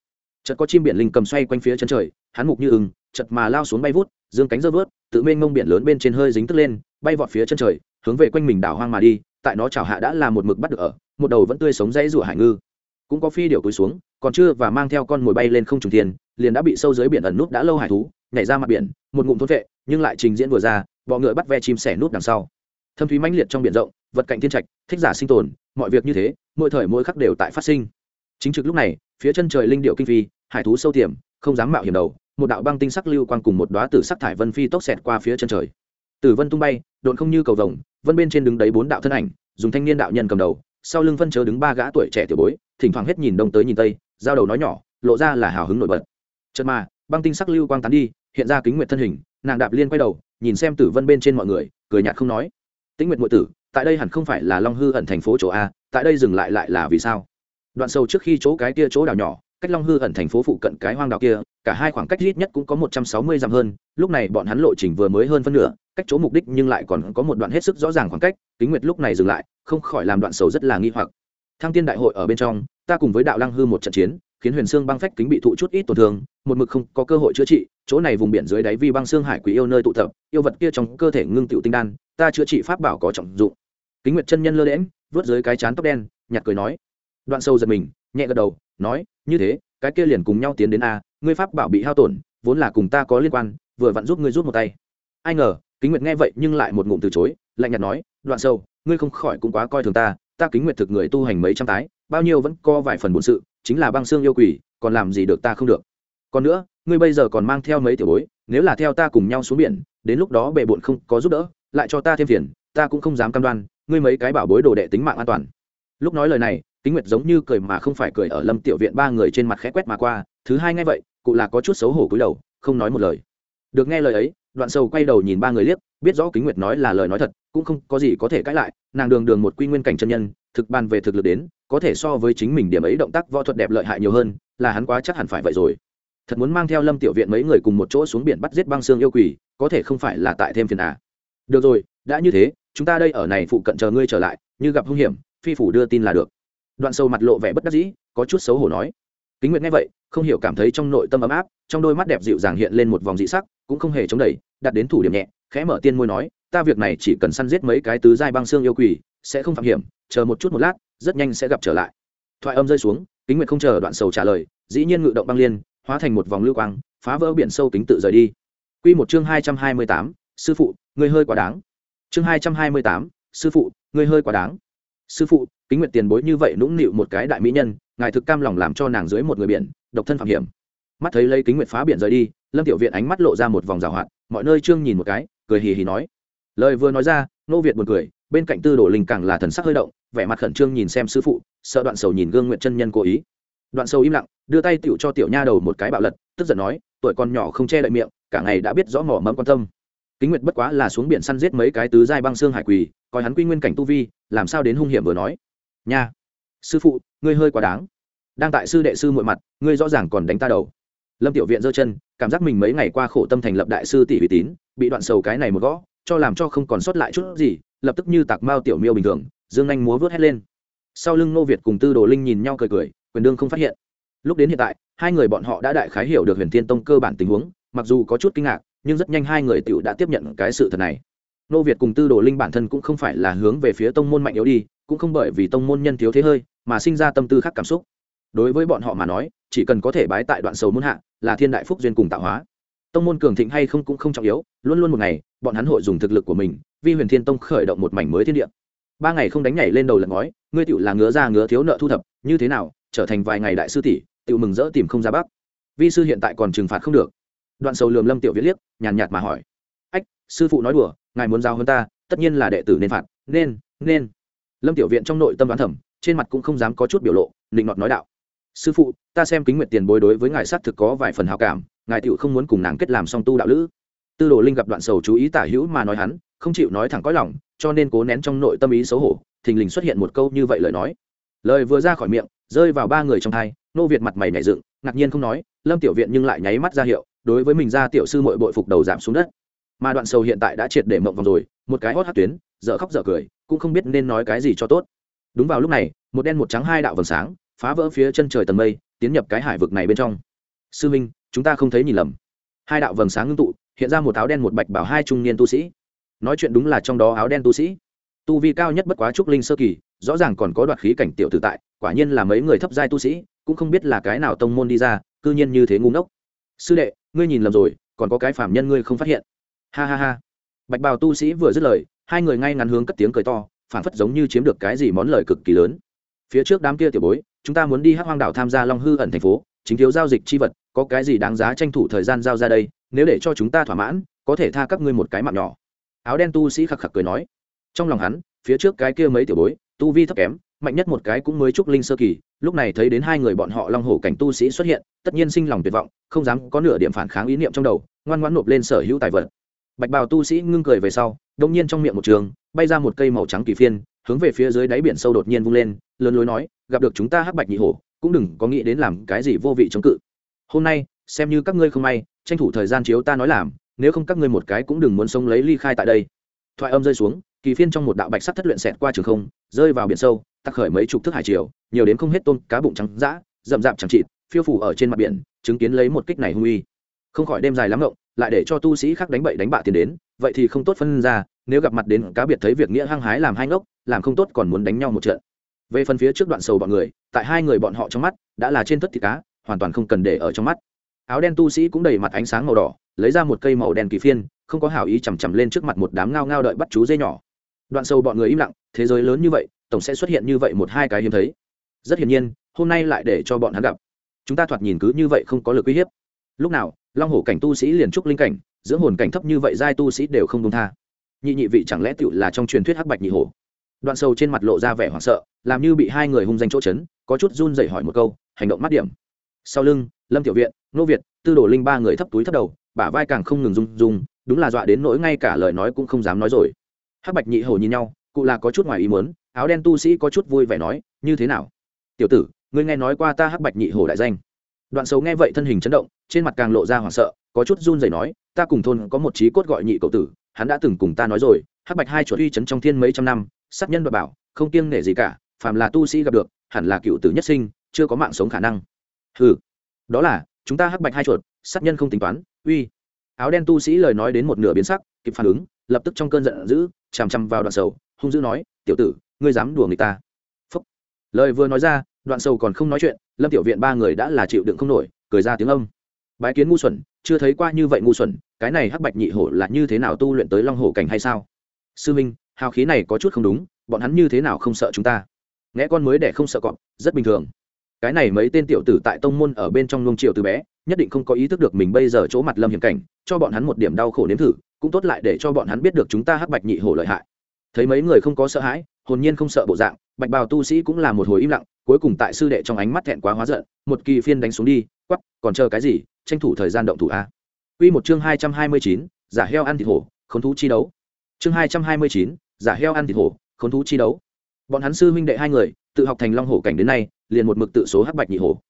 Chợt có chim biển linh cầm xoay quanh phía chân trời, hắn mục như ưng, chợt mà lao xuống bay vút, dương cánh dơ vớt, tự mênh mông biển lớn bên trên hơi dính tức lên, bay vọt phía chân trời, hướng về quanh mình đảo hoang mà đi, tại nó chảo hạ đã là một mực bắt được ở, một đầu vẫn tươi sống dãy rủa hải ngư cũng có phi điều cúi xuống, còn chưa và mang theo con mồi bay lên không trùng tiền liền đã bị sâu dưới biển ẩn nút đã lâu hải thú, nhảy ra mặt biển, một ngụm thôn vệ, nhưng lại trình diễn vừa ra, bọ ngựa bắt ve chim sẻ nút đằng sau. Thâm thúy mãnh liệt trong biển rộng, vật cạnh thiên trạch, thích giả sinh tồn, mọi việc như thế, mỗi thời mỗi khắc đều tại phát sinh. Chính trực lúc này, phía chân trời linh điệu kinh phi, hải thú sâu tiềm, không dám mạo hiểm đầu, một đạo băng tinh sắc lưu quang cùng một đóa tử sắc thải vân phi tốc xẹt qua phía chân trời. Tử vân tung bay, độn không như cầu vồng, vân bên trên đứng đấy bốn đạo thân ảnh, dùng thanh niên đạo nhân cầm đầu, sau lưng phân chớ đứng ba gã tuổi trẻ tiểu bối thỉnh thoảng hết nhìn đông tới nhìn tây, giao đầu nói nhỏ, lộ ra là hào hứng nổi bật. Chật mà, băng tinh sắc lưu quang tán đi, hiện ra kính nguyệt thân hình, nàng đạp liên quay đầu, nhìn xem tử vân bên trên mọi người, cười nhạt không nói. Tĩnh nguyệt ngụy tử, tại đây hẳn không phải là long hư ẩn thành phố chỗ a, tại đây dừng lại lại là vì sao? Đoạn sâu trước khi chỗ cái kia chỗ đảo nhỏ, cách long hư ẩn thành phố phụ cận cái hoang đảo kia, cả hai khoảng cách ít nhất cũng có một trăm sáu mươi dặm hơn, lúc này bọn hắn lộ trình vừa mới hơn phân nửa, cách chỗ mục đích nhưng lại còn có một đoạn hết sức rõ ràng khoảng cách kính nguyệt lúc này dừng lại, không khỏi làm đoạn sầu rất là nghi hoặc thăng tiên đại hội ở bên trong, ta cùng với đạo lăng hư một trận chiến, khiến huyền xương băng phách kính bị thụ chút ít tổn thương, một mực không có cơ hội chữa trị, chỗ này vùng biển dưới đáy vi băng xương hải quỷ yêu nơi tụ tập, yêu vật kia trong cơ thể ngưng tựu tinh đan, ta chữa trị pháp bảo có trọng dụng. Kính nguyệt chân nhân lơ đễm vớt dưới cái chán tóc đen nhặt cười nói. Đoạn sâu giật mình, nhẹ gật đầu, nói, như thế, cái kia liền cùng nhau tiến đến a, ngươi pháp bảo bị hao tổn, vốn là cùng ta có liên quan, vừa vặn giúp ngươi rút một tay. Ai ngờ, kính nguyệt nghe vậy nhưng lại một ngụm từ chối, lạnh nhạt nói, đoạn sâu, ngươi không khỏi cũng quá coi thường ta ta kính nguyệt thực người tu hành mấy trăm tái, bao nhiêu vẫn có vài phần bổn sự, chính là băng xương yêu quỷ, còn làm gì được ta không được. Còn nữa, ngươi bây giờ còn mang theo mấy tiểu bối, nếu là theo ta cùng nhau xuống biển, đến lúc đó bệ bộn không có giúp đỡ, lại cho ta thêm phiền, ta cũng không dám cam đoan, ngươi mấy cái bảo bối đồ đệ tính mạng an toàn. Lúc nói lời này, kính nguyệt giống như cười mà không phải cười ở lâm tiểu viện ba người trên mặt khẽ quét mà qua, thứ hai nghe vậy, cụ là có chút xấu hổ cúi đầu, không nói một lời. Được nghe lời ấy, đoạn sầu quay đầu nhìn ba người liếc biết rõ kính nguyệt nói là lời nói thật, cũng không có gì có thể cãi lại, nàng đường đường một quy nguyên cảnh chân nhân, thực bàn về thực lực đến, có thể so với chính mình điểm ấy động tác võ thuật đẹp lợi hại nhiều hơn, là hắn quá chắc hẳn phải vậy rồi. Thật muốn mang theo lâm tiểu viện mấy người cùng một chỗ xuống biển bắt giết băng xương yêu quỷ, có thể không phải là tại thêm phiền à. Được rồi, đã như thế, chúng ta đây ở này phụ cận chờ ngươi trở lại, như gặp hung hiểm, phi phủ đưa tin là được. Đoạn sâu mặt lộ vẻ bất đắc dĩ, có chút xấu hổ nói. Kính nguyệt nghe vậy, không hiểu cảm thấy trong nội tâm ấm áp, trong đôi mắt đẹp dịu dàng hiện lên một vòng dị sắc, cũng không hề chống đẩy, đặt đến thủ điểm nhẹ khẽ mở tiên môi nói, ta việc này chỉ cần săn giết mấy cái tứ giai băng xương yêu quỷ, sẽ không phạm hiểm, chờ một chút một lát, rất nhanh sẽ gặp trở lại. Thoại âm rơi xuống, kính nguyệt không chờ đoạn sầu trả lời, dĩ nhiên ngự động băng liên, hóa thành một vòng lưu quang, phá vỡ biển sâu kính tự rời đi. Quy một chương hai trăm hai mươi tám, sư phụ, ngươi hơi quá đáng. Chương hai trăm hai mươi tám, sư phụ, ngươi hơi quá đáng. Sư phụ, kính nguyệt tiền bối như vậy nũng nịu một cái đại mỹ nhân, ngài thực cam lòng làm cho nàng dưới một người biển, độc thân phạm hiểm. Mắt thấy lấy kính nguyệt phá biển rời đi, lâm tiểu viện ánh mắt lộ ra một vòng rào hoạt, mọi nơi trương nhìn một cái cười hì hì nói. Lời vừa nói ra nô việt buồn cười, bên cạnh tư đồ linh càng là thần sắc hơi động, vẻ mặt khẩn trương nhìn xem sư phụ, sợ đoạn sầu nhìn gương nguyện chân nhân cố ý. Đoạn sầu im lặng, đưa tay tựu cho tiểu nha đầu một cái bạo lật, tức giận nói, tuổi con nhỏ không che đậy miệng, cả ngày đã biết rõ mỏ mẫm quan tâm. Kính nguyệt bất quá là xuống biển săn giết mấy cái tứ giai băng xương hải quỳ, coi hắn quy nguyên cảnh tu vi, làm sao đến hung hiểm vừa nói. Nha, sư phụ, ngươi hơi quá đáng. Đang tại sư đệ sư muội mặt, ngươi rõ ràng còn đánh ta đầu lâm tiểu viện giơ chân, cảm giác mình mấy ngày qua khổ tâm thành lập đại sư tỷ uy tín, bị đoạn sầu cái này một gõ, cho làm cho không còn sót lại chút gì, lập tức như tạc mao tiểu miêu bình thường, dương anh múa vớt hét lên. Sau lưng nô việt cùng tư đồ linh nhìn nhau cười cười, quyền đương không phát hiện. Lúc đến hiện tại, hai người bọn họ đã đại khái hiểu được huyền thiên tông cơ bản tình huống, mặc dù có chút kinh ngạc, nhưng rất nhanh hai người tiểu đã tiếp nhận cái sự thật này. Nô việt cùng tư đồ linh bản thân cũng không phải là hướng về phía tông môn mạnh yếu đi, cũng không bởi vì tông môn nhân thiếu thế hơi, mà sinh ra tâm tư khác cảm xúc. Đối với bọn họ mà nói chỉ cần có thể bái tại đoạn sầu môn hạ, là thiên đại phúc duyên cùng tạo hóa. Tông môn cường thịnh hay không cũng không trọng yếu, luôn luôn một ngày, bọn hắn hội dùng thực lực của mình, vi huyền thiên tông khởi động một mảnh mới thiên địa. Ba ngày không đánh nhảy lên đầu lật ngói, ngươi tựu là ngứa ra ngứa thiếu nợ thu thập, như thế nào, trở thành vài ngày đại sư tỷ tựu mừng rỡ tìm không ra bắc vi sư hiện tại còn trừng phạt không được. Đoạn sầu lườm lâm tiểu viết liếc, nhàn nhạt mà hỏi. Ách, sư phụ nói đùa, ngài muốn giao hơn ta, tất nhiên là đệ tử nên phạt, nên nên. Lâm tiểu viện trong nội tâm đoán thẩm trên mặt cũng không dám có chút biểu lộ định nọt nói đạo sư phụ, ta xem kính nguyện tiền bối đối với ngài xác thực có vài phần hào cảm, ngài tựu không muốn cùng nàng kết làm song tu đạo lữ. Tư đồ linh gặp đoạn sầu chú ý tả hữu mà nói hắn, không chịu nói thẳng cõi lòng, cho nên cố nén trong nội tâm ý xấu hổ, thình lình xuất hiện một câu như vậy lời nói. Lời vừa ra khỏi miệng, rơi vào ba người trong thai nô việt mặt mày nảy dựng, ngạc nhiên không nói, lâm tiểu viện nhưng lại nháy mắt ra hiệu, đối với mình ra tiểu sư mội bội phục đầu giảm xuống đất. Mà đoạn sầu hiện tại đã triệt để mộng vòng rồi, một cái hót hát tuyến, dở khóc dở cười, cũng không biết nên nói cái gì cho tốt. Đúng vào lúc này, một đen một trắng hai đạo vầng sáng phá vỡ phía chân trời tầng mây, tiến nhập cái hải vực này bên trong. Sư minh, chúng ta không thấy nhìn lầm. Hai đạo vầng sáng ngưng tụ, hiện ra một áo đen một bạch bảo hai trung niên tu sĩ. Nói chuyện đúng là trong đó áo đen tu sĩ. Tu vi cao nhất bất quá trúc linh sơ kỳ, rõ ràng còn có đoạt khí cảnh tiểu tự tại, quả nhiên là mấy người thấp giai tu sĩ, cũng không biết là cái nào tông môn đi ra, cư nhiên như thế ngu ngốc. Sư đệ, ngươi nhìn lầm rồi, còn có cái phạm nhân ngươi không phát hiện. Ha ha ha. Bạch bào tu sĩ vừa dứt lời, hai người ngay ngắn hướng cất tiếng cười to phản phất giống như chiếm được cái gì món lời cực kỳ lớn phía trước đám kia tiểu bối, chúng ta muốn đi hát hoang đảo tham gia long hư ẩn thành phố, chính thiếu giao dịch chi vật, có cái gì đáng giá tranh thủ thời gian giao ra đây, nếu để cho chúng ta thỏa mãn, có thể tha các ngươi một cái mạng nhỏ. Áo đen tu sĩ khạc khạc cười nói. Trong lòng hắn, phía trước cái kia mấy tiểu bối, tu vi thấp kém, mạnh nhất một cái cũng mới trúc linh sơ kỳ, lúc này thấy đến hai người bọn họ long hổ cảnh tu sĩ xuất hiện, tất nhiên sinh lòng tuyệt vọng, không dám có nửa điểm phản kháng ý niệm trong đầu, ngoan ngoãn nộp lên sở hữu tài vật. Bạch bào tu sĩ ngưng cười về sau, đông nhiên trong miệng một trường, bay ra một cây màu trắng kỳ phiên hướng về phía dưới đáy biển sâu đột nhiên vung lên, lớn lối nói, gặp được chúng ta hắc bạch nhị hổ, cũng đừng có nghĩ đến làm cái gì vô vị chống cự. Hôm nay, xem như các ngươi không may, tranh thủ thời gian chiếu ta nói làm, nếu không các ngươi một cái cũng đừng muốn sống lấy ly khai tại đây. Thoại âm rơi xuống, kỳ phiên trong một đạo bạch sắc thất luyện xẹt qua trường không, rơi vào biển sâu, tắc khởi mấy chục thước hải triều, nhiều đến không hết tôm, cá bụng trắng dã, rậm rạp chẳng trịt phiêu phủ ở trên mặt biển, chứng kiến lấy một kích này hung uy. Không khỏi đêm dài lắm ngộng, lại để cho tu sĩ khác đánh bậy đánh bạ tiền đến, vậy thì không tốt phân ra nếu gặp mặt đến cá biệt thấy việc nghĩa hăng hái làm hai ngốc, làm không tốt còn muốn đánh nhau một trận. Về phần phía trước đoạn sầu bọn người, tại hai người bọn họ trong mắt, đã là trên tất thịt cá, hoàn toàn không cần để ở trong mắt. Áo đen tu sĩ cũng đầy mặt ánh sáng màu đỏ, lấy ra một cây màu đen kỳ phiên, không có hảo ý chằm chằm lên trước mặt một đám ngao ngao đợi bắt chú dây nhỏ. Đoạn sâu bọn người im lặng, thế giới lớn như vậy, tổng sẽ xuất hiện như vậy một hai cái hiếm thấy. Rất hiển nhiên, hôm nay lại để cho bọn hắn gặp. Chúng ta thoạt nhìn cứ như vậy không có lực uy hiếp. Lúc nào, long hổ cảnh tu sĩ liền trúc linh cảnh, dưỡng hồn cảnh thấp như vậy giai tu sĩ đều không công tha nhị nhị vị chẳng lẽ tựu là trong truyền thuyết hắc bạch nhị hổ? Đoạn sâu trên mặt lộ ra vẻ hoảng sợ, làm như bị hai người hung danh chỗ chấn, có chút run dậy hỏi một câu, hành động mắt điểm. Sau lưng, lâm tiểu viện, nô việt, tư đồ linh ba người thấp túi thấp đầu, bả vai càng không ngừng rung rung, đúng là dọa đến nỗi ngay cả lời nói cũng không dám nói rồi. Hắc bạch nhị hổ nhìn nhau, cụ là có chút ngoài ý muốn, áo đen tu sĩ có chút vui vẻ nói, như thế nào? Tiểu tử, ngươi nghe nói qua ta hắc bạch nhị hổ đại danh? Đoạn Sầu nghe vậy thân hình chấn động, trên mặt càng lộ ra hoảng sợ, có chút run rẩy nói, ta cùng thôn có một trí cốt gọi nhị cậu tử hắn đã từng cùng ta nói rồi, hắc bạch hai chuột uy chấn trong thiên mấy trăm năm, sát nhân và bảo, không kiêng nể gì cả, phàm là tu sĩ gặp được, hẳn là cựu tử nhất sinh, chưa có mạng sống khả năng. Ừ đó là, chúng ta hắc bạch hai chuột, sát nhân không tính toán, uy. Áo đen tu sĩ lời nói đến một nửa biến sắc, kịp phản ứng, lập tức trong cơn giận dữ, chằm chằm vào đoạn sầu, hung dữ nói, tiểu tử, ngươi dám đùa người ta? Phúc. lời vừa nói ra, đoạn sầu còn không nói chuyện, lâm tiểu viện ba người đã là chịu đựng không nổi, cười ra tiếng âm bái kiến ngu xuẩn, chưa thấy qua như vậy ngu xuẩn, cái này hắc bạch nhị hổ là như thế nào tu luyện tới long hổ cảnh hay sao? Sư minh, hào khí này có chút không đúng, bọn hắn như thế nào không sợ chúng ta? Nghe con mới để không sợ cọp, rất bình thường. Cái này mấy tên tiểu tử tại tông môn ở bên trong nông triều từ bé, nhất định không có ý thức được mình bây giờ chỗ mặt lâm hiểm cảnh, cho bọn hắn một điểm đau khổ nếm thử, cũng tốt lại để cho bọn hắn biết được chúng ta hắc bạch nhị hổ lợi hại. Thấy mấy người không có sợ hãi, hồn nhiên không sợ bộ dạng, bạch bào tu sĩ cũng là một hồi im lặng, cuối cùng tại sư đệ trong ánh mắt thẹn quá hóa giận, một kỳ phiên đánh xuống đi quắp còn chờ cái gì? Tranh thủ thời gian động thủ a. Quy một chương hai trăm hai mươi chín, giả heo ăn thịt hổ, khốn thú chi đấu. Chương hai trăm hai mươi chín, giả heo ăn thịt hổ, khốn thú chi đấu. Bọn hắn sư huynh đệ hai người, tự học thành long hổ cảnh đến nay, liền một mực tự số hắc bạch nhị hổ.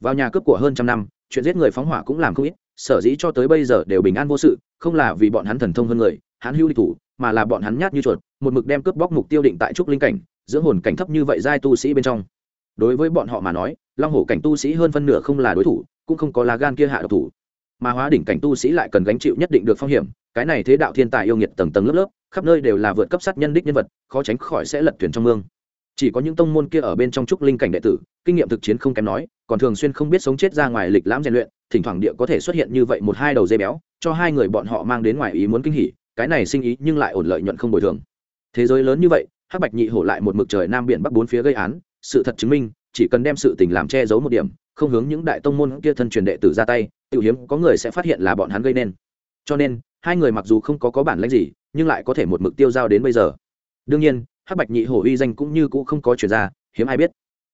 Vào nhà cướp của hơn trăm năm, chuyện giết người phóng hỏa cũng làm không ít, sở dĩ cho tới bây giờ đều bình an vô sự, không là vì bọn hắn thần thông hơn người, hắn hưu địch thủ, mà là bọn hắn nhát như chuột, một mực đem cướp bóc mục tiêu định tại trúc linh cảnh, dưỡng hồn cảnh thấp như vậy giai tu sĩ bên trong. Đối với bọn họ mà nói, long hổ cảnh tu sĩ hơn phân nửa không là đối thủ cũng không có lá gan kia hạ độc thủ. Mà hóa đỉnh cảnh tu sĩ lại cần gánh chịu nhất định được phong hiểm, cái này thế đạo thiên tài yêu nghiệt tầng tầng lớp lớp, khắp nơi đều là vượt cấp sát nhân đích nhân vật, khó tránh khỏi sẽ lật thuyền trong mương. Chỉ có những tông môn kia ở bên trong trúc linh cảnh đệ tử, kinh nghiệm thực chiến không kém nói, còn thường xuyên không biết sống chết ra ngoài lịch lãm rèn luyện, thỉnh thoảng địa có thể xuất hiện như vậy một hai đầu dây béo, cho hai người bọn họ mang đến ngoài ý muốn kinh hỉ, cái này sinh ý nhưng lại ổn lợi nhuận không bồi thường. Thế giới lớn như vậy, hắc bạch nhị hổ lại một mực trời nam biển bắc bốn phía gây án, sự thật chứng minh, chỉ cần đem sự tình làm che giấu một điểm không hướng những đại tông môn kia thân truyền đệ tử ra tay tự hiếm có người sẽ phát hiện là bọn hắn gây nên. Cho nên, hai người mặc dù không có có bản lãnh gì, nhưng lại có thể một mực tiêu giao đến bây giờ. Đương nhiên, hắc bạch nhị hổ uy danh cũng như cũ không có chuyển ra, hiếm ai biết.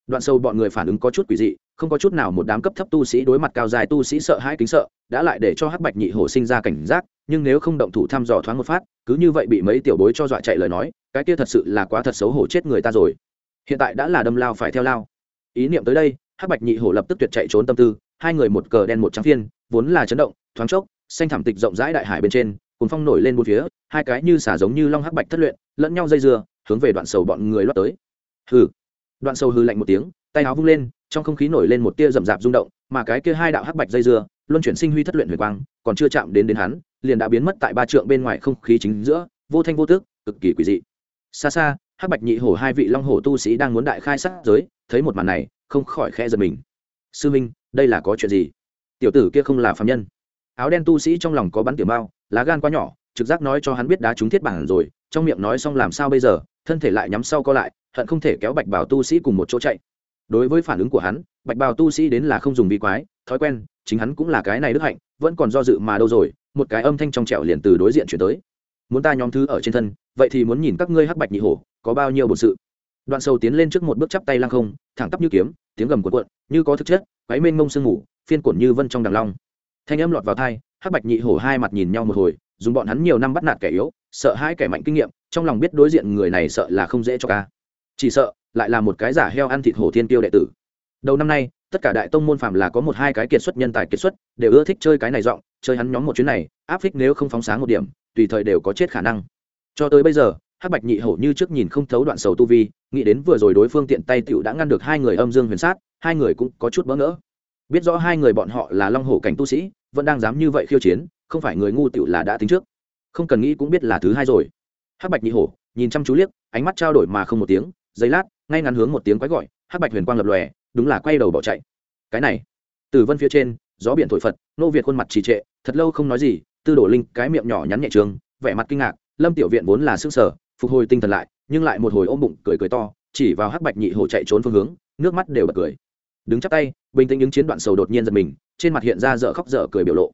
Đoạn sâu bọn người phản ứng có chút quỷ dị, không có chút nào một đám cấp thấp tu sĩ đối mặt cao dài tu sĩ sợ hãi kính sợ, đã lại để cho hắc bạch nhị hổ sinh ra cảnh giác, nhưng nếu không động thủ thăm dò thoáng một phát, cứ như vậy bị mấy tiểu bối cho dọa chạy lời nói, cái kia thật sự là quá thật xấu hổ chết người ta rồi. Hiện tại đã là đâm lao phải theo lao. Ý niệm tới đây hắc bạch nhị hổ lập tức tuyệt chạy trốn tâm tư, hai người một cờ đen một trắng phiên, vốn là chấn động, thoáng chốc, xanh thảm tịch rộng rãi đại hải bên trên cùng phong nổi lên một phía, hai cái như xả giống như long hắc bạch thất luyện, lẫn nhau dây dưa, hướng về đoạn sầu bọn người loát tới. Hừ. Đoạn sầu hư lạnh một tiếng, tay áo vung lên, trong không khí nổi lên một tia rậm rạp rung động, mà cái kia hai đạo hắc bạch dây dưa, luân chuyển sinh huy thất luyện huyền quang, còn chưa chạm đến đến hắn, liền đã biến mất tại ba trượng bên ngoài không khí chính giữa, vô thanh vô tước cực kỳ quỷ dị. Xa xa, hắc bạch nhị hổ hai vị long hổ tu sĩ đang muốn đại khai sát giới, thấy một màn này không khỏi khẽ giật mình. Sư minh, đây là có chuyện gì? Tiểu tử kia không là phạm nhân. Áo đen tu sĩ trong lòng có bắn tiểu mao, lá gan quá nhỏ, trực giác nói cho hắn biết đá trúng thiết bản rồi, trong miệng nói xong làm sao bây giờ, thân thể lại nhắm sau co lại, hận không thể kéo bạch bảo tu sĩ cùng một chỗ chạy. Đối với phản ứng của hắn, bạch bào tu sĩ đến là không dùng vi quái, thói quen, chính hắn cũng là cái này đức hạnh, vẫn còn do dự mà đâu rồi, một cái âm thanh trong trẻo liền từ đối diện chuyển tới. Muốn ta nhóm thứ ở trên thân, vậy thì muốn nhìn các ngươi hắc bạch nhị hổ, có bao nhiêu bổn sự? Đoạn sâu tiến lên trước một bước chắp tay lăng không, thẳng tắp như kiếm, tiếng gầm cuộn cuộn, như có thực chất quáy mênh mông sương mù, phiên cuộn như vân trong đằng long. Thanh âm lọt vào thai, hắc bạch nhị hổ hai mặt nhìn nhau một hồi, dùng bọn hắn nhiều năm bắt nạt kẻ yếu, sợ hai kẻ mạnh kinh nghiệm, trong lòng biết đối diện người này sợ là không dễ cho ca chỉ sợ, lại là một cái giả heo ăn thịt hổ thiên tiêu đệ tử. Đầu năm nay, tất cả đại tông môn phạm là có một hai cái kiệt xuất nhân tài kiệt xuất, đều ưa thích chơi cái này giọng, chơi hắn nhóm một chuyến này, áp phích nếu không phóng sáng một điểm, tùy thời đều có chết khả năng. Cho tới bây giờ hắc bạch nhị hổ như trước nhìn không thấu đoạn sầu tu vi, nghĩ đến vừa rồi đối phương tiện tay tựu đã ngăn được hai người âm dương huyền sát, hai người cũng có chút bỡ ngỡ. Biết rõ hai người bọn họ là long hổ cảnh tu sĩ, vẫn đang dám như vậy khiêu chiến, không phải người ngu tựu là đã tính trước. Không cần nghĩ cũng biết là thứ hai rồi. Hắc bạch nhị hổ nhìn chăm chú liếc, ánh mắt trao đổi mà không một tiếng, giây lát, ngay ngắn hướng một tiếng quái gọi, hắc bạch huyền quang lập lòe, đúng là quay đầu bỏ chạy. Cái này, từ vân phía trên, gió biển thổi phật, nô việt khuôn mặt trì trệ, thật lâu không nói gì, tư đổ linh cái miệng nhỏ nhắn nhẹ trường, vẻ mặt kinh ngạc, lâm tiểu viện vốn là sức sở phục hồi tinh thần lại, nhưng lại một hồi ôm bụng cười cười to, chỉ vào hắc bạch nhị hổ chạy trốn phương hướng, nước mắt đều bật cười. Đứng chắp tay, bình tĩnh những chiến đoạn sầu đột nhiên giật mình, trên mặt hiện ra dở khóc dở cười biểu lộ.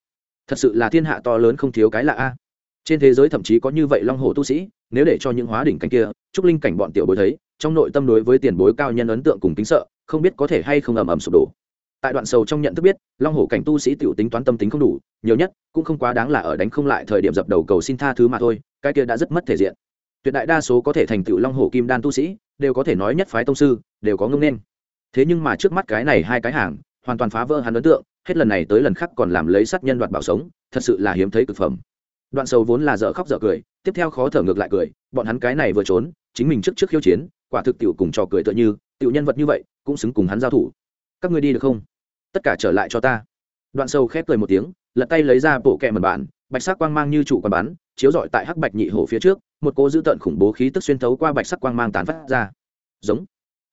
Thật sự là thiên hạ to lớn không thiếu cái lạ a. Trên thế giới thậm chí có như vậy long hồ tu sĩ, nếu để cho những hóa đỉnh cảnh kia trúc linh cảnh bọn tiểu bối thấy, trong nội tâm đối với tiền bối cao nhân ấn tượng cùng kính sợ, không biết có thể hay không ầm ầm sụp đổ. Tại đoạn sầu trong nhận thức biết, long hổ cảnh tu sĩ tiểu tính toán tâm tính không đủ, nhiều nhất cũng không quá đáng là ở đánh không lại thời điểm dập đầu cầu xin tha thứ mà thôi, cái kia đã rất mất thể diện tuyệt đại đa số có thể thành tựu long hổ kim đan tu sĩ, đều có thể nói nhất phái tông sư, đều có ngưng nên. Thế nhưng mà trước mắt cái này hai cái hàng, hoàn toàn phá vỡ hắn ấn tượng, hết lần này tới lần khác còn làm lấy sát nhân đoạt bảo sống, thật sự là hiếm thấy cực phẩm. Đoạn sầu vốn là dở khóc dở cười, tiếp theo khó thở ngược lại cười, bọn hắn cái này vừa trốn, chính mình trước trước khiêu chiến, quả thực tiểu cùng trò cười tựa như, tiểu nhân vật như vậy, cũng xứng cùng hắn giao thủ. Các ngươi đi được không? Tất cả trở lại cho ta. Đoạn sâu khép cười một tiếng, lật tay lấy ra bộ kẹ mật bản bạch sắc quang mang như trụ quán bán chiếu rọi tại hắc bạch nhị hổ phía trước một cô dữ tợn khủng bố khí tức xuyên thấu qua bạch sắc quang mang tán phát ra. Giống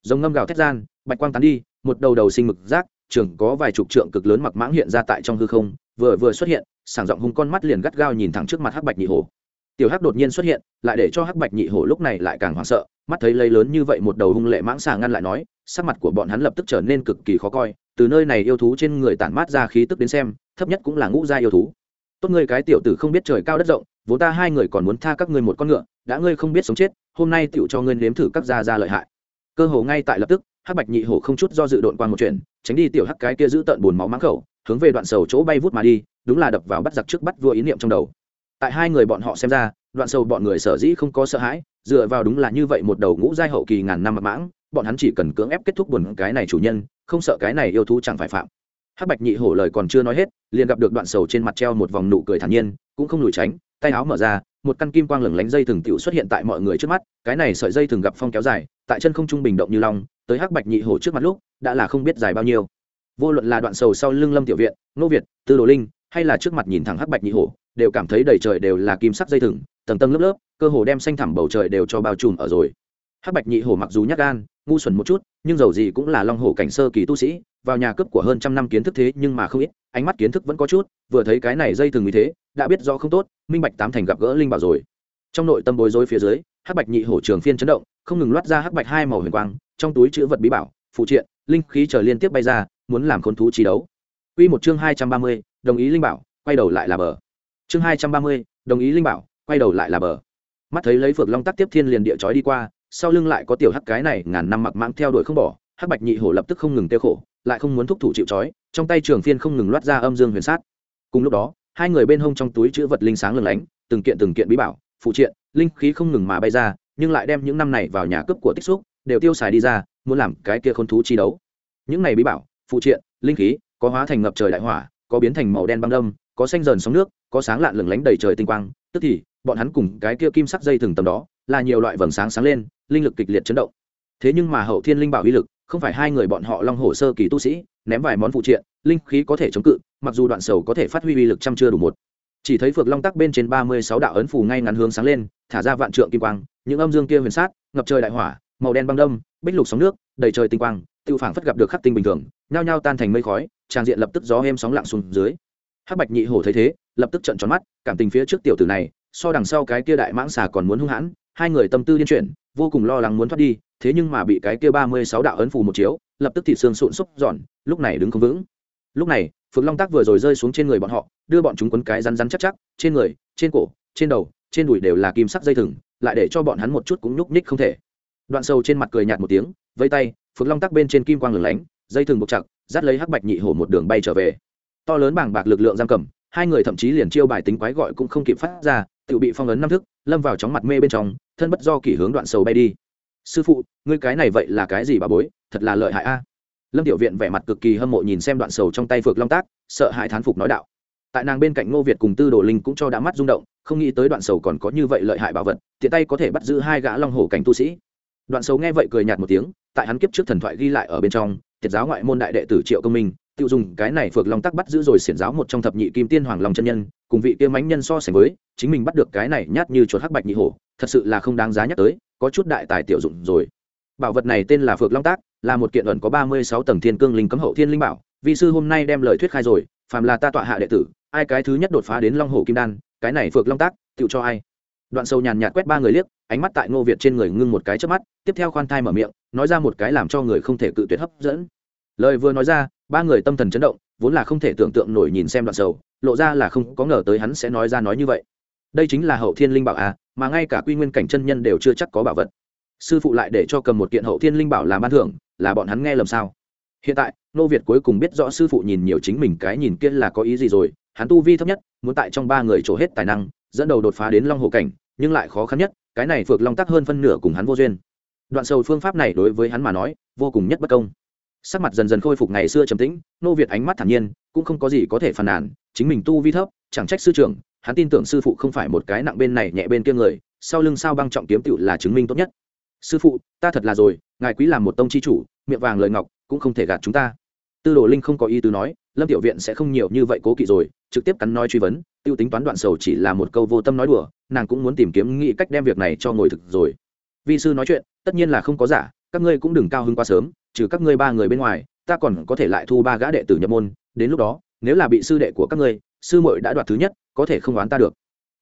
giống ngâm gào thét gian, bạch quang tán đi, một đầu đầu sinh mực rác trường có vài chục trượng cực lớn mặc mãng hiện ra tại trong hư không, vừa vừa xuất hiện, sảng giọng hung con mắt liền gắt gao nhìn thẳng trước mặt hắc bạch nhị hổ. Tiểu hắc đột nhiên xuất hiện, lại để cho hắc bạch nhị hổ lúc này lại càng hoảng sợ, mắt thấy lấy lớn như vậy một đầu hung lệ mãng xà ngăn lại nói, sắc mặt của bọn hắn lập tức trở nên cực kỳ khó coi, từ nơi này yêu thú trên người tản mát ra khí tức đến xem, thấp nhất cũng là ngũ gia yêu thú. Tốt ngươi cái tiểu tử không biết trời cao đất rộng vốn ta hai người còn muốn tha các ngươi một con ngựa, đã ngươi không biết sống chết, hôm nay tựu cho ngươi nếm thử các gia gia lợi hại. Cơ hồ ngay tại lập tức, hắc bạch nhị hổ không chút do dự đội quan một chuyện, tránh đi tiểu hắc cái kia giữ tận buồn máu mắng khẩu, hướng về đoạn sầu chỗ bay vút mà đi, đúng là đập vào bắt giặc trước bắt vua ý niệm trong đầu. Tại hai người bọn họ xem ra, đoạn sầu bọn người sở dĩ không có sợ hãi, dựa vào đúng là như vậy một đầu ngũ giai hậu kỳ ngàn năm mặt mãng, bọn hắn chỉ cần cưỡng ép kết thúc buồn cái này chủ nhân, không sợ cái này yêu thú chẳng phải phạm. Hắc bạch nhị hổ lời còn chưa nói hết, liền gặp được đoạn sầu trên mặt treo một vòng nụ cười thản nhiên, cũng không lùi tránh tay áo mở ra, một căn kim quang lửng lánh dây thừng tựu xuất hiện tại mọi người trước mắt, cái này sợi dây thừng gặp phong kéo dài, tại chân không trung bình động như long, tới hắc bạch nhị hổ trước mặt lúc, đã là không biết dài bao nhiêu. Vô luận là đoạn sầu sau lưng lâm tiểu viện nô việt, tư đồ linh, hay là trước mặt nhìn thẳng hắc bạch nhị hổ đều cảm thấy đầy trời đều là kim sắc dây thừng, tầng tầng lớp lớp, cơ hồ đem xanh thẳm bầu trời đều cho bao trùm ở rồi. Hắc bạch nhị hổ mặc dù nhát gan, ngu xuẩn một chút, nhưng dầu gì cũng là long hổ cảnh sơ kỳ tu sĩ vào nhà cướp của hơn trăm năm kiến thức thế nhưng mà không ít ánh mắt kiến thức vẫn có chút vừa thấy cái này dây thường như thế đã biết do không tốt minh bạch tám thành gặp gỡ linh bảo rồi. Trong nội tâm bối rối phía dưới hắc bạch nhị hổ trường phiên chấn động không ngừng loát ra hắc bạch hai màu huyền quang trong túi chữ vật bí bảo phụ triện linh khí chờ liên tiếp bay ra muốn làm khốn thú chi đấu. Quy một chương hai trăm ba mươi, đồng ý linh bảo, quay đầu lại là bờ. Chương hai trăm ba mươi, đồng ý linh bảo, quay đầu lại là bờ. Mắt thấy lấy phược long tắc tiếp thiên liền địa chói đi qua sau lưng lại có tiểu hắc cái này ngàn năm mặc mãng theo đuổi không bỏ hắc bạch nhị hổ lập tức không ngừng tiêu khổ lại không muốn thúc thủ chịu trói, trong tay trường phiên không ngừng loát ra âm dương huyền sát. Cùng lúc đó hai người bên hông trong túi chữ vật linh sáng lừng lánh từng kiện từng kiện bí bảo phụ triện linh khí không ngừng mà bay ra nhưng lại đem những năm này vào nhà cướp của tích xúc đều tiêu xài đi ra muốn làm cái kia khôn thú chi đấu. Những này bí bảo phụ triện linh khí có hóa thành ngập trời đại hỏa có biến thành màu đen băng đông có xanh dần sóng nước có sáng lạn lừng lánh đầy trời tinh quang tức thì bọn hắn cùng cái kia kim sắc dây thừng tầm đó là nhiều loại vầng sáng sáng lên linh lực kịch liệt chấn động. Thế nhưng mà hậu thiên linh bảo uy lực không phải hai người bọn họ long hồ sơ kỳ tu sĩ, ném vài món phụ triện, linh khí có thể chống cự, mặc dù đoạn sầu có thể phát huy uy lực trăm chưa đủ một. Chỉ thấy phược long tắc bên trên ba mươi sáu đạo ấn phù ngay ngắn hướng sáng lên, thả ra vạn trượng kim quang, những âm dương kia huyền sát, ngập trời đại hỏa, màu đen băng đông bích lục sóng nước, đầy trời tinh quang, tiêu phảng phất gặp được khắc tinh bình thường, nhao nhao tan thành mây khói tràng diện lập tức gió êm sóng lặng xuống dưới. Hắc bạch nhị hổ thấy thế, lập tức trận tròn mắt, cảm tình phía trước tiểu tử này, so đằng sau cái kia đại mãng xà còn muốn hung hãn, hai người tâm tư điên chuyển vô cùng lo lắng muốn thoát đi, thế nhưng mà bị cái kia ba mươi sáu đạo ấn phù một chiếu, lập tức thịt xương sụn xúc giòn lúc này đứng không vững. Lúc này, phượng long tác vừa rồi rơi xuống trên người bọn họ, đưa bọn chúng quấn cái rắn rắn chắc chắc, trên người, trên cổ, trên đầu, trên đùi đều là kim sắc dây thừng, lại để cho bọn hắn một chút cũng nhúc nhích không thể. Đoạn sâu trên mặt cười nhạt một tiếng vây tay, phượng long tắc bên trên kim quang lửng lánh, dây thừng buộc chặt, dắt lấy hắc bạch nhị hổ một đường bay trở về. To lớn bảng bạc lực lượng giam cầm, hai người thậm chí liền chiêu bài tính quái gọi cũng không kịp phát ra tự bị phong ấn năm thức, lâm vào chóng mặt mê bên trong, thân bất do kỷ hướng đoạn sầu bay đi. Sư phụ, ngươi cái này vậy là cái gì bà bối, thật là lợi hại a. Lâm tiểu viện vẻ mặt cực kỳ hâm mộ nhìn xem đoạn sầu trong tay phược long tác, sợ hãi thán phục nói đạo. Tại nàng bên cạnh ngô việt cùng tư đồ linh cũng cho đã mắt rung động, không nghĩ tới đoạn sầu còn có như vậy lợi hại bảo vật, tiện tay có thể bắt giữ hai gã long hổ cảnh tu sĩ. Đoạn sầu nghe vậy cười nhạt một tiếng, tại hắn kiếp trước thần thoại ghi lại ở bên trong thiệt giáo ngoại môn đại đệ tử triệu công minh tự dùng cái này phược long tắc bắt giữ rồi xiển giáo một trong thập nhị kim tiên hoàng long chân nhân, cùng vị kia mánh nhân so sánh với, chính mình bắt được cái này nhát như chuột hắc bạch nhị hổ, thật sự là không đáng giá nhắc tới, có chút đại tài tiểu dụng rồi. Bảo vật này tên là phược long tác là một kiện ẩn có ba mươi sáu tầng thiên cương linh cấm hậu thiên linh bảo, vị sư hôm nay đem lời thuyết khai rồi, phàm là ta tọa hạ đệ tử, ai cái thứ nhất đột phá đến long hổ kim đan, cái này phược long tác tự cho ai? Đoạn sâu nhàn nhạt quét ba người liếc, ánh mắt tại ngô việt trên người ngưng một cái trước mắt, tiếp theo khoan thai mở miệng, nói ra một cái làm cho người không thể cự tuyệt hấp dẫn. Lời vừa nói ra ba người tâm thần chấn động, vốn là không thể tưởng tượng nổi nhìn xem đoạn sầu, lộ ra là không có ngờ tới hắn sẽ nói ra nói như vậy. Đây chính là hậu thiên linh bảo à mà ngay cả quy nguyên cảnh chân nhân đều chưa chắc có bảo vật. Sư phụ lại để cho cầm một kiện hậu thiên linh bảo làm ban thưởng, là bọn hắn nghe lầm sao? Hiện tại, nô việt cuối cùng biết rõ sư phụ nhìn nhiều chính mình cái nhìn kia là có ý gì rồi, hắn tu vi thấp nhất, muốn tại trong ba người trổ hết tài năng, dẫn đầu đột phá đến long hồ cảnh, nhưng lại khó khăn nhất, cái này phược long tắc hơn phân nửa cùng hắn vô duyên. Đoạn sầu phương pháp này đối với hắn mà nói, vô cùng nhất bất công sắc mặt dần dần khôi phục ngày xưa trầm tĩnh, nô việt ánh mắt thản nhiên, cũng không có gì có thể phàn nàn, chính mình tu vi thấp, chẳng trách sư trưởng, hắn tin tưởng sư phụ không phải một cái nặng bên này nhẹ bên kia người, sau lưng sao băng trọng kiếm tựu là chứng minh tốt nhất. Sư phụ, ta thật là rồi, ngài quý làm một tông chi chủ, miệng vàng lời ngọc, cũng không thể gạt chúng ta. Tư đồ linh không có ý tứ nói, lâm tiểu viện sẽ không nhiều như vậy cố kỵ rồi, trực tiếp cắn nói truy vấn, tiêu tính toán đoạn sầu chỉ là một câu vô tâm nói đùa, nàng cũng muốn tìm kiếm nghĩ cách đem việc này cho ngồi thực rồi. Vi sư nói chuyện, tất nhiên là không có giả, các ngươi cũng đừng cao hứng quá sớm trừ các ngươi ba người bên ngoài, ta còn có thể lại thu ba gã đệ tử nhập môn, đến lúc đó, nếu là bị sư đệ của các ngươi, sư muội đã đoạt thứ nhất, có thể không oán ta được.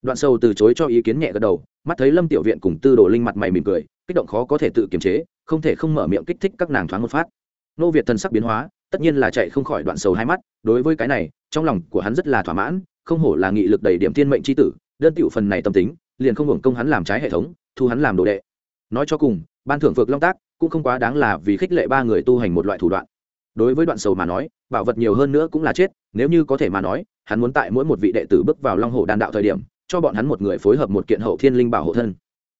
Đoạn sâu từ chối cho ý kiến nhẹ gật đầu, mắt thấy lâm tiểu viện cùng tư đồ linh mặt mày mỉm cười, kích động khó có thể tự kiềm chế, không thể không mở miệng kích thích các nàng thoáng một phát. Nô việt thần sắc biến hóa, tất nhiên là chạy không khỏi đoạn sầu hai mắt, đối với cái này, trong lòng của hắn rất là thỏa mãn, không hổ là nghị lực đầy điểm thiên mệnh c h i tử, đơn tiểu phần này tâm tính, liền không hưởng công hắn làm trái hệ thống, thu hắn làm đồ đệ. Nói cho cùng, ban thưởng vượt long tác cũng không quá đáng là vì khích lệ ba người tu hành một loại thủ đoạn. Đối với đoạn sầu mà nói, bảo vật nhiều hơn nữa cũng là chết, nếu như có thể mà nói, hắn muốn tại mỗi một vị đệ tử bước vào long hồ đan đạo thời điểm, cho bọn hắn một người phối hợp một kiện hậu thiên linh bảo hộ thân.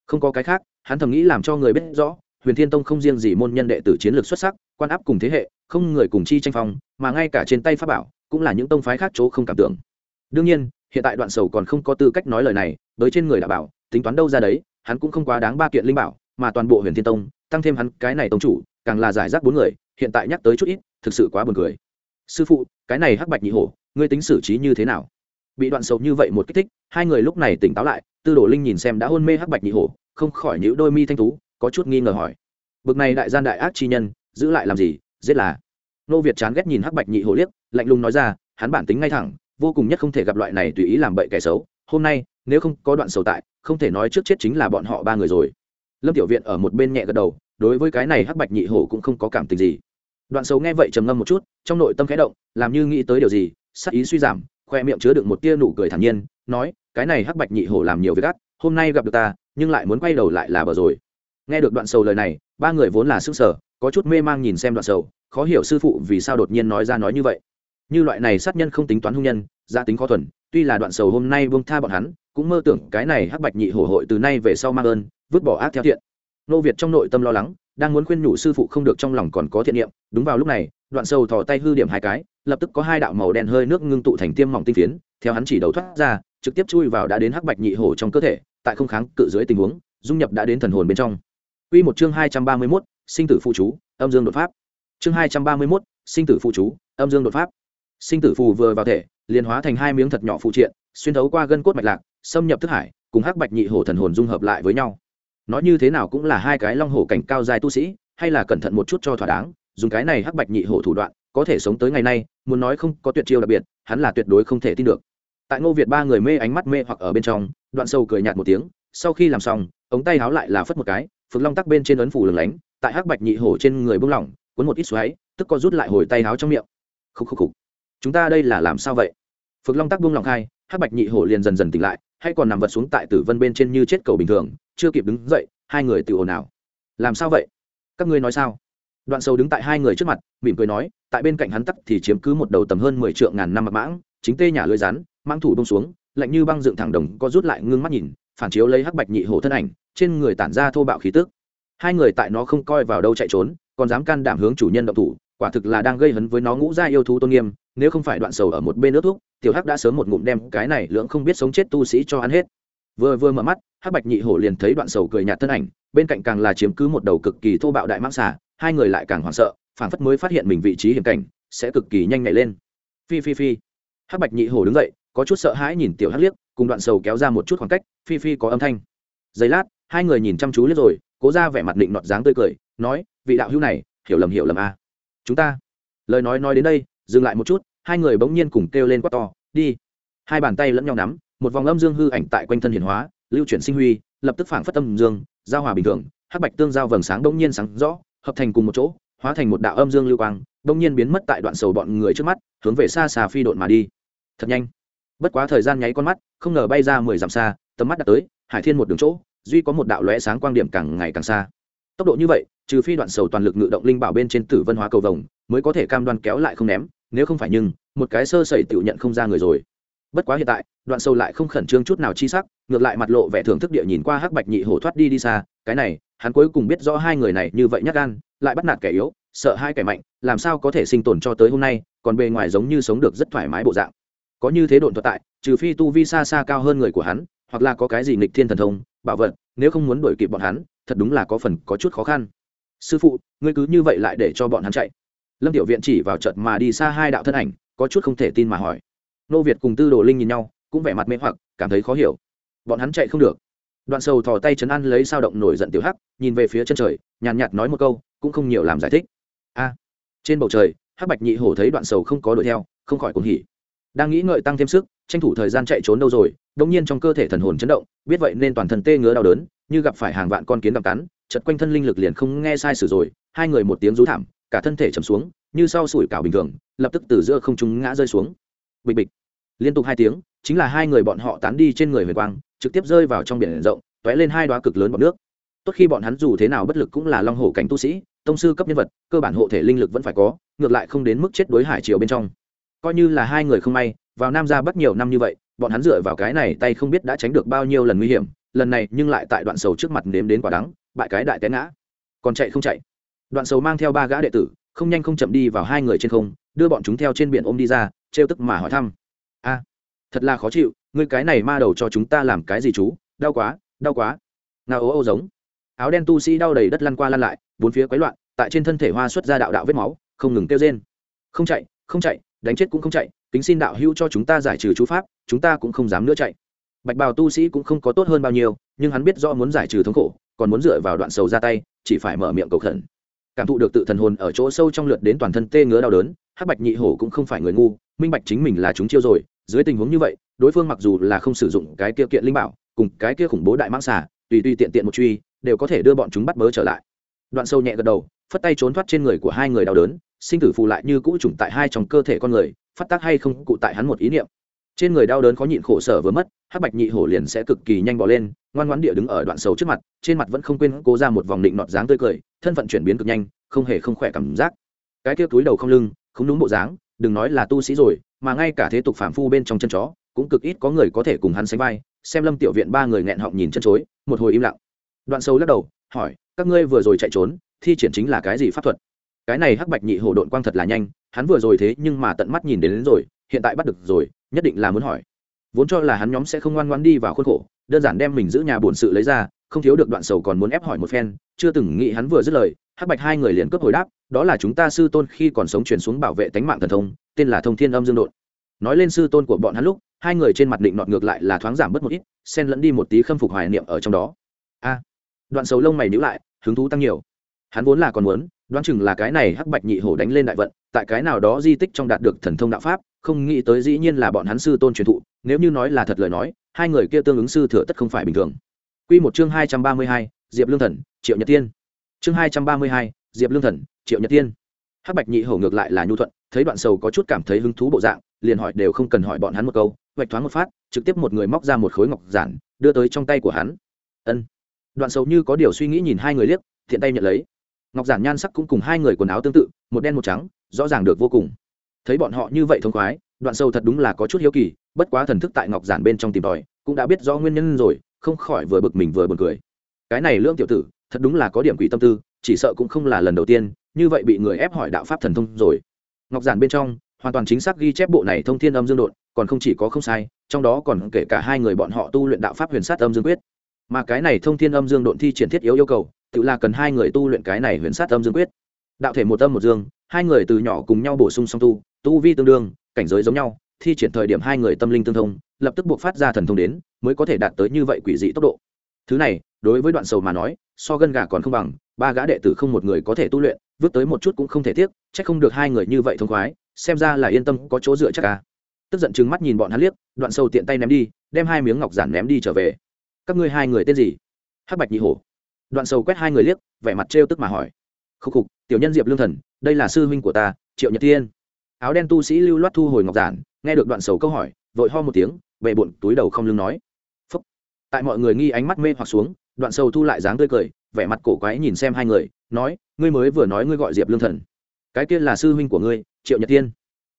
Không có cái khác, hắn thầm nghĩ làm cho người biết rõ, huyền thiên tông không riêng gì môn nhân đệ tử chiến lược xuất sắc, quan áp cùng thế hệ, không người cùng chi tranh phong, mà ngay cả trên tay pháp bảo, cũng là những tông phái khác chỗ không cảm tưởng. Đương nhiên, hiện tại đoạn sầu còn không có tư cách nói lời này với trên người đã bảo, tính toán đâu ra đấy, hắn cũng không quá đáng ba kiện linh bảo, mà toàn bộ huyền thiên tông tăng thêm hắn cái này tông chủ, càng là giải rác bốn người, hiện tại nhắc tới chút ít, thực sự quá buồn cười. Sư phụ, cái này hắc bạch nhị hổ, ngươi tính xử trí như thế nào? Bị đoạn sầu như vậy một kích thích, hai người lúc này tỉnh táo lại, tư đồ linh nhìn xem đã hôn mê hắc bạch nhị hổ, không khỏi nhíu đôi mi thanh tú, có chút nghi ngờ hỏi. Bực này đại gian đại ác chi nhân, giữ lại làm gì, giết là? Nô việt chán ghét nhìn hắc bạch nhị hổ liếc, lạnh lùng nói ra, hắn bản tính ngay thẳng, vô cùng nhất không thể gặp loại này tùy ý làm bậy kẻ xấu. Hôm nay, nếu không có đoạn sầu tại, không thể nói trước chết chính là bọn họ ba người rồi lâm tiểu viện ở một bên nhẹ gật đầu, đối với cái này hắc bạch nhị hổ cũng không có cảm tình gì. Đoạn sầu nghe vậy trầm ngâm một chút, trong nội tâm khẽ động, làm như nghĩ tới điều gì, sắc ý suy giảm, khoe miệng chứa đựng một tia nụ cười thản nhiên, nói, cái này hắc bạch nhị hổ làm nhiều việc gắt hôm nay gặp được ta, nhưng lại muốn quay đầu lại là bờ rồi. Nghe được đoạn sầu lời này, ba người vốn là sức sở, có chút mê mang nhìn xem đoạn sầu, khó hiểu sư phụ vì sao đột nhiên nói ra nói như vậy. Như loại này sát nhân không tính toán hung nhân gia tính khó thuần tuy là đoạn sầu hôm nay buông tha bọn hắn cũng mơ tưởng cái này hắc bạch nhị hổ hội từ nay về sau mang ơn vứt bỏ ác theo thiện nô việt trong nội tâm lo lắng đang muốn khuyên nhủ sư phụ không được trong lòng còn có thiện niệm đúng vào lúc này đoạn sầu thò tay hư điểm hai cái lập tức có hai đạo màu đen hơi nước ngưng tụ thành tiêm mỏng tinh phiến theo hắn chỉ đầu thoát ra trực tiếp chui vào đã đến hắc bạch nhị hổ trong cơ thể tại không kháng cự dưới tình huống dung nhập đã đến thần hồn bên trong Quy một chương hai trăm ba mươi 231, sinh tử phụ chú, âm dương đột pháp. Chương hai trăm ba mươi 231, sinh tử phụ chú, âm dương đột pháp. Sinh tử phù vừa vào thể, liền hóa thành hai miếng thật nhỏ phụ triện, xuyên thấu qua gân cốt mạch lạc, xâm nhập thức hải, cùng hắc bạch nhị hổ thần hồn dung hợp lại với nhau. Nói như thế nào cũng là hai cái long hổ cảnh cao dài tu sĩ, hay là cẩn thận một chút cho thỏa đáng, dùng cái này hắc bạch nhị hổ thủ đoạn, có thể sống tới ngày nay, muốn nói không có tuyệt chiêu đặc biệt, hắn là tuyệt đối không thể tin được. Tại Ngô Việt ba người mê ánh mắt mê hoặc ở bên trong, Đoạn Sâu cười nhạt một tiếng, sau khi làm xong, ống tay háo lại là phất một cái, phượng long tắc bên trên ấn phủ lửng lánh tại hắc bạch nhị hổ trên người bung lỏng cuốn một ít xoáy tức có rút lại hồi tay háo trong miệng khúc khúc khúc chúng ta đây là làm sao vậy phượng long tắc bung lỏng khai, hắc bạch nhị hổ liền dần dần tỉnh lại, hay còn nằm vật xuống tại tử vân bên trên như chết cầu bình thường, chưa kịp đứng dậy, hai người tự ồn ào. Làm sao vậy? Các ngươi nói sao? Đoạn sâu đứng tại hai người trước mặt, mỉm cười nói, tại bên cạnh hắn tắc thì chiếm cứ một đầu tầm hơn mười triệu ngàn năm mặc mãng, chính tê nhà lưới rắn mang thủ bông xuống, lạnh như băng dựng thẳng đồng có rút lại ngưng mắt nhìn, phản chiếu lấy hắc bạch nhị hổ thân ảnh, trên người tản ra thô bạo khí tức. Hai người tại nó không coi vào đâu chạy trốn, còn dám can đảm hướng chủ nhân động thủ, quả thực là đang gây hấn với nó ngũ gia yêu thú tôn nghiêm nếu không phải đoạn sầu ở một bên nước thuốc, tiểu hắc đã sớm một ngụm đem cái này lưỡng không biết sống chết tu sĩ cho ăn hết. Vừa vừa mở mắt, hắc bạch nhị hổ liền thấy đoạn sầu cười nhạt thân ảnh, bên cạnh càng là chiếm cứ một đầu cực kỳ thô bạo đại mãng xà, hai người lại càng hoảng sợ, phảng phất mới phát hiện mình vị trí hiểm cảnh, sẽ cực kỳ nhanh nhảy lên. Phi phi phi. Hắc bạch nhị hổ đứng dậy, có chút sợ hãi nhìn tiểu hắc liếc, cùng đoạn sầu kéo ra một chút khoảng cách, phi phi có âm thanh. Giây lát, hai người nhìn chăm chú liếc rồi, cố ra vẻ mặt định nọt dáng tươi cười, nói, vị đạo hữu này, hiểu lầm hiểu lầm a à. chúng ta. Lời nói nói đến đây, dừng lại một chút hai người bỗng nhiên cùng kêu lên quát to, đi! Hai bàn tay lẫn nhau nắm, một vòng âm dương hư ảnh tại quanh thân hiển hóa, lưu chuyển sinh huy, lập tức phảng phất âm dương, giao hòa bình thường, hắc bạch tương giao vầng sáng bỗng nhiên sáng rõ, hợp thành cùng một chỗ, hóa thành một đạo âm dương lưu quang, bỗng nhiên biến mất tại đoạn sầu bọn người trước mắt, hướng về xa xa phi độn mà đi. Thật nhanh. Bất quá thời gian nháy con mắt, không ngờ bay ra mười dặm xa, tầm mắt đã tới, hải thiên một đường chỗ, duy có một đạo lóe sáng quang điểm càng ngày càng xa. Tốc độ như vậy, trừ phi đoạn sầu toàn lực ngự động linh bảo bên trên tử vân hóa cầu vồng, mới có thể cam đoan kéo lại không ném nếu không phải nhưng, một cái sơ sẩy tự nhận không ra người rồi. Bất quá hiện tại, đoạn sâu lại không khẩn trương chút nào chi sắc, ngược lại mặt lộ vẻ thưởng thức địa nhìn qua hắc bạch nhị hổ thoát đi đi xa, cái này, hắn cuối cùng biết rõ hai người này như vậy nhát gan, lại bắt nạt kẻ yếu, sợ hai kẻ mạnh, làm sao có thể sinh tồn cho tới hôm nay, còn bề ngoài giống như sống được rất thoải mái bộ dạng. Có như thế độn thuật tại, trừ phi tu vi xa xa cao hơn người của hắn, hoặc là có cái gì nghịch thiên thần thông, bảo vật, nếu không muốn đuổi kịp bọn hắn, thật đúng là có phần có chút khó khăn. Sư phụ, ngươi cứ như vậy lại để cho bọn hắn chạy lâm tiểu viện chỉ vào trận mà đi xa hai đạo thân ảnh, có chút không thể tin mà hỏi. Nô việt cùng tư đồ linh nhìn nhau, cũng vẻ mặt mê hoặc, cảm thấy khó hiểu. Bọn hắn chạy không được. Đoạn sầu thò tay chấn ăn lấy sao động nổi giận tiểu hắc, nhìn về phía chân trời, nhàn nhạt nói một câu, cũng không nhiều làm giải thích. A, trên bầu trời, hắc bạch nhị hổ thấy đoạn sầu không có đuổi theo, không khỏi cuồng hỉ. Đang nghĩ ngợi tăng thêm sức, tranh thủ thời gian chạy trốn đâu rồi đông nhiên trong cơ thể thần hồn chấn động, biết vậy nên toàn thân tê ngứa đau đớn, như gặp phải hàng vạn con kiến đập cắn chật quanh thân linh lực liền không nghe sai sử rồi, hai người một tiếng rú thảm cả thân thể chầm xuống, như sau sủi cảo bình thường, lập tức từ giữa không trung ngã rơi xuống. Bịch bịch. Liên tục hai tiếng, chính là hai người bọn họ tán đi trên người huyền quang, trực tiếp rơi vào trong biển rộng t lên hai đoá cực lớn bọt nước. Tốt khi bọn hắn dù thế nào bất lực cũng là long hổ cảnh tu sĩ, tông sư cấp nhân vật, cơ bản hộ thể linh lực vẫn phải có, ngược lại không đến mức chết đối hải chiều bên trong. Coi như là hai người không may, vào nam ra bắc nhiều năm như vậy, bọn hắn dựa vào cái này tay không biết đã tránh được bao nhiêu lần nguy hiểm, lần này nhưng lại tại đoạn sầu trước mặt nếm đến quả đắng, bại cái đại té ngã. Còn chạy không chạy đoạn sầu mang theo ba gã đệ tử, không nhanh không chậm đi vào hai người trên không, đưa bọn chúng theo trên biển ôm đi ra, trêu tức mà hỏi thăm. A, thật là khó chịu, ngươi cái này ma đầu cho chúng ta làm cái gì chú? Đau quá đau quá. Ngao ố ô giống. Áo đen tu sĩ đau đầy đất lăn qua lăn lại, bốn phía quấy loạn, tại trên thân thể hoa xuất ra đạo đạo vết máu, không ngừng kêu rên. Không chạy không chạy, đánh chết cũng không chạy, kính xin đạo hữu cho chúng ta giải trừ chú pháp, chúng ta cũng không dám nữa chạy. Bạch bào tu sĩ cũng không có tốt hơn bao nhiêu, nhưng hắn biết rõ muốn giải trừ thống khổ, còn muốn dựa vào đoạn sầu ra tay, chỉ phải mở miệng cầu khẩn cảm thụ được tự thần hồn ở chỗ sâu trong lượt đến toàn thân tê ngứa đau đớn, hắc bạch nhị hổ cũng không phải người ngu, minh bạch chính mình là chúng chiêu rồi, dưới tình huống như vậy, đối phương mặc dù là không sử dụng cái kia kiện linh bảo, cùng cái kia khủng bố đại mãng xà, tùy tùy tiện tiện một truy, đều có thể đưa bọn chúng bắt bớ trở lại. Đoạn sâu nhẹ gật đầu, phất tay trốn thoát trên người của hai người đau đớn, sinh tử phù lại như cũ trùng tại hai trong cơ thể con người, phát tác hay không cụ tại hắn một ý niệm. Trên người đau đớn khó nhịn khổ sở vừa mất, hắc bạch nhị hổ liền sẽ cực kỳ nhanh bỏ lên, ngoan ngoãn địa đứng ở đoạn sầu trước mặt, trên mặt vẫn không quên cố ra một vòng định nọt dáng tươi cười thân phận chuyển biến cực nhanh không hề không khỏe cảm giác. Cái kia túi đầu không lưng không đúng bộ dáng đừng nói là tu sĩ rồi mà ngay cả thế tục phạm phu bên trong chân chó cũng cực ít có người có thể cùng hắn sánh vai xem lâm tiểu viện ba người nghẹn họng nhìn chân chối một hồi im lặng. Đoạn sâu lắc đầu hỏi các ngươi vừa rồi chạy trốn thi triển chính là cái gì pháp thuật? Cái này hắc bạch nhị hổ độn quang thật là nhanh hắn vừa rồi thế nhưng mà tận mắt nhìn đến, đến rồi hiện tại bắt được rồi nhất định là muốn hỏi. Vốn cho là hắn nhóm sẽ không ngoan ngoan đi vào khuôn khổ đơn giản đem mình giữ nhà bổn sự lấy ra không thiếu được đoạn sầu còn muốn ép hỏi một phen, chưa từng nghĩ hắn vừa dứt lời, hắc bạch hai người liền cướp hồi đáp, đó là chúng ta sư tôn khi còn sống truyền xuống bảo vệ tánh mạng thần thông, tên là thông thiên âm dương đột nói lên sư tôn của bọn hắn lúc, hai người trên mặt định nọt ngược lại là thoáng giảm bớt một ít, xen lẫn đi một tí khâm phục hoài niệm ở trong đó. A, đoạn sầu lông mày níu lại, hứng thú tăng nhiều. Hắn vốn là còn muốn, đoán chừng là cái này hắc bạch nhị hổ đánh lên đại vận, tại cái nào đó di tích trong đạt được thần thông đạo pháp, không nghĩ tới dĩ nhiên là bọn hắn sư tôn truyền thụ, nếu như nói là thật lời nói, hai người kia tương ứng sư thừa tất không phải bình thường. Quy một chương hai trăm ba mươi hai, Diệp Lương Thần, Triệu Nhật Tiên. Chương hai trăm ba mươi hai, Diệp Lương Thần, Triệu Nhật Tiên. Hắc Bạch Nhị Hổ ngược lại là nhu thuận, thấy Đoạn Sầu có chút cảm thấy hứng thú bộ dạng, liền hỏi đều không cần hỏi bọn hắn một câu, vạch thoáng một phát, trực tiếp một người móc ra một khối ngọc giản, đưa tới trong tay của hắn. Ân. Đoạn Sầu như có điều suy nghĩ nhìn hai người liếc, thiện tay nhận lấy. Ngọc giản nhan sắc cũng cùng hai người quần áo tương tự, một đen một trắng, rõ ràng được vô cùng. Thấy bọn họ như vậy thông khoái, Đoạn Sầu thật đúng là có chút hiếu kỳ, bất quá thần thức tại ngọc giản bên trong tìm tòi, cũng đã biết rõ nguyên nhân rồi, không khỏi vừa bực mình vừa buồn cười. Cái này lương tiểu tử, thật đúng là có điểm quỷ tâm tư, chỉ sợ cũng không là lần đầu tiên, như vậy bị người ép hỏi đạo pháp thần thông rồi. Ngọc giản bên trong, hoàn toàn chính xác ghi chép bộ này thông thiên âm dương đột, còn không chỉ có không sai, trong đó còn kể cả hai người bọn họ tu luyện đạo pháp huyền sát âm dương quyết. Mà cái này thông thiên âm dương độn thi triển thiết yếu yêu cầu, tự là cần hai người tu luyện cái này huyền sát âm dương quyết. Đạo thể một âm một dương, hai người từ nhỏ cùng nhau bổ sung song tu tu vi tương đương, cảnh giới giống nhau thi triển thời điểm hai người tâm linh tương thông, lập tức buộc phát ra thần thông đến, mới có thể đạt tới như vậy quỷ dị tốc độ. Thứ này, đối với đoạn sầu mà nói, so gân gà còn không bằng, ba gã đệ tử không một người có thể tu luyện, vứt tới một chút cũng không thể tiếc, chắc không được hai người như vậy thông khoái, xem ra là yên tâm có chỗ dựa chắc ca tức giận chừng mắt nhìn bọn hắn liếc, đoạn sầu tiện tay ném đi, đem hai miếng ngọc giản ném đi trở về. Các ngươi hai người tên gì? Hắc bạch nhị hổ. Đoạn sầu quét hai người liếc, vẻ mặt trêu tức mà hỏi. Khúc khục, tiểu nhân diệp lương thần, đây là sư huynh của ta, triệu nhật thiên áo đen tu sĩ lưu loát thu hồi ngọc giản, nghe được đoạn sầu câu hỏi, vội ho một tiếng, bệ bụn túi đầu không lưng nói. Phúc. tại mọi người nghi ánh mắt mê hoặc xuống, đoạn sầu thu lại dáng tươi cười, vẻ mặt cổ quái nhìn xem hai người, nói, ngươi mới vừa nói ngươi gọi diệp lương thần. Cái kia là sư huynh của ngươi, triệu nhật thiên.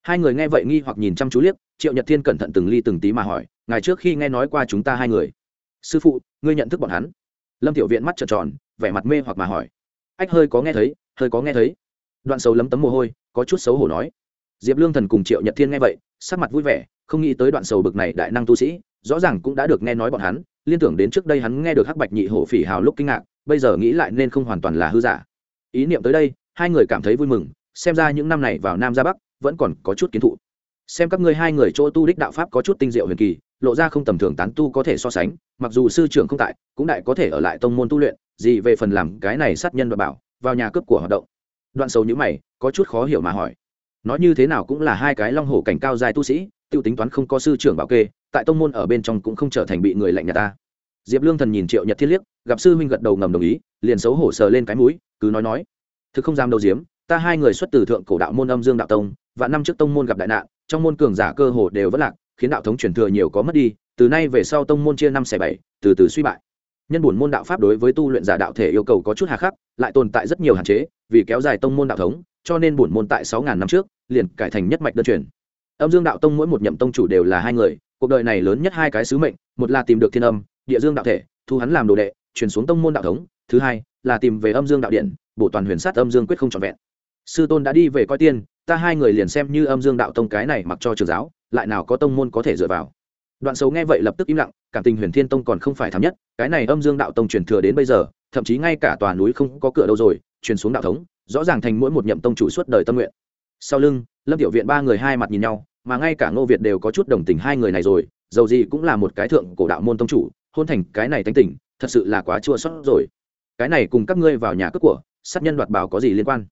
Hai người nghe vậy nghi hoặc nhìn chăm chú liếc, triệu nhật thiên cẩn thận từng ly từng tí mà hỏi, ngày trước khi nghe nói qua chúng ta hai người? Sư phụ, ngươi nhận thức bọn hắn. Lâm tiểu viện mắt trợn tròn, vẻ mặt mê hoặc mà hỏi. Ách, hơi có nghe thấy, hơi có nghe thấy. Đoạn sầu lấm tấm mồ hôi, có chút xấu hổ nói diệp lương thần cùng triệu nhật thiên nghe vậy, sắc mặt vui vẻ, không nghĩ tới đoạn sầu bực này đại năng tu sĩ, rõ ràng cũng đã được nghe nói bọn hắn, liên tưởng đến trước đây hắn nghe được hắc bạch nhị hổ phỉ hào lúc kinh ngạc, bây giờ nghĩ lại nên không hoàn toàn là hư giả. Ý niệm tới đây, hai người cảm thấy vui mừng, xem ra những năm này vào nam ra bắc, vẫn còn có chút kiến thụ. Xem các ngươi hai người chỗ tu đích đạo pháp có chút tinh diệu huyền kỳ, lộ ra không tầm thường tán tu có thể so sánh, mặc dù sư trưởng không tại, cũng đại có thể ở lại tông môn tu luyện, gì về phần làm cái này sát nhân và bảo, vào nhà cướp của hoạt động. Đoạn sầu nhữ mày, có chút khó hiểu mà hỏi nói như thế nào cũng là hai cái long hổ cảnh cao dài tu sĩ, tiêu tính toán không có sư trưởng bảo kê, tại tông môn ở bên trong cũng không trở thành bị người lạnh nhà ta. Diệp lương thần nhìn triệu nhật thiên liếc, gặp sư huynh gật đầu ngầm đồng ý, liền xấu hổ sờ lên cái mũi, cứ nói nói. Thực không dám đầu diếm, ta hai người xuất từ thượng cổ đạo môn âm dương đạo tông, và năm trước tông môn gặp đại nạn, trong môn cường giả cơ hồ đều vất lạc, khiến đạo thống truyền thừa nhiều có mất đi, từ nay về sau tông môn chia năm xẻ bảy, từ từ suy bại. Nhân bổn môn đạo pháp đối với tu luyện giả đạo thể yêu cầu có chút hà khắc, lại tồn tại rất nhiều hạn chế, vì kéo dài tông môn đạo thống cho nên bổn môn tại sáu ngàn năm trước, liền cải thành nhất mạch đơn truyền. Âm dương đạo tông mỗi một nhậm tông chủ đều là hai người, cuộc đời này lớn nhất hai cái sứ mệnh, một là tìm được thiên âm, địa dương đạo thể, thu hắn làm đồ đệ, truyền xuống tông môn đạo thống, thứ hai là tìm về âm dương đạo điện, bổ toàn huyền sát âm dương quyết không trọn vẹn. Sư tôn đã đi về coi tiên, ta hai người liền xem như âm dương đạo tông cái này mặc cho trường giáo, lại nào có tông môn có thể dựa vào. Đoạn xấu nghe vậy lập tức im lặng, cảm tình huyền thiên tông còn không phải thảm nhất, cái này âm dương đạo tông truyền thừa đến bây giờ, thậm chí ngay cả tòa núi không có cửa đâu rồi, truyền xuống đạo thống rõ ràng thành mỗi một nhậm tông chủ suốt đời tâm nguyện. Sau lưng, lâm tiểu viện ba người hai mặt nhìn nhau, mà ngay cả ngô việt đều có chút đồng tình hai người này rồi, dầu gì cũng là một cái thượng cổ đạo môn tông chủ, hôn thành cái này tánh tỉnh thật sự là quá chua sót rồi. Cái này cùng các ngươi vào nhà cướp của, sát nhân đoạt bảo có gì liên quan?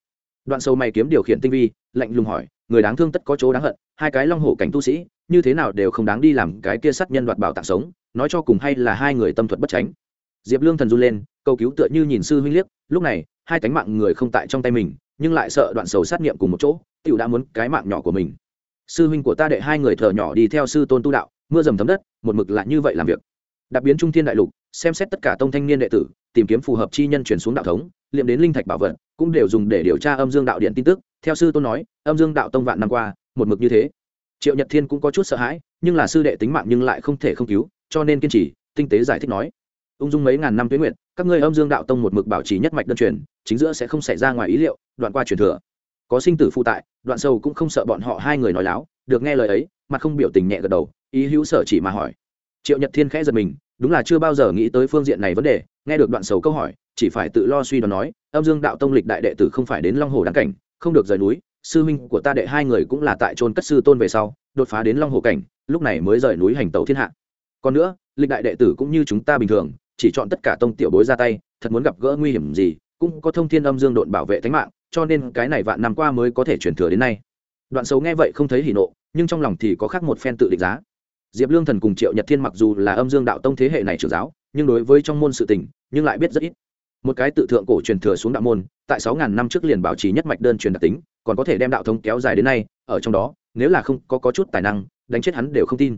Đoạn sâu mày kiếm điều khiển tinh vi, lạnh lùng hỏi, người đáng thương tất có chỗ đáng hận, hai cái long hổ cảnh tu sĩ, như thế nào đều không đáng đi làm cái kia sát nhân đoạt bảo tạng sống, nói cho cùng hay là hai người tâm thuật bất tránh diệp lương thần run lên cầu cứu tựa như nhìn sư huynh liếc, lúc này, hai cánh mạng người không tại trong tay mình, nhưng lại sợ đoạn sầu sát nghiệm cùng một chỗ t đã muốn cái mạng nhỏ của mình. Sư huynh của ta đệ hai người thợ nhỏ đi theo sư tôn tu đạo, mưa dầm thấm đất, một mực lại như vậy làm việc. Đặc biến trung thiên đại lục, xem xét tất cả tông thanh niên đệ tử, tìm kiếm phù hợp chi nhân chuyển xuống đạo thống, liệm đến linh thạch bảo vật, cũng đều dùng để điều tra âm dương đạo điện tin tức. Theo sư tôn nói, âm dương đạo tông vạn năm qua, một mực như thế. Triệu nhật thiên cũng có chút sợ hãi, nhưng là sư đệ tính mạng nhưng lại không thể không cứu, cho nên kiên trì, tinh tế giải thích nói ung dung mấy ngàn năm tuyến nguyện các ngươi âm dương đạo tông một mực bảo trì nhất mạch đơn truyền, chính giữa sẽ không xảy ra ngoài ý liệu, đoạn qua truyền thừa. Có sinh tử phụ tại, đoạn sâu cũng không sợ bọn họ hai người nói láo, được nghe lời ấy mà không biểu tình nhẹ gật đầu, ý hữu sở chỉ mà hỏi. Triệu nhật thiên khẽ giật mình, đúng là chưa bao giờ nghĩ tới phương diện này vấn đề, nghe được đoạn sầu câu hỏi, chỉ phải tự lo suy đoán nói, âm dương đạo tông lịch đại đệ tử không phải đến long hồ đáng cảnh, không được rời núi, sư huynh của ta đệ hai người cũng là tại trôn cất sư tôn về sau, đột phá đến long hồ cảnh, lúc này mới rời núi hành tàu thiên hạ. Còn nữa, lịch đại đệ tử cũng như chúng ta bình thường chỉ chọn tất cả tông tiểu bối ra tay thật muốn gặp gỡ nguy hiểm gì cũng có thông thiên âm dương độn bảo vệ thánh mạng cho nên cái này vạn năm qua mới có thể chuyển thừa đến nay. Đoạn xấu nghe vậy không thấy hỉ nộ nhưng trong lòng thì có khác một phen tự định giá. Diệp lương thần cùng triệu nhật thiên mặc dù là âm dương đạo tông thế hệ này trưởng giáo nhưng đối với trong môn sự tình nhưng lại biết rất ít. Một cái tự thượng cổ truyền thừa xuống đạo môn tại sáu ngàn năm trước liền bảo trì nhất mạch đơn truyền đặc tính còn có thể đem đạo thống kéo dài đến nay ở trong đó nếu là không có, có chút tài năng đánh chết hắn đều không tin.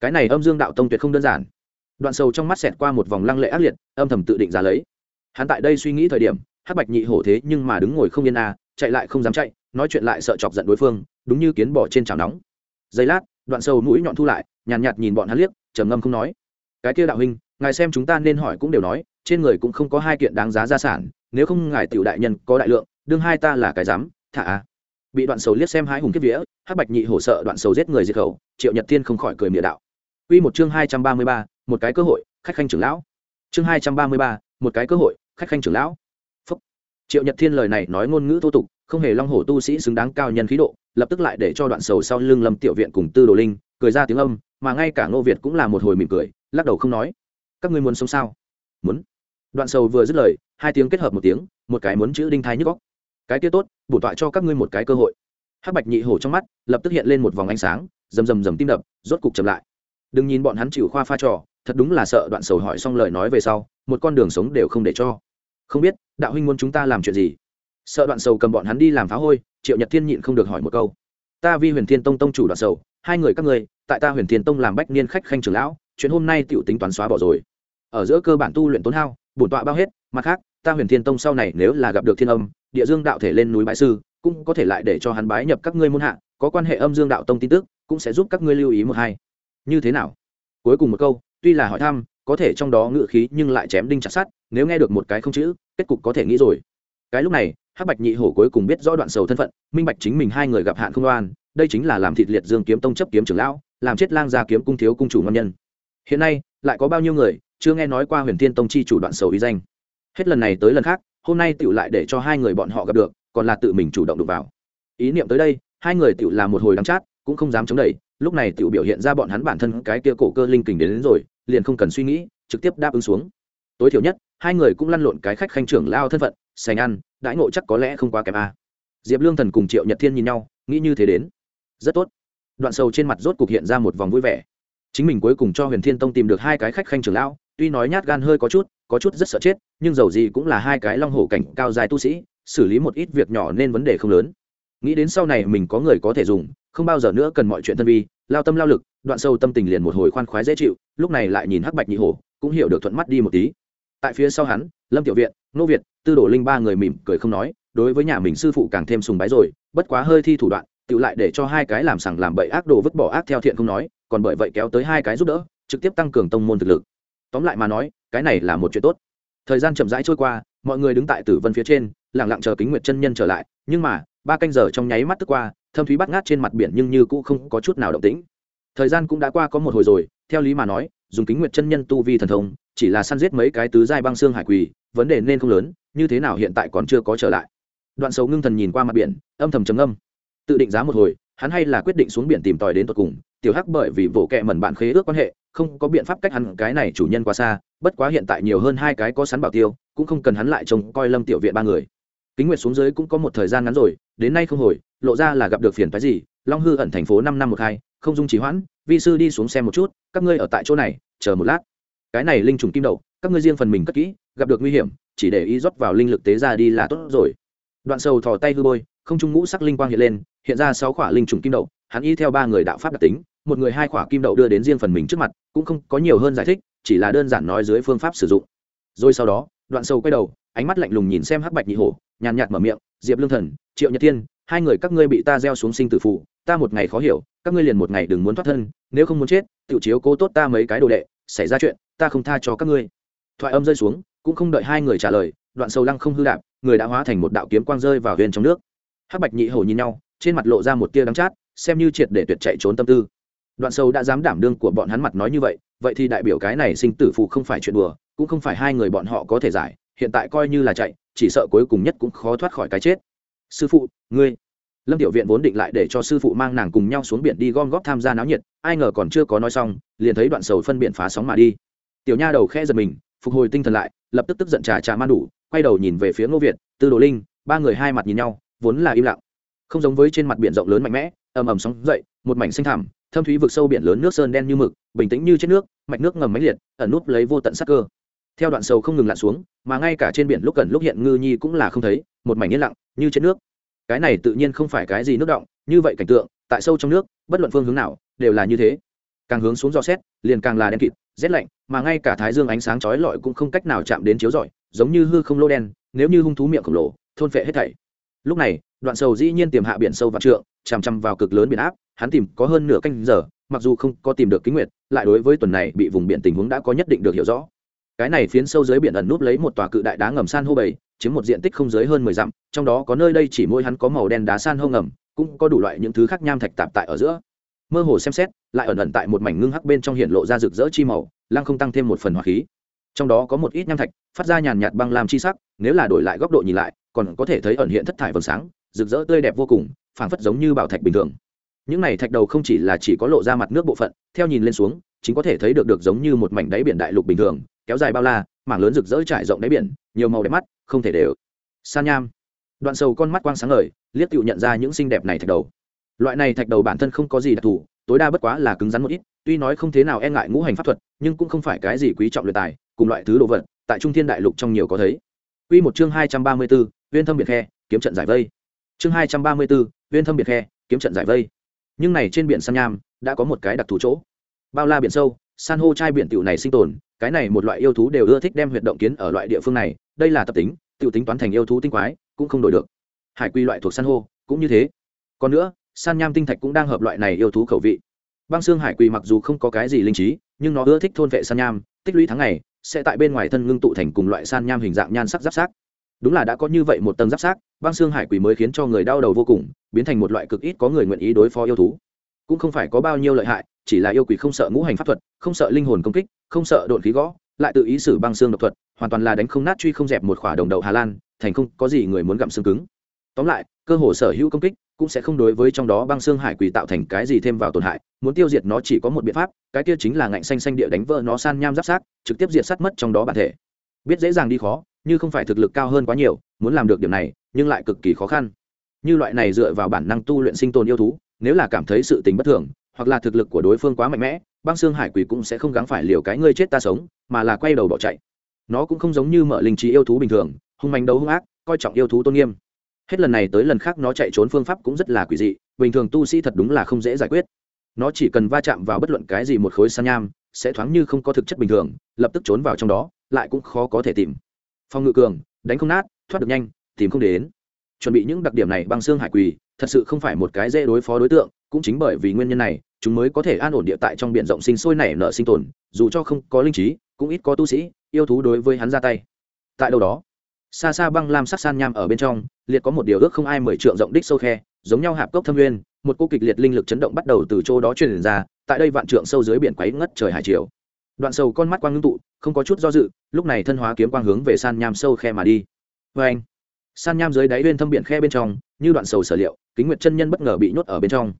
Cái này âm dương đạo tông tuyệt không đơn giản đoạn sầu trong mắt xẹt qua một vòng lăng lệ ác liệt âm thầm tự định ra lấy. Hắn tại đây suy nghĩ thời điểm Hát bạch nhị hổ thế nhưng mà đứng ngồi không yên à chạy lại không dám chạy nói chuyện lại sợ chọc giận đối phương đúng như kiến bỏ trên chảo nóng. Giây lát đoạn sầu mũi nhọn thu lại nhàn nhạt, nhạt nhìn bọn hắn liếc trầm ngâm không nói. Cái kia đạo huynh ngài xem chúng ta nên hỏi cũng đều nói trên người cũng không có hai kiện đáng giá gia sản nếu không ngài tiểu đại nhân có đại lượng đương hai ta là cái dám thả bị đoạn sầu liếc xem hai hùng kiếp vía Hát bạch nhị hổ sợ đoạn sầu giết người diệt khẩu triệu nhật thiên không khỏi cười mỉa đạo. Quy một chương 233, một cái cơ hội, khách khanh trưởng lão. Chương hai trăm ba mươi ba, một cái cơ hội, khách khanh trưởng lão. Phúc. Triệu Nhật Thiên lời này nói ngôn ngữ thô tục, không hề long hổ tu sĩ xứng đáng cao nhân khí độ, lập tức lại để cho đoạn sầu sau lưng Lâm Tiểu Viện cùng Tư Đồ Linh, cười ra tiếng âm, mà ngay cả Ngô Việt cũng là một hồi mỉm cười, lắc đầu không nói. Các ngươi muốn sống sao? Muốn. Đoạn sầu vừa dứt lời, hai tiếng kết hợp một tiếng, một cái muốn chữ đinh thai nhức góc, Cái kia tốt, bổ tọa cho các ngươi một cái cơ hội. Hắc Bạch Nhị Hổ trong mắt, lập tức hiện lên một vòng ánh sáng, rầm rầm rầm tim đập, rốt cục chậm lại đừng nhìn bọn hắn chịu khoa pha trò thật đúng là sợ đoạn sầu hỏi xong lời nói về sau, một con đường sống đều không để cho. Không biết, đạo huynh muốn chúng ta làm chuyện gì? Sợ đoạn sầu cầm bọn hắn đi làm phá hôi, triệu nhật thiên nhịn không được hỏi một câu. Ta vi huyền thiên tông tông chủ đoạn sầu, hai người các ngươi, tại ta huyền thiên tông làm bách niên khách khanh trưởng lão, chuyện hôm nay tiểu tính toán xóa bỏ rồi. Ở giữa cơ bản tu luyện tốn hao, bổn tọa bao hết, mặt khác, ta huyền thiên tông sau này nếu là gặp được thiên âm, địa dương đạo thể lên núi bãi sư, cũng có thể lại để cho hắn bái nhập các ngươi môn hạ, có quan hệ âm dương đạo tông tin tức, cũng sẽ giúp các ngươi lưu ý một hai. Như thế nào? Cuối cùng một câu tuy là hỏi thăm, có thể trong đó ngự khí nhưng lại chém đinh chặt sát nếu nghe được một cái không chữ, kết cục có thể nghĩ rồi. Cái lúc này, hắc bạch nhị hổ cuối cùng biết rõ đoạn sầu thân phận, minh bạch chính mình hai người gặp hạn không đoan đây chính là làm thịt liệt dương kiếm tông chấp kiếm trưởng lão, làm chết lang gia kiếm cung thiếu cung chủ ngon nhân. Hiện nay, lại có bao nhiêu người chưa nghe nói qua huyền thiên tông chi chủ đoạn sầu uy danh. Hết lần này tới lần khác, hôm nay tựu lại để cho hai người bọn họ gặp được, còn là tự mình chủ động đụng vào. Ý niệm tới đây, hai người tựu là một hồi đắng chát, cũng không dám chống đẩy lúc này tự biểu hiện ra bọn hắn bản thân cái kia cổ cơ linh kình đến, đến rồi liền không cần suy nghĩ trực tiếp đáp ứng xuống. Tối thiểu nhất hai người cũng lăn lộn cái khách khanh trưởng lao thân phận sành ăn đãi ngộ chắc có lẽ không quá kém a. Diệp lương thần cùng triệu nhật thiên nhìn nhau nghĩ như thế đến. Rất tốt. Đoạn sầu trên mặt rốt cục hiện ra một vòng vui vẻ. Chính mình cuối cùng cho huyền thiên tông tìm được hai cái khách khanh trưởng lão tuy nói nhát gan hơi có chút có chút rất sợ chết nhưng dầu gì cũng là hai cái long hổ cảnh cao dài tu sĩ xử lý một ít việc nhỏ nên vấn đề không lớn. Nghĩ đến sau này mình có người có thể dùng không bao giờ nữa cần mọi chuyện thân vi, lao tâm lao lực, đoạn sâu tâm tình liền một hồi khoan khoái dễ chịu, lúc này lại nhìn hắc bạch nhị hổ, cũng hiểu được thuận mắt đi một tí. Tại phía sau hắn, lâm tiểu viện, nô việt, tư đồ linh ba người mỉm cười không nói, đối với nhà mình sư phụ càng thêm sùng bái rồi, bất quá hơi thi thủ đoạn tự lại để cho hai cái làm sằng làm bậy ác đồ vứt bỏ ác theo thiện không nói, còn bởi vậy kéo tới hai cái giúp đỡ, trực tiếp tăng cường tông môn thực lực. Tóm lại mà nói, cái này là một chuyện tốt. Thời gian chậm rãi trôi qua, mọi người đứng tại tử vân phía trên lẳng lặng chờ kính nguyệt chân nhân trở lại, nhưng mà, ba canh giờ trong nháy mắt tức qua thâm thúy bắt ngát trên mặt biển nhưng như cũng không có chút nào động tĩnh. Thời gian cũng đã qua có một hồi rồi, theo lý mà nói, dùng kính nguyệt chân nhân tu vi thần thông, chỉ là săn giết mấy cái tứ giai băng xương hải quỳ, vấn đề nên không lớn, như thế nào hiện tại còn chưa có trở lại. Đoạn sầu ngưng thần nhìn qua mặt biển, âm thầm trầm âm tự định giá một hồi, hắn hay là quyết định xuống biển tìm tòi đến tận cùng, tiểu hắc bởi vì vỗ kẹ mẩn bạn khế ước quan hệ, không có biện pháp cách hắn, cái này chủ nhân quá xa, bất quá hiện tại nhiều hơn hai cái có sắn bảo tiêu, cũng không cần hắn lại trông coi lâm tiểu viện ba người. Kính nguyệt xuống dưới cũng có một thời gian ngắn rồi, đến nay không hồi lộ ra là gặp được phiền phái gì, long hư ẩn thành phố năm năm một hai, không dung trì hoãn, vi sư đi xuống xem một chút, các ngươi ở tại chỗ này, chờ một lát. Cái này linh trùng kim đậu, các ngươi riêng phần mình cất kỹ, gặp được nguy hiểm, chỉ để ý rót vào linh lực tế ra đi là tốt rồi. Đoạn sầu thò tay hư bôi, không trung ngũ sắc linh quang hiện lên, hiện ra sáu khỏa linh trùng kim đậu, hắn y theo ba người đạo pháp đặc tính, một người hai khỏa kim đậu đưa đến riêng phần mình trước mặt, cũng không có nhiều hơn giải thích, chỉ là đơn giản nói dưới phương pháp sử dụng. Rồi sau đó, đoạn Sầu quay đầu, ánh mắt lạnh lùng nhìn xem hắc bạch nhị hổ, nhàn nhạt mở miệng, diệp lương thần, triệu nhật thiên hai người các ngươi bị ta gieo xuống sinh tử phụ ta một ngày khó hiểu, các ngươi liền một ngày đừng muốn thoát thân, nếu không muốn chết tự chiếu cố tốt ta mấy cái đồ đệ, xảy ra chuyện, ta không tha cho các ngươi. Thoại âm rơi xuống, cũng không đợi hai người trả lời, đoạn sâu lăng không hư đạp, người đã hóa thành một đạo kiếm quang rơi vào huyền trong nước. Hắc bạch nhị hổ nhìn nhau, trên mặt lộ ra một tia đắng chát, xem như triệt để tuyệt chạy trốn tâm tư. Đoạn sâu đã dám đảm đương của bọn hắn mặt nói như vậy vậy thì đại biểu cái này sinh tử phụ không phải chuyện đùa, cũng không phải hai người bọn họ có thể giải, hiện tại coi như là chạy, chỉ sợ cuối cùng nhất cũng khó thoát khỏi cái chết sư phụ, ngươi. Lâm tiểu viện vốn định lại để cho sư phụ mang nàng cùng nhau xuống biển đi gom góp tham gia náo nhiệt, ai ngờ còn chưa có nói xong, liền thấy đoạn sầu phân biển phá sóng mà đi. Tiểu nha đầu khẽ giật mình, phục hồi tinh thần lại, lập tức tức giận trà trà man đủ, quay đầu nhìn về phía ngô việt, tư đồ linh, ba người hai mặt nhìn nhau, vốn là im lặng. Không giống với trên mặt biển rộng lớn mạnh mẽ, ầm ầm sóng dậy, một mảnh xanh thảm thâm thúy vực sâu biển lớn nước sơn đen như mực, bình tĩnh như chết nước, mạch nước ngầm máy liệt, ẩn núp lấy vô tận sắc cơ. Theo đoạn sầu không ngừng lặn xuống, mà ngay cả trên biển lúc gần lúc hiện ngư nhi cũng là không thấy một mảnh yên lặng, như trên nước. Cái này tự nhiên không phải cái gì nước động, như vậy cảnh tượng, tại sâu trong nước, bất luận phương hướng nào, đều là như thế. Càng hướng xuống do xét, liền càng là đen kịt, rét lạnh, mà ngay cả thái dương ánh sáng chói lọi cũng không cách nào chạm đến chiếu rọi, giống như hư không lô đen, nếu như hung thú miệng khổng lồ, thôn phệ hết thảy. Lúc này, đoạn sầu dĩ nhiên tìm hạ biển sâu và trượng, chằm chằm vào cực lớn biển áp, hắn tìm có hơn nửa canh giờ, mặc dù không có tìm được kính nguyệt, lại đối với tuần này bị vùng biển tình huống đã có nhất định được hiểu rõ cái này phiến sâu dưới biển ẩn núp lấy một tòa cự đại đá ngầm san hô bảy, chiếm một diện tích không dưới hơn mười dặm, trong đó có nơi đây chỉ môi hắn có màu đen đá san hô ngầm, cũng có đủ loại những thứ khác nham thạch tạp tại ở giữa. Mơ hồ xem xét, lại ẩn ẩn tại một mảnh ngưng hắc bên trong hiện lộ ra rực rỡ chi màu, lăng không tăng thêm một phần hỏa khí. Trong đó có một ít nham thạch, phát ra nhàn nhạt băng làm chi sắc, nếu là đổi lại góc độ nhìn lại, còn có thể thấy ẩn hiện thất thải vầng sáng, rực rỡ tươi đẹp vô cùng, phảng phất giống như bảo thạch bình thường. Những này thạch đầu không chỉ là chỉ có lộ ra mặt nước bộ phận, theo nhìn lên xuống, chính có thể thấy được được giống như một mảnh đáy biển đại lục bình thường kéo dài bao la mảng lớn rực rỡ trải rộng đáy biển nhiều màu đẹp mắt không thể đều san nham đoạn sầu con mắt quang sáng ngời liếc tựu nhận ra những xinh đẹp này thạch đầu loại này thạch đầu bản thân không có gì đặc thù tối đa bất quá là cứng rắn một ít tuy nói không thế nào e ngại ngũ hành pháp thuật nhưng cũng không phải cái gì quý trọng luyện tài cùng loại thứ đồ vật tại trung thiên đại lục trong nhiều có thấy Quy một chương hai trăm ba mươi 234, Viên Thâm Biệt Khe, kiếm trận giải vây. Chương hai trăm ba mươi 234, Viên Thâm Biệt Khe, kiếm trận giải vây. Nhưng này trên biển San Nham đã có một cái đặc thù chỗ. Bao la biển sâu, san hô trai biển tiểu này sinh tồn, cái này một loại yêu thú đều ưa thích đem huyệt động kiến ở loại địa phương này, đây là tập tính, tiểu tính toán thành yêu thú tinh quái, cũng không đổi được. Hải quy loại thuộc san hô, cũng như thế. Còn nữa, san nham tinh thạch cũng đang hợp loại này yêu thú khẩu vị băng xương hải quỳ mặc dù không có cái gì linh trí nhưng nó ưa thích thôn vệ san nham tích lũy tháng ngày sẽ tại bên ngoài thân ngưng tụ thành cùng loại san nham hình dạng nhan sắc giáp sát đúng là đã có như vậy một tầng giáp sát băng xương hải quỳ mới khiến cho người đau đầu vô cùng biến thành một loại cực ít có người nguyện ý đối phó yêu thú cũng không phải có bao nhiêu lợi hại chỉ là yêu quỷ không sợ ngũ hành pháp thuật, không sợ linh hồn công kích, không sợ độn khí gõ, lại tự ý xử băng xương độc thuật, hoàn toàn là đánh không nát truy không dẹp một khỏa đồng đầu hà lan, thành không có gì người muốn gặm xương cứng. Tóm lại, cơ hồ sở hữu công kích cũng sẽ không đối với trong đó băng xương hải quỷ tạo thành cái gì thêm vào tổn hại, muốn tiêu diệt nó chỉ có một biện pháp, cái kia chính là ngạnh xanh xanh địa đánh vỡ nó san nham giáp sát trực tiếp diệt sát mất trong đó bản thể. Biết dễ dàng đi khó như không phải thực lực cao hơn quá nhiều, muốn làm được điểm này, nhưng lại cực kỳ khó khăn. Như loại này dựa vào bản năng tu luyện sinh tồn yêu thú, nếu là cảm thấy sự tình bất thường hoặc là thực lực của đối phương quá mạnh mẽ, băng xương hải quỷ cũng sẽ không gắng phải liều cái ngươi chết ta sống, mà là quay đầu bỏ chạy. Nó cũng không giống như mở linh trí yêu thú bình thường, hung manh đấu hung ác, coi trọng yêu thú tôn nghiêm. Hết lần này tới lần khác nó chạy trốn phương pháp cũng rất là quỷ dị, bình thường tu sĩ thật đúng là không dễ giải quyết. Nó chỉ cần va chạm vào bất luận cái gì một khối san nham, sẽ thoáng như không có thực chất bình thường, lập tức trốn vào trong đó, lại cũng khó có thể tìm. Phòng ngự cường, đánh không nát, thoát được nhanh, tìm không đến. Chuẩn bị những đặc điểm này băng xương hải quỳ thật sự không phải một cái dễ đối phó đối tượng cũng chính bởi vì nguyên nhân này, chúng mới có thể an ổn địa tại trong b i ể n rộng sinh sôi nảy nở sinh tồn, dù cho không có linh trí, cũng ít có tu sĩ, yêu thú đối với hắn ra tay. Tại đâu đó, xa xa băng lam sắc san nham ở bên trong, liệt có một điều ước không ai mười trượng rộng đích sâu khe, giống nhau hạp cốc thâm nguyên, một cô kịch liệt linh lực chấn động bắt đầu từ chỗ đó truyền ra, tại đây vạn trượng sâu dưới biển quấy ngất trời hải chiều. đoạn sầu con mắt quang ngưng tụ, không có chút do dự, lúc này thân hóa kiếm quang hướng về san nham sâu khe mà đi. Vê anh san nham dưới đáy bên thâm biển khe bên trong, như đoạn sầu sở liệu, kính nguyệt chân nhân bất ngờ bị nhốt ở bên trong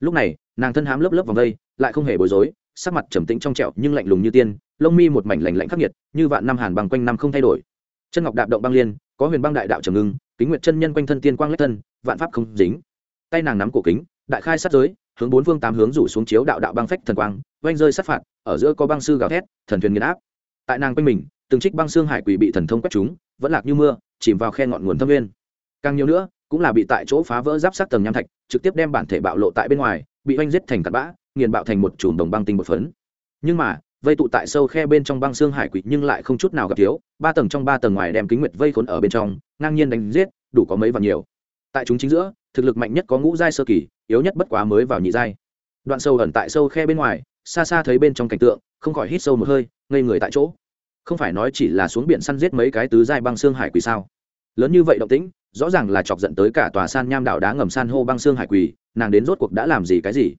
lúc này, nàng thân hám lớp lớp vòng vây lại không hề bối rối, sắc mặt trầm tĩnh trong trẹo nhưng lạnh lùng như tiên, lông mi một mảnh lạnh lạnh khắc nghiệt, như vạn năm hàn bằng quanh năm không thay đổi. Chân ngọc đạp động băng liên, có huyền băng đại đạo trầm ngưng, kính nguyệt chân nhân quanh thân tiên quang lách thân, vạn pháp không dính. Tay nàng nắm cổ kính, đại khai sát giới, hướng bốn phương tám hướng rủ xuống chiếu đạo đạo băng phách thần quang, oanh rơi sát phạt, ở giữa có băng sư gào thét, thần thuyền nghiền áp. Tại nàng quanh mình, từng trích băng xương hải quỷ bị thần thông quét chúng vẫn lạc như mưa, chìm vào khe ngọn nguồn thâm nguyên. Càng nhiều nữa cũng là bị tại chỗ phá vỡ giáp sát tầng nham thạch, trực tiếp đem bản thể bạo lộ tại bên ngoài, bị oanh giết thành cặn bã, nghiền bạo thành một chùm đồng băng tinh một phấn. Nhưng mà, vây tụ tại sâu khe bên trong băng xương hải quỷ nhưng lại không chút nào gặp thiếu, ba tầng trong ba tầng ngoài đem kính nguyệt vây khốn ở bên trong, ngang nhiên đánh giết, đủ có mấy và nhiều. Tại chúng chính giữa, thực lực mạnh nhất có ngũ giai sơ kỳ, yếu nhất bất quá mới vào nhị giai. Đoạn sâu ẩn tại sâu khe bên ngoài, xa xa thấy bên trong cảnh tượng, không khỏi hít sâu một hơi, ngây người tại chỗ. Không phải nói chỉ là xuống biển săn giết mấy cái tứ giai băng xương hải quỷ sao? Lớn như vậy động tĩnh rõ ràng là chọc giận tới cả tòa san nham đảo đá ngầm san hô băng xương hải quỳ, nàng đến rốt cuộc đã làm gì cái gì?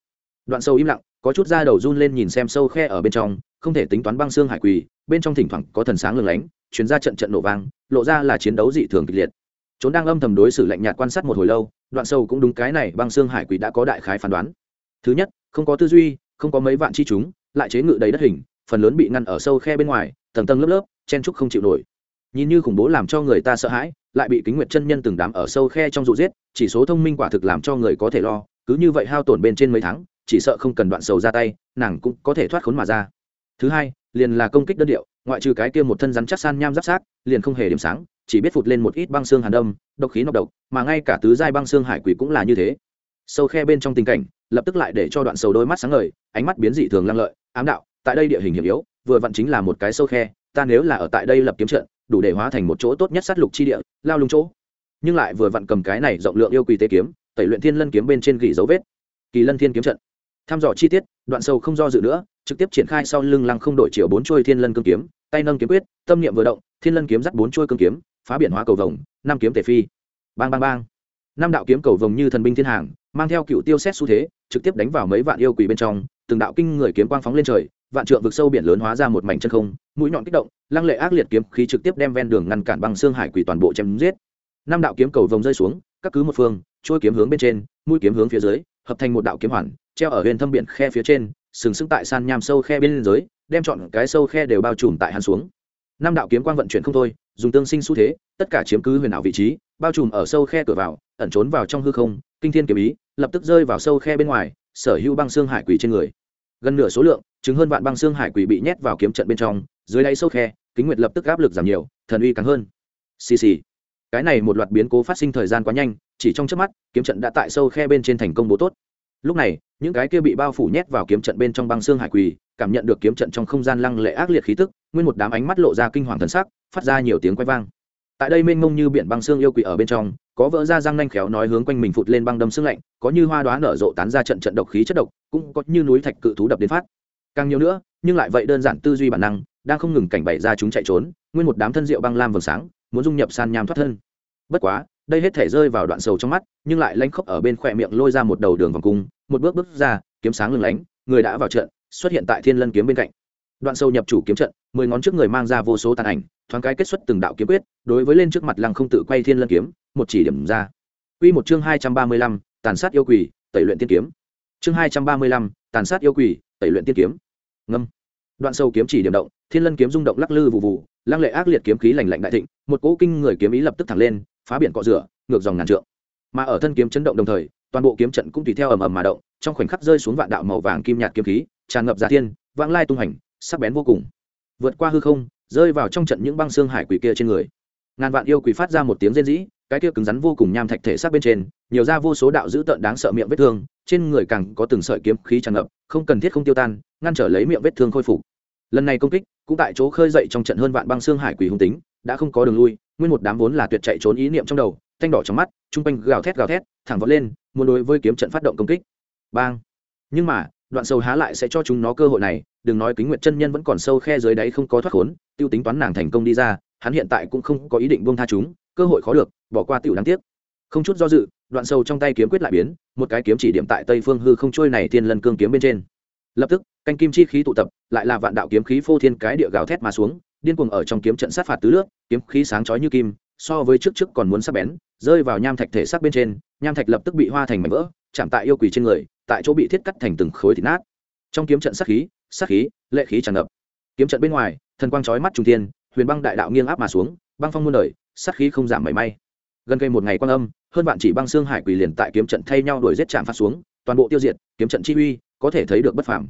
Đoạn sâu im lặng có chút da đầu run lên nhìn xem sâu khe ở bên trong không thể tính toán băng xương hải quỳ. bên trong thỉnh thoảng có thần sáng lừng lánh chuyến ra trận trận nổ vang lộ ra là chiến đấu dị thường kịch liệt. Trốn đang âm thầm đối xử lạnh nhạt quan sát một hồi lâu đoạn sâu cũng đúng cái này băng xương hải quỳ đã có đại khái phán đoán. Thứ nhất không có tư duy không có mấy vạn chi chúng lại chế ngự đầy đất hình phần lớn bị ngăn ở sâu khe bên ngoài tầng tầng lớp lớp chen trúc không chịu nổi. Nhìn như khủng bố làm cho người ta sợ hãi lại bị kính nguyệt chân nhân từng đám ở sâu khe trong dụ giết, chỉ số thông minh quả thực làm cho người có thể lo, cứ như vậy hao tổn bên trên mấy tháng, chỉ sợ không cần đoạn sầu ra tay, nàng cũng có thể thoát khốn mà ra. Thứ hai, liền là công kích đơn điệu, ngoại trừ cái kia một thân rắn chắc san nham giáp sát, liền không hề điểm sáng, chỉ biết phụt lên một ít băng xương hàn đông độc khí nọc độc, mà ngay cả tứ giai băng xương hải quỷ cũng là như thế. Sâu khe bên trong tình cảnh, lập tức lại để cho đoạn sầu đôi mắt sáng ngời, ánh mắt biến dị thường lăng lợi, ám đạo, tại đây địa hình hiểm yếu, vừa vặn chính là một cái sâu khe, ta nếu là ở tại đây lập kiếm trận đủ để hóa thành một chỗ tốt nhất sát lục chi địa, lao lung chỗ. Nhưng lại vừa vặn cầm cái này rộng lượng yêu quỳ tế kiếm, tẩy luyện thiên lân kiếm bên trên gỉ dấu vết. Kỳ lân thiên kiếm trận. Tham dò chi tiết, đoạn sâu không do dự nữa, trực tiếp triển khai sau lưng lăng không đổi chiều bốn trôi thiên lân cương kiếm, tay nâng kiếm quyết, tâm niệm vừa động, thiên lân kiếm dắt bốn trôi cương kiếm, phá biển hóa cầu vồng, năm kiếm tề phi. Bang bang bang. Năm đạo kiếm cầu vồng như thần binh thiên hàng, mang theo cựu tiêu xét xu thế, trực tiếp đánh vào mấy vạn yêu quỷ bên trong, từng đạo kinh người kiếm quang phóng lên trời vạn trượng vực sâu biển lớn hóa ra một mảnh chân không, mũi nhọn kích động, lăng lệ ác liệt kiếm khí trực tiếp đem ven đường ngăn cản băng xương hải quỷ toàn bộ chém giết. Năm đạo kiếm cầu vồng rơi xuống, các cứ một phương trôi kiếm hướng bên trên, mũi kiếm hướng phía dưới, hợp thành một đạo kiếm hoàn, treo ở huyền thâm biển khe phía trên, sừng sững tại san nham sâu khe bên dưới, đem chọn cái sâu khe đều bao trùm tại hắn xuống. Năm đạo kiếm quang vận chuyển không thôi, dùng tương sinh xu thế, tất cả chiếm cứ huyền ảo vị trí, bao trùm ở sâu khe cửa vào, ẩn trốn vào trong hư không, kinh thiên kiếm ý, lập tức rơi vào sâu khe bên ngoài, sở hữu băng xương hải quỷ trên người. Gần nửa số lượng chứng hơn vạn băng xương hải quỷ bị nhét vào kiếm trận bên trong, dưới đáy sâu khe, kính nguyệt lập tức áp lực giảm nhiều, thần uy càng hơn. Xì xì. Cái này một loạt biến cố phát sinh thời gian quá nhanh, chỉ trong chớp mắt, kiếm trận đã tại sâu khe bên trên thành công bố tốt. Lúc này, những cái kia bị bao phủ nhét vào kiếm trận bên trong băng xương hải quỳ cảm nhận được kiếm trận trong không gian lăng lệ ác liệt khí tức, nguyên một đám ánh mắt lộ ra kinh hoàng thần sắc, phát ra nhiều tiếng quay vang. Tại đây mênh mông như biển băng xương yêu quỷ ở bên trong, có vỡ ra răng nanh khéo nói hướng quanh mình phụt lên băng đâm xương lạnh, có như hoa đoá nở rộ tán ra trận trận độc khí chất độc, cũng có như núi thạch cự thú đập đến phát càng nhiều nữa nhưng lại vậy đơn giản tư duy bản năng đang không ngừng cảnh bày ra chúng chạy trốn nguyên một đám thân rượu băng lam vầng sáng muốn dung nhập san nham thoát thân. Bất quá đây hết thể rơi vào đoạn sầu trong mắt nhưng lại lanh khóc ở bên khỏe miệng lôi ra một đầu đường vòng cung một bước bước ra kiếm sáng lừng lánh người đã vào trận xuất hiện tại thiên lân kiếm bên cạnh. Đoạn sâu nhập chủ kiếm trận mười ngón trước người mang ra vô số tàn ảnh thoáng cái kết xuất từng đạo kiếm quyết đối với lên trước mặt lăng không tự quay thiên lân kiếm một chỉ điểm ra. Quy một chương hai trăm ba mươi lăm, tàn sát yêu quỷ, tẩy luyện tiên kiếm. Chương hai trăm ba mươi lăm, tàn sát yêu quỷ, tẩy luyện tiên kiếm. Ngâm. Đoạn sâu kiếm chỉ điểm động, thiên lân kiếm rung động lắc lư vụ vụ, lăng lệ ác liệt kiếm khí lạnh lạnh đại thịnh, một cỗ kinh người kiếm ý lập tức thẳng lên, phá biển cọ rửa, ngược dòng ngàn trượng. Mà ở thân kiếm chấn động đồng thời, toàn bộ kiếm trận cũng tùy theo ầm ầm mà động, trong khoảnh khắc rơi xuống vạn đạo màu vàng kim nhạt kiếm khí, tràn ngập ra thiên, vãng lai tung hành, sắc bén vô cùng. Vượt qua hư không, rơi vào trong trận những băng xương hải quỷ kia trên người. Ngàn vạn yêu quỷ phát ra một tiếng rên rỉ, cái kia cứng rắn vô cùng nham thạch thể xác bên trên, nhiều ra vô số đạo dữ tợn đáng sợ miệng vết thương, trên người càng có từng sợi kiếm khí tràn ngập, không cần thiết không tiêu tan, ngăn trở lấy miệng vết thương khôi phục. Lần này công kích, cũng tại chỗ khơi dậy trong trận hơn vạn băng xương hải quỷ hung tính, đã không có đường lui, nguyên một đám vốn là tuyệt chạy trốn ý niệm trong đầu, thanh đỏ trong mắt, trung quanh gào thét gào thét, thẳng vọt lên, muốn đối với kiếm trận phát động công kích. Bang! Nhưng mà, đoạn sâu há lại sẽ cho chúng nó cơ hội này, đừng nói Kính Nguyệt chân nhân vẫn còn sâu khe dưới đáy không có thoát khốn, tiêu tính toán nàng thành công đi ra, hắn hiện tại cũng không có ý định buông tha chúng, cơ hội khó được, bỏ qua tiểu đáng tiếc. Không chút do dự, đoạn sâu trong tay kiếm quyết lại biến, một cái kiếm chỉ điểm tại Tây Phương hư không trôi này tiên lân cương kiếm bên trên. Lập tức, canh kim chi khí tụ tập, lại là vạn đạo kiếm khí phô thiên cái địa gào thét mà xuống, điên cuồng ở trong kiếm trận sát phạt tứ lướt kiếm khí sáng chói như kim, so với trước trước còn muốn sắc bén, rơi vào nham thạch thể xác bên trên, nham thạch lập tức bị hoa thành mảnh vỡ, chạm tại yêu quỷ trên người, tại chỗ bị thiết cắt thành từng khối thịt nát. Trong kiếm trận sát khí, sát khí, lệ khí tràn ngập. Kiếm trận bên ngoài, thần quang chói mắt trung thiên, huyền băng đại đạo nghiêng áp mà xuống, băng phong muôn đời, sát khí không giảm mảy may. Gần cây một ngày quan âm, hơn vạn chỉ băng xương hải quỷ liền tại kiếm trận thay nhau đuổi giết chạm phát xuống, toàn bộ tiêu diệt, kiếm trận chi uy, có thể thấy được bất phàm.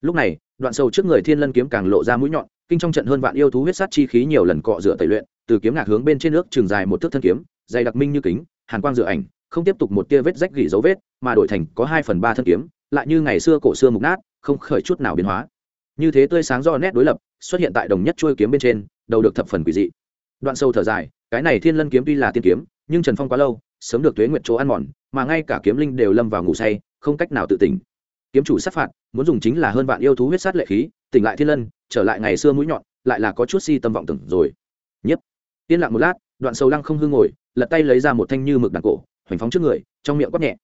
Lúc này, đoạn sâu trước người Thiên Lân kiếm càng lộ ra mũi nhọn, kinh trong trận hơn vạn yêu thú huyết sát chi khí nhiều lần cọ rửa tẩy luyện, từ kiếm ngạc hướng bên trên nước trường dài một thước thân kiếm, dày đặc minh như kính, hàn quang rửa ảnh, không tiếp tục một tia vết rách gỉ dấu vết, mà đổi thành có hai phần ba thân kiếm, lại như ngày xưa cổ xưa mục nát không khởi chút nào biến hóa như thế tươi sáng do nét đối lập xuất hiện tại đồng nhất chuôi kiếm bên trên đầu được thập phần quỷ dị đoạn sâu thở dài, cái này thiên lân kiếm tuy là tiên kiếm, nhưng trần phong quá lâu, sớm được tuế nguyệt chỗ ăn mòn, mà ngay cả kiếm linh đều lâm vào ngủ say, không cách nào tự tỉnh. Kiếm chủ sát phạt, muốn dùng chính là hơn vạn yêu thú huyết sát lệ khí, tỉnh lại thiên lân, trở lại ngày xưa mũi nhọn, lại là có chút si tâm vọng tưởng rồi. Nhất yên lặng một lát, đoạn sâu lăng không hư ngồi, lật tay lấy ra một thanh như mực đàn cổ, hoành phóng trước người, trong miệng quát nhẹ.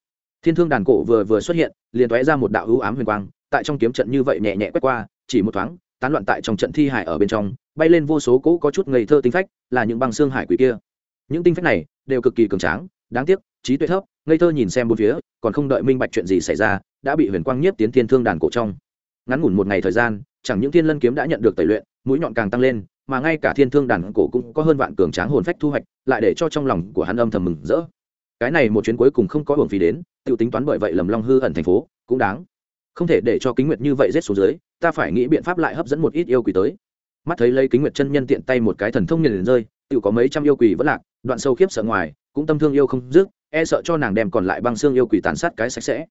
Thiên thương đàn cổ vừa vừa xuất hiện, liền tóe ra một đạo hữu ám huyền quang, tại trong kiếm trận như vậy nhẹ nhẹ quét qua, chỉ một thoáng tán loạn tại trong trận thi hải ở bên trong, bay lên vô số cỗ có chút ngây thơ tinh phách, là những băng xương hải quỷ kia. Những tinh phách này đều cực kỳ cường tráng, đáng tiếc, trí tuệ thấp, ngây thơ nhìn xem bốn phía, còn không đợi minh bạch chuyện gì xảy ra, đã bị huyền quang nhiếp tiến thiên thương đàn cổ trong. Ngắn ngủn một ngày thời gian, chẳng những thiên lân kiếm đã nhận được tẩy luyện, mũi nhọn càng tăng lên, mà ngay cả thiên thương đàn cổ cũng có hơn vạn cường tráng hồn phách thu hoạch, lại để cho trong lòng của hắn âm thầm mừng rỡ. Cái này một chuyến cuối cùng không có hưởng phí đến tự tính toán bởi vậy lầm long hư ẩn thành phố, cũng đáng không thể để cho kính nguyệt như vậy rết xuống dưới, ta phải nghĩ biện pháp lại hấp dẫn một ít yêu quỷ tới. Mắt thấy lấy kính nguyệt chân nhân tiện tay một cái thần thông nhìn rơi tự có mấy trăm yêu quỷ vẫn lạc, đoạn sâu khiếp sợ ngoài, cũng tâm thương yêu không dứt e sợ cho nàng đem còn lại băng xương yêu quỷ tàn sát cái sạch sẽ.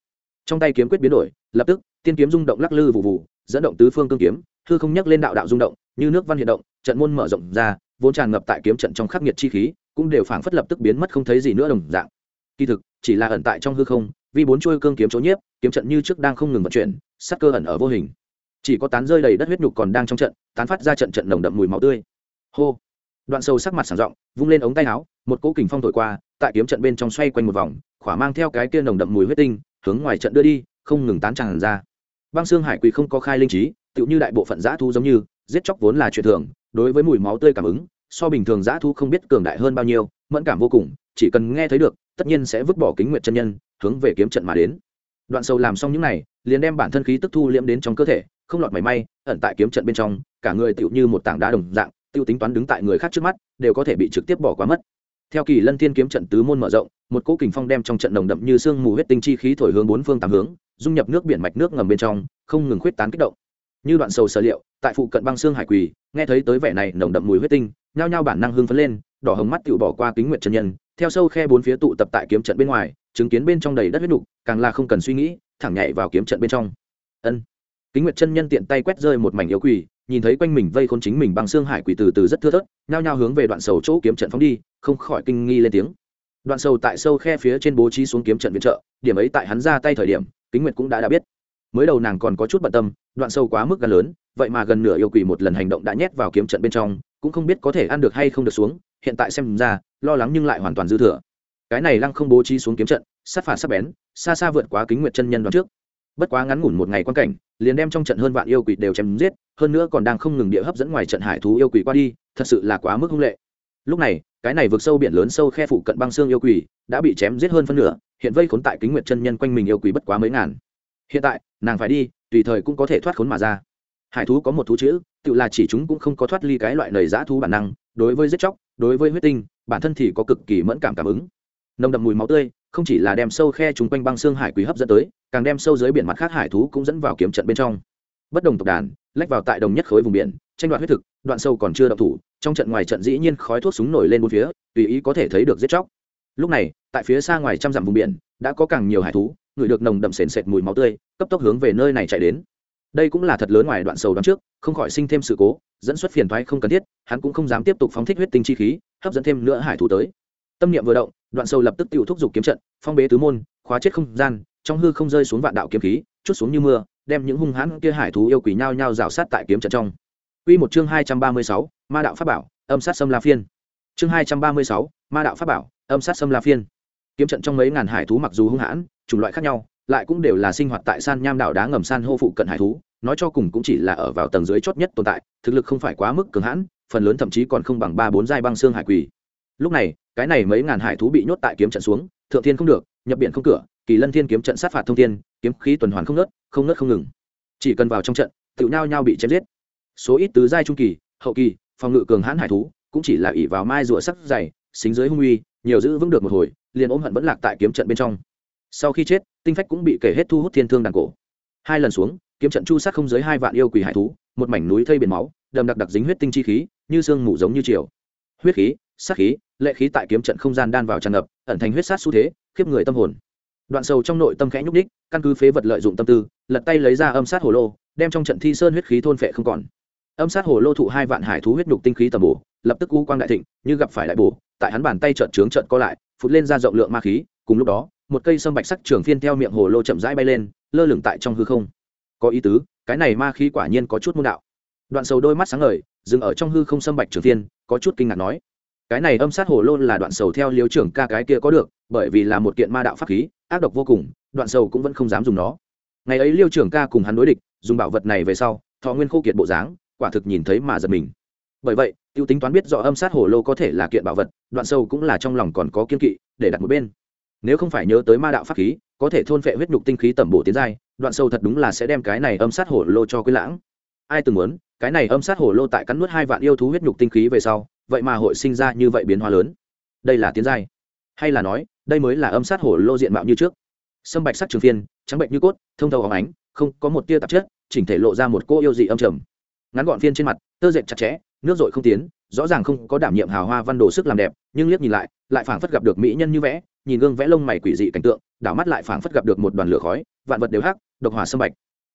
Trong tay kiếm quyết biến đổi, lập tức, tiên kiếm rung động lắc lư vụ vụ dẫn động tứ phương cương kiếm hư không nhắc lên đạo đạo rung động, như nước văn hiện động, trận môn mở rộng ra, vốn tràn ngập tại kiếm trận trong khắc nghiệt chi khí, cũng đều phảng phất lập tức biến mất không thấy gì nữa đồng dạng. Kỳ thực chỉ là ẩn tại trong hư không, vì bốn chuôi cương kiếm chỗ nhiếp, kiếm trận như trước đang không ngừng vận chuyển, sắc cơ ẩn ở vô hình. Chỉ có tán rơi đầy đất huyết nhục còn đang trong trận, tán phát ra trận trận nồng đậm mùi máu tươi. Hô! Đoạn sâu sắc mặt sảng rộng, vung lên ống tay áo, một cỗ kình phong thổi qua, tại kiếm trận bên trong xoay quanh một vòng, khỏa mang theo cái kia nồng đậm mùi huyết tinh, hướng ngoài trận đưa đi, không ngừng tán tràn ra. Băng xương hải quỳ không có khai linh trí, tựu như đại bộ phận giã thu giống như, giết chóc vốn là chuyện thường, đối với mùi máu tươi cảm ứng, so bình thường giã thu không biết cường đại hơn bao nhiêu, mẫn cảm vô cùng, chỉ cần nghe thấy được tất nhiên sẽ vứt bỏ kính nguyệt chân nhân, hướng về kiếm trận mà đến. Đoạn sâu làm xong những này, liền đem bản thân khí tức thu liễm đến trong cơ thể, không lọt mảy may, ẩn tại kiếm trận bên trong, cả người tựu như một tảng đá đồng dạng tiêu tính toán đứng tại người khác trước mắt, đều có thể bị trực tiếp bỏ qua mất. Theo kỳ lân thiên kiếm trận tứ môn mở rộng, một cỗ kình phong đem trong trận nồng đậm như sương mù huyết tinh chi khí thổi hướng bốn phương tám hướng, dung nhập nước biển mạch nước ngầm bên trong, không ngừng khuyết tán kích động. Như đoạn sầu sở liệu, tại phụ cận băng xương hải quỳ, nghe thấy tới vẻ này nồng đậm mùi huyết tinh, nhao nhao bản năng hưng phấn lên đỏ hồng mắt tự bỏ qua kính nguyệt chân nhân, theo sâu khe bốn phía tụ tập tại kiếm trận bên ngoài, chứng kiến bên trong đầy đất huyết đục càng là không cần suy nghĩ, thẳng nhảy vào kiếm trận bên trong. Ân. Kính nguyệt chân nhân tiện tay quét rơi một mảnh yêu quỷ, nhìn thấy quanh mình vây khôn chính mình bằng xương hải quỷ từ từ rất thưa thớt, nhao nhao hướng về đoạn sầu chỗ kiếm trận phóng đi, không khỏi kinh nghi lên tiếng. Đoạn sầu tại sâu khe phía trên bố trí xuống kiếm trận viện trợ, điểm ấy tại hắn ra tay thời điểm, kính nguyệt cũng đã đã biết. Mới đầu nàng còn có chút bận tâm, đoạn sâu quá mức gần lớn, vậy mà gần nửa yêu quỷ một lần hành động đã nhét vào kiếm trận bên trong cũng không biết có thể ăn được hay không được xuống, hiện tại xem ra, lo lắng nhưng lại hoàn toàn dư thừa. Cái này lăng không bố trí xuống kiếm trận, sát phạt sắc bén, xa xa vượt quá kính nguyệt chân nhân đoạn trước. Bất quá ngắn ngủn một ngày quan cảnh, liền đem trong trận hơn vạn yêu quỷ đều chém giết, hơn nữa còn đang không ngừng địa hấp dẫn ngoài trận hải thú yêu quỷ qua đi, thật sự là quá mức hung lệ. Lúc này, cái này vượt sâu biển lớn sâu khe phụ cận băng xương yêu quỷ đã bị chém giết hơn phân nửa, hiện vây khốn tại kính nguyệt chân nhân quanh mình yêu quỷ bất quá mấy ngàn. Hiện tại, nàng phải đi, tùy thời cũng có thể thoát khốn mà ra hải thú có một thú chữ, tự là chỉ chúng cũng không có thoát ly cái loại nầy giã thú bản năng, đối với giết chóc, đối với huyết tinh, bản thân thì có cực kỳ mẫn cảm cảm ứng. Nồng đậm mùi máu tươi, không chỉ là đem sâu khe chúng quanh băng xương hải quý hấp dẫn tới, càng đem sâu dưới biển mặt khác hải thú cũng dẫn vào kiếm trận bên trong. Bất đồng tộc đàn, lách vào tại đồng nhất khối vùng biển, tranh đoạt huyết thực, đoạn sâu còn chưa đậu thủ, trong trận ngoài trận dĩ nhiên khói thuốc súng nổi lên bốn phía, tùy ý có thể thấy được giết chóc. Lúc này, tại phía xa ngoài trăm dặm vùng biển, đã có càng nhiều hải thú, người được nồng đậm sền sệt mùi máu tươi, cấp tốc hướng về nơi này chạy đến đây cũng là thật lớn ngoài đoạn sầu đoán trước không khỏi sinh thêm sự cố dẫn xuất phiền thoái không cần thiết hắn cũng không dám tiếp tục phóng thích huyết tinh chi khí hấp dẫn thêm nữa hải thú tới tâm niệm vừa động đoạn sầu lập tức tự thúc giục kiếm trận phong bế tứ môn khóa chết không gian trong hư không rơi xuống vạn đạo kiếm khí chút xuống như mưa đem những hung hãn kia hải thú yêu quỷ nhao nhau rào sát tại kiếm trận trong Quy một chương hai trăm ba mươi sáu, Ma đạo pháp bảo, âm sát xâm la phiên. Chương hai trăm ba mươi sáu, Ma đạo pháp bảo, âm sát xâm la phiên. Kiếm trận trong mấy ngàn hải thú mặc dù hung hãn, chủng loại khác nhau, lại cũng đều là sinh hoạt tại san nham đảo đá ngầm san hô phụ cận hải thú, nói cho cùng cũng chỉ là ở vào tầng dưới chót nhất tồn tại, thực lực không phải quá mức cường hãn, phần lớn thậm chí còn không bằng ba bốn giai băng xương hải quỷ. Lúc này, cái này mấy ngàn hải thú bị nhốt tại kiếm trận xuống thượng thiên không được nhập biển không cửa kỳ lân thiên kiếm trận sát phạt thông thiên kiếm khí tuần hoàn không nớt không nớt không ngừng. Chỉ cần vào trong trận tự nhau nhau bị chém giết. Số ít tứ giai trung kỳ hậu kỳ phòng ngự cường hãn hải thú cũng chỉ là ỷ vào mai rùa sắc dày xính dưới hung uy nhiều giữ vững được một hồi liền ôm hận vẫn lạc tại kiếm trận bên trong. Sau khi chết tinh phách cũng bị kể hết thu hút thiên thương đàn cổ. Hai lần xuống kiếm trận chu sát không dưới hai vạn yêu quỷ hải thú, một mảnh núi thây biển máu đầm đặc đặc dính huyết tinh chi khí, như sương mù giống như chiều. Huyết khí, sát khí, lệ khí tại kiếm trận không gian đan vào tràn ngập, ẩn thành huyết sát xu thế, khiếp người tâm hồn. Đoạn sầu trong nội tâm khẽ nhúc đích căn cứ phế vật lợi dụng tâm tư, lật tay lấy ra âm sát hồ lô, đem trong trận thi sơn huyết khí thôn phệ không còn. Âm sát hồ lô thụ hai vạn hải thú huyết nhục tinh khí tầm bổ, lập tức u quang đại thịnh, như gặp phải đại bổ, tại hắn bàn tay trợn trướng trợn co lại, phụt lên ra rộng lượng ma khí, cùng lúc đó, một cây sâm bạch sắc trường phiên theo miệng hồ lô chậm rãi bay lên, lơ lửng tại trong hư không có ý tứ cái này ma khí quả nhiên có chút môn đạo. Đoạn sầu đôi mắt sáng ngời dừng ở trong hư không sâm bạch trường thiên, có chút kinh ngạc nói cái này âm sát hồ lô là đoạn sầu theo liếu trưởng ca cái kia có được bởi vì là một kiện ma đạo pháp khí ác độc vô cùng đoạn sầu cũng vẫn không dám dùng nó. Ngày ấy liêu trưởng ca cùng hắn đối địch dùng bảo vật này về sau thọ nguyên khô kiệt bộ dáng quả thực nhìn thấy mà giật mình. Bởi vậy tiêu tính toán biết rõ âm sát hồ lô có thể là kiện bảo vật đoạn sâu cũng là trong lòng còn có kiên kỵ để đặt một bên. Nếu không phải nhớ tới ma đạo pháp khí có thể thôn phệ huyết nhục tinh khí tẩm bổ tiến giai đoạn sâu thật đúng là sẽ đem cái này âm sát hổ lô cho quý lãng. Ai từng muốn, cái này âm sát hổ lô tại cắn nuốt hai vạn yêu thú huyết nhục tinh khí về sau, vậy mà hội sinh ra như vậy biến hóa lớn. Đây là tiến giai. Hay là nói, đây mới là âm sát hổ lô diện mạo như trước. Sâm bạch sắc trường phiên, trắng bệnh như cốt, thông thầu óng ánh, không có một tia tạp chất, chỉnh thể lộ ra một cô yêu dị âm trầm. Ngắn gọn phiên trên mặt, tơ dệt chặt chẽ, nước dội không tiến, rõ ràng không có đảm nhiệm hào hoa văn đồ sức làm đẹp, nhưng liếc nhìn lại lại phảng phất gặp được mỹ nhân như vẽ, nhìn gương vẽ lông mày quỷ dị cảnh tượng, đảo mắt lại phảng phất gặp được một đoàn lửa khói vạn vật đều hắc, độc hỏa sâm bạch.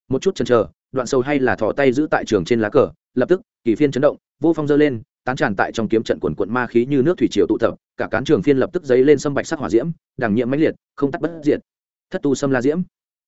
Một chút chần chờ, đoạn sâu hay là thò tay giữ tại trường trên lá cờ, lập tức, kỳ phiên chấn động, vô phong dơ lên, tán tràn tại trong kiếm trận quần quận ma khí như nước thủy triều tụ tập, cả cán trường phiên lập tức dấy lên sâm bạch sắc hỏa diễm, đằng nhiễm mãnh liệt, không tắt bất diệt. Thất tu sâm la diễm.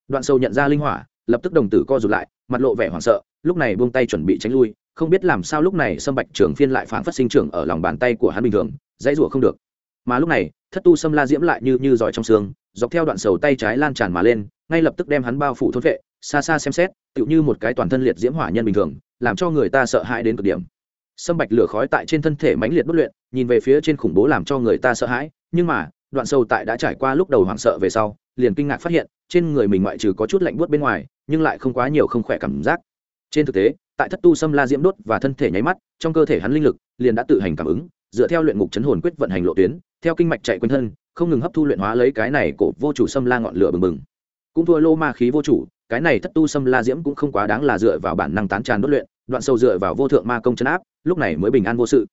Đoạn sâu nhận ra linh hỏa, lập tức đồng tử co rụt lại, mặt lộ vẻ hoảng sợ, lúc này buông tay chuẩn bị tránh lui, không biết làm sao lúc này sâm bạch trường phiên lại phản phát sinh trưởng ở lòng bàn tay của hắn bình thường, dãy rủa không được. Mà lúc này, thất tu sâm la diễm lại như như giỏi trong xương dọc theo đoạn sầu tay trái lan tràn mà lên, ngay lập tức đem hắn bao phủ thôn vệ, xa xa xem xét, tựu như một cái toàn thân liệt diễm hỏa nhân bình thường, làm cho người ta sợ hãi đến cực điểm. Sâm bạch lửa khói tại trên thân thể mãnh liệt bất luyện, nhìn về phía trên khủng bố làm cho người ta sợ hãi, nhưng mà, đoạn sâu tại đã trải qua lúc đầu hoảng sợ về sau, liền kinh ngạc phát hiện, trên người mình ngoại trừ có chút lạnh buốt bên ngoài, nhưng lại không quá nhiều không khỏe cảm giác. Trên thực tế, tại thất tu sâm la diễm đốt và thân thể nháy mắt, trong cơ thể hắn linh lực liền đã tự hành cảm ứng, dựa theo luyện ngục chấn hồn quyết vận hành lộ tuyến, theo kinh mạch chạy quanh thân không ngừng hấp thu luyện hóa lấy cái này cổ vô chủ xâm la ngọn lửa bừng bừng. Cũng thua lô ma khí vô chủ cái này thất tu xâm la diễm cũng không quá đáng là dựa vào bản năng tán tràn đốt luyện đoạn sâu dựa vào vô thượng ma công chấn áp lúc này mới bình an vô sự.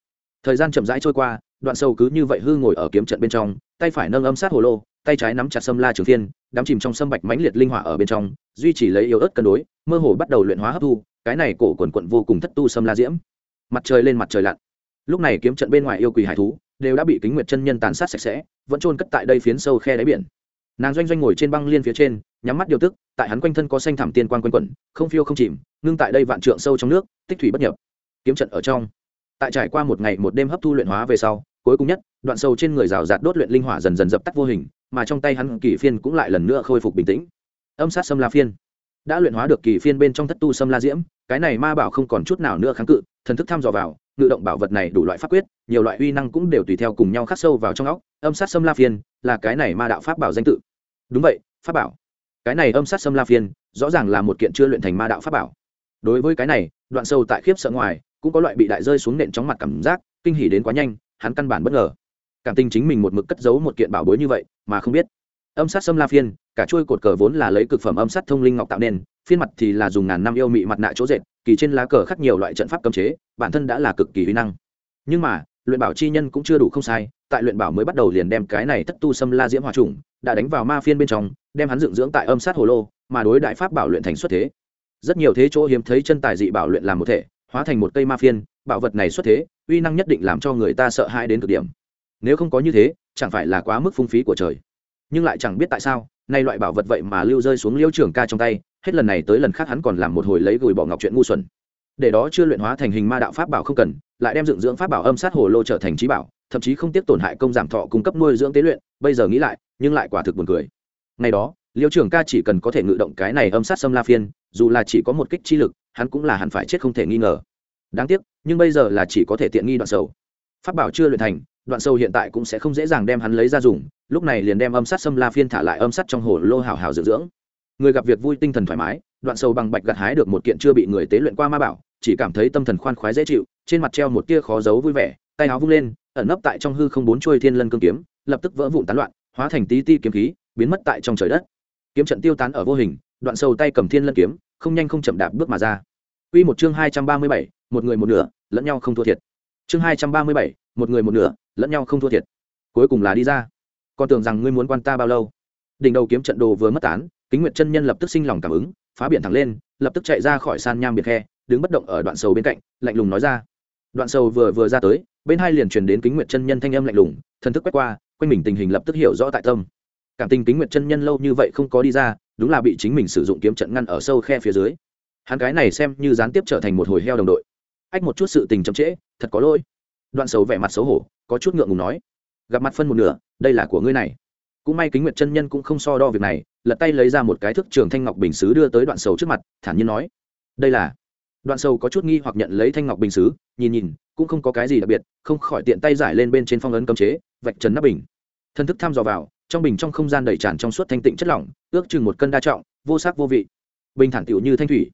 Thời gian chậm rãi trôi qua đoạn sâu cứ như vậy hư ngồi ở kiếm trận bên trong tay phải nâng âm sát hồ lô tay trái nắm chặt sâm la trường thiên, đắm chìm trong sâm bạch mãnh liệt linh hỏa ở bên trong duy trì lấy yếu ớt cân đối mơ hồ bắt đầu luyện hóa hấp thu cái này cổ quần quận vô cùng thất tu sâm la diễm. Mặt trời lên mặt trời lặn. Lúc này kiếm trận bên ngoài yêu quỳ hải thú đều đã bị kính nguyệt chân nhân tàn sát sạch sẽ, vẫn trôn cất tại đây phiến sâu khe đáy biển. Nàng doanh doanh ngồi trên băng liên phía trên, nhắm mắt điều tức, tại hắn quanh thân có xanh thảm tiên quan quanh quẩn, không phiêu không chìm, ngưng tại đây vạn trượng sâu trong nước, tích thủy bất nhập. Kiếm trận ở trong. Tại trải qua một ngày một đêm hấp thu luyện hóa về sau, cuối cùng nhất, đoạn sâu trên người rào rạt đốt luyện linh hỏa dần dần dập tắt vô hình, mà trong tay hắn kỳ phiên cũng lại lần nữa khôi phục bình tĩnh. Âm sát sâm la phiên. Đã luyện hóa được kỳ phiên bên trong thất tu sâm la diễm, cái này ma bảo không còn chút nào nữa kháng cự, thần thức thăm dò vào ngự động bảo vật này đủ loại pháp quyết, nhiều loại uy năng cũng đều tùy theo cùng nhau khắc sâu vào trong óc, âm sát sâm la phiên là cái này ma đạo pháp bảo danh tự. Đúng vậy, pháp bảo. Cái này âm sát sâm la phiên, rõ ràng là một kiện chưa luyện thành ma đạo pháp bảo. Đối với cái này, đoạn sâu tại khiếp sợ ngoài, cũng có loại bị đại rơi xuống nện chóng mặt cảm giác, kinh hỉ đến quá nhanh, hắn căn bản bất ngờ. Cảm tình chính mình một mực cất giấu một kiện bảo bối như vậy, mà không biết. Âm sát sâm la phiên, cả chuôi cột cờ vốn là lấy cực phẩm âm sát thông linh ngọc tạo nên phiên mặt thì là dùng ngàn năm yêu mị mặt nạ chỗ dệt, kỳ trên lá cờ khắc nhiều loại trận pháp cấm chế, bản thân đã là cực kỳ huy năng. Nhưng mà, luyện bảo chi nhân cũng chưa đủ không sai, tại luyện bảo mới bắt đầu liền đem cái này thất tu xâm la diễm hòa trùng, đã đánh vào ma phiên bên trong, đem hắn dựng dưỡng tại âm sát hồ lô, mà đối đại pháp bảo luyện thành xuất thế. Rất nhiều thế chỗ hiếm thấy chân tài dị bảo luyện làm một thể, hóa thành một cây ma phiên, bảo vật này xuất thế, uy năng nhất định làm cho người ta sợ hãi đến cực điểm. Nếu không có như thế, chẳng phải là quá mức phung phí của trời. Nhưng lại chẳng biết tại sao, nay loại bảo vật vậy mà lưu rơi xuống liêu trưởng ca trong tay hết lần này tới lần khác hắn còn làm một hồi lấy gửi bỏ ngọc chuyện ngu xuẩn. Để đó chưa luyện hóa thành hình ma đạo pháp bảo không cần, lại đem dựng dưỡng pháp bảo âm sát hồ lô trở thành trí bảo, thậm chí không tiếp tổn hại công giảm thọ cung cấp nuôi dưỡng tế luyện, bây giờ nghĩ lại, nhưng lại quả thực buồn cười. Ngày đó, liêu trưởng ca chỉ cần có thể ngự động cái này âm sát xâm la phiên, dù là chỉ có một kích chi lực, hắn cũng là hẳn phải chết không thể nghi ngờ. Đáng tiếc, nhưng bây giờ là chỉ có thể tiện nghi đoạn sầu. Pháp bảo chưa luyện thành, đoạn sâu hiện tại cũng sẽ không dễ dàng đem hắn lấy ra dùng, lúc này liền đem âm sát xâm la phiên thả lại âm sát trong hồ lô hào hào dưỡng dưỡng người gặp việc vui tinh thần thoải mái đoạn sâu bằng bạch gặt hái được một kiện chưa bị người tế luyện qua ma bảo chỉ cảm thấy tâm thần khoan khoái dễ chịu trên mặt treo một tia khó giấu vui vẻ tay áo vung lên ẩn nấp tại trong hư không bốn chuôi thiên lân cương kiếm lập tức vỡ vụn tán loạn hóa thành tí ti kiếm khí biến mất tại trong trời đất. Kiếm trận tiêu tán ở vô hình đoạn sâu tay cầm thiên lân kiếm không nhanh không chậm đạp bước mà ra. Quy một chương hai trăm ba mươi bảy, một người một nửa, lẫn nhau không thua thiệt. Chương hai trăm ba mươi bảy, một người một nửa, lẫn nhau không thua thiệt. Cuối cùng là đi ra. Con tưởng rằng ngươi muốn quan ta bao lâu? Đỉnh đầu kiếm trận đồ vừa mất tán kính nguyệt chân nhân lập tức sinh lòng cảm ứng, phá biển thẳng lên, lập tức chạy ra khỏi san nham biệt khe, đứng bất động ở đoạn sầu bên cạnh, lạnh lùng nói ra. Đoạn sầu vừa vừa ra tới, bên hai liền truyền đến kính nguyệt chân nhân thanh âm lạnh lùng, thần thức quét qua, quanh mình tình hình lập tức hiểu rõ tại tâm. Cảm tình kính nguyệt chân nhân lâu như vậy không có đi ra, đúng là bị chính mình sử dụng kiếm trận ngăn ở sâu khe phía dưới. Hắn cái này xem như gián tiếp trở thành một hồi heo đồng đội. Ách một chút sự tình chậm trễ, thật có lỗi. Đoạn sầu vẻ mặt xấu hổ, có chút ngượng ngùng nói. Gặp mặt phân một nửa, đây là của ngươi này. Cũng may kính nguyệt chân nhân cũng không so đo việc này lật tay lấy ra một cái thức trường thanh ngọc bình xứ đưa tới đoạn sầu trước mặt, thản nhiên nói, đây là. Đoạn sầu có chút nghi hoặc nhận lấy thanh ngọc bình xứ, nhìn nhìn, cũng không có cái gì đặc biệt, không khỏi tiện tay giải lên bên trên phong ấn cấm chế, vạch trần nắp bình. Thân thức thăm dò vào, trong bình trong không gian đầy tràn trong suốt thanh tịnh chất lỏng, ước chừng một cân đa trọng, vô sắc vô vị. Bình thản tiểu như thanh thủy.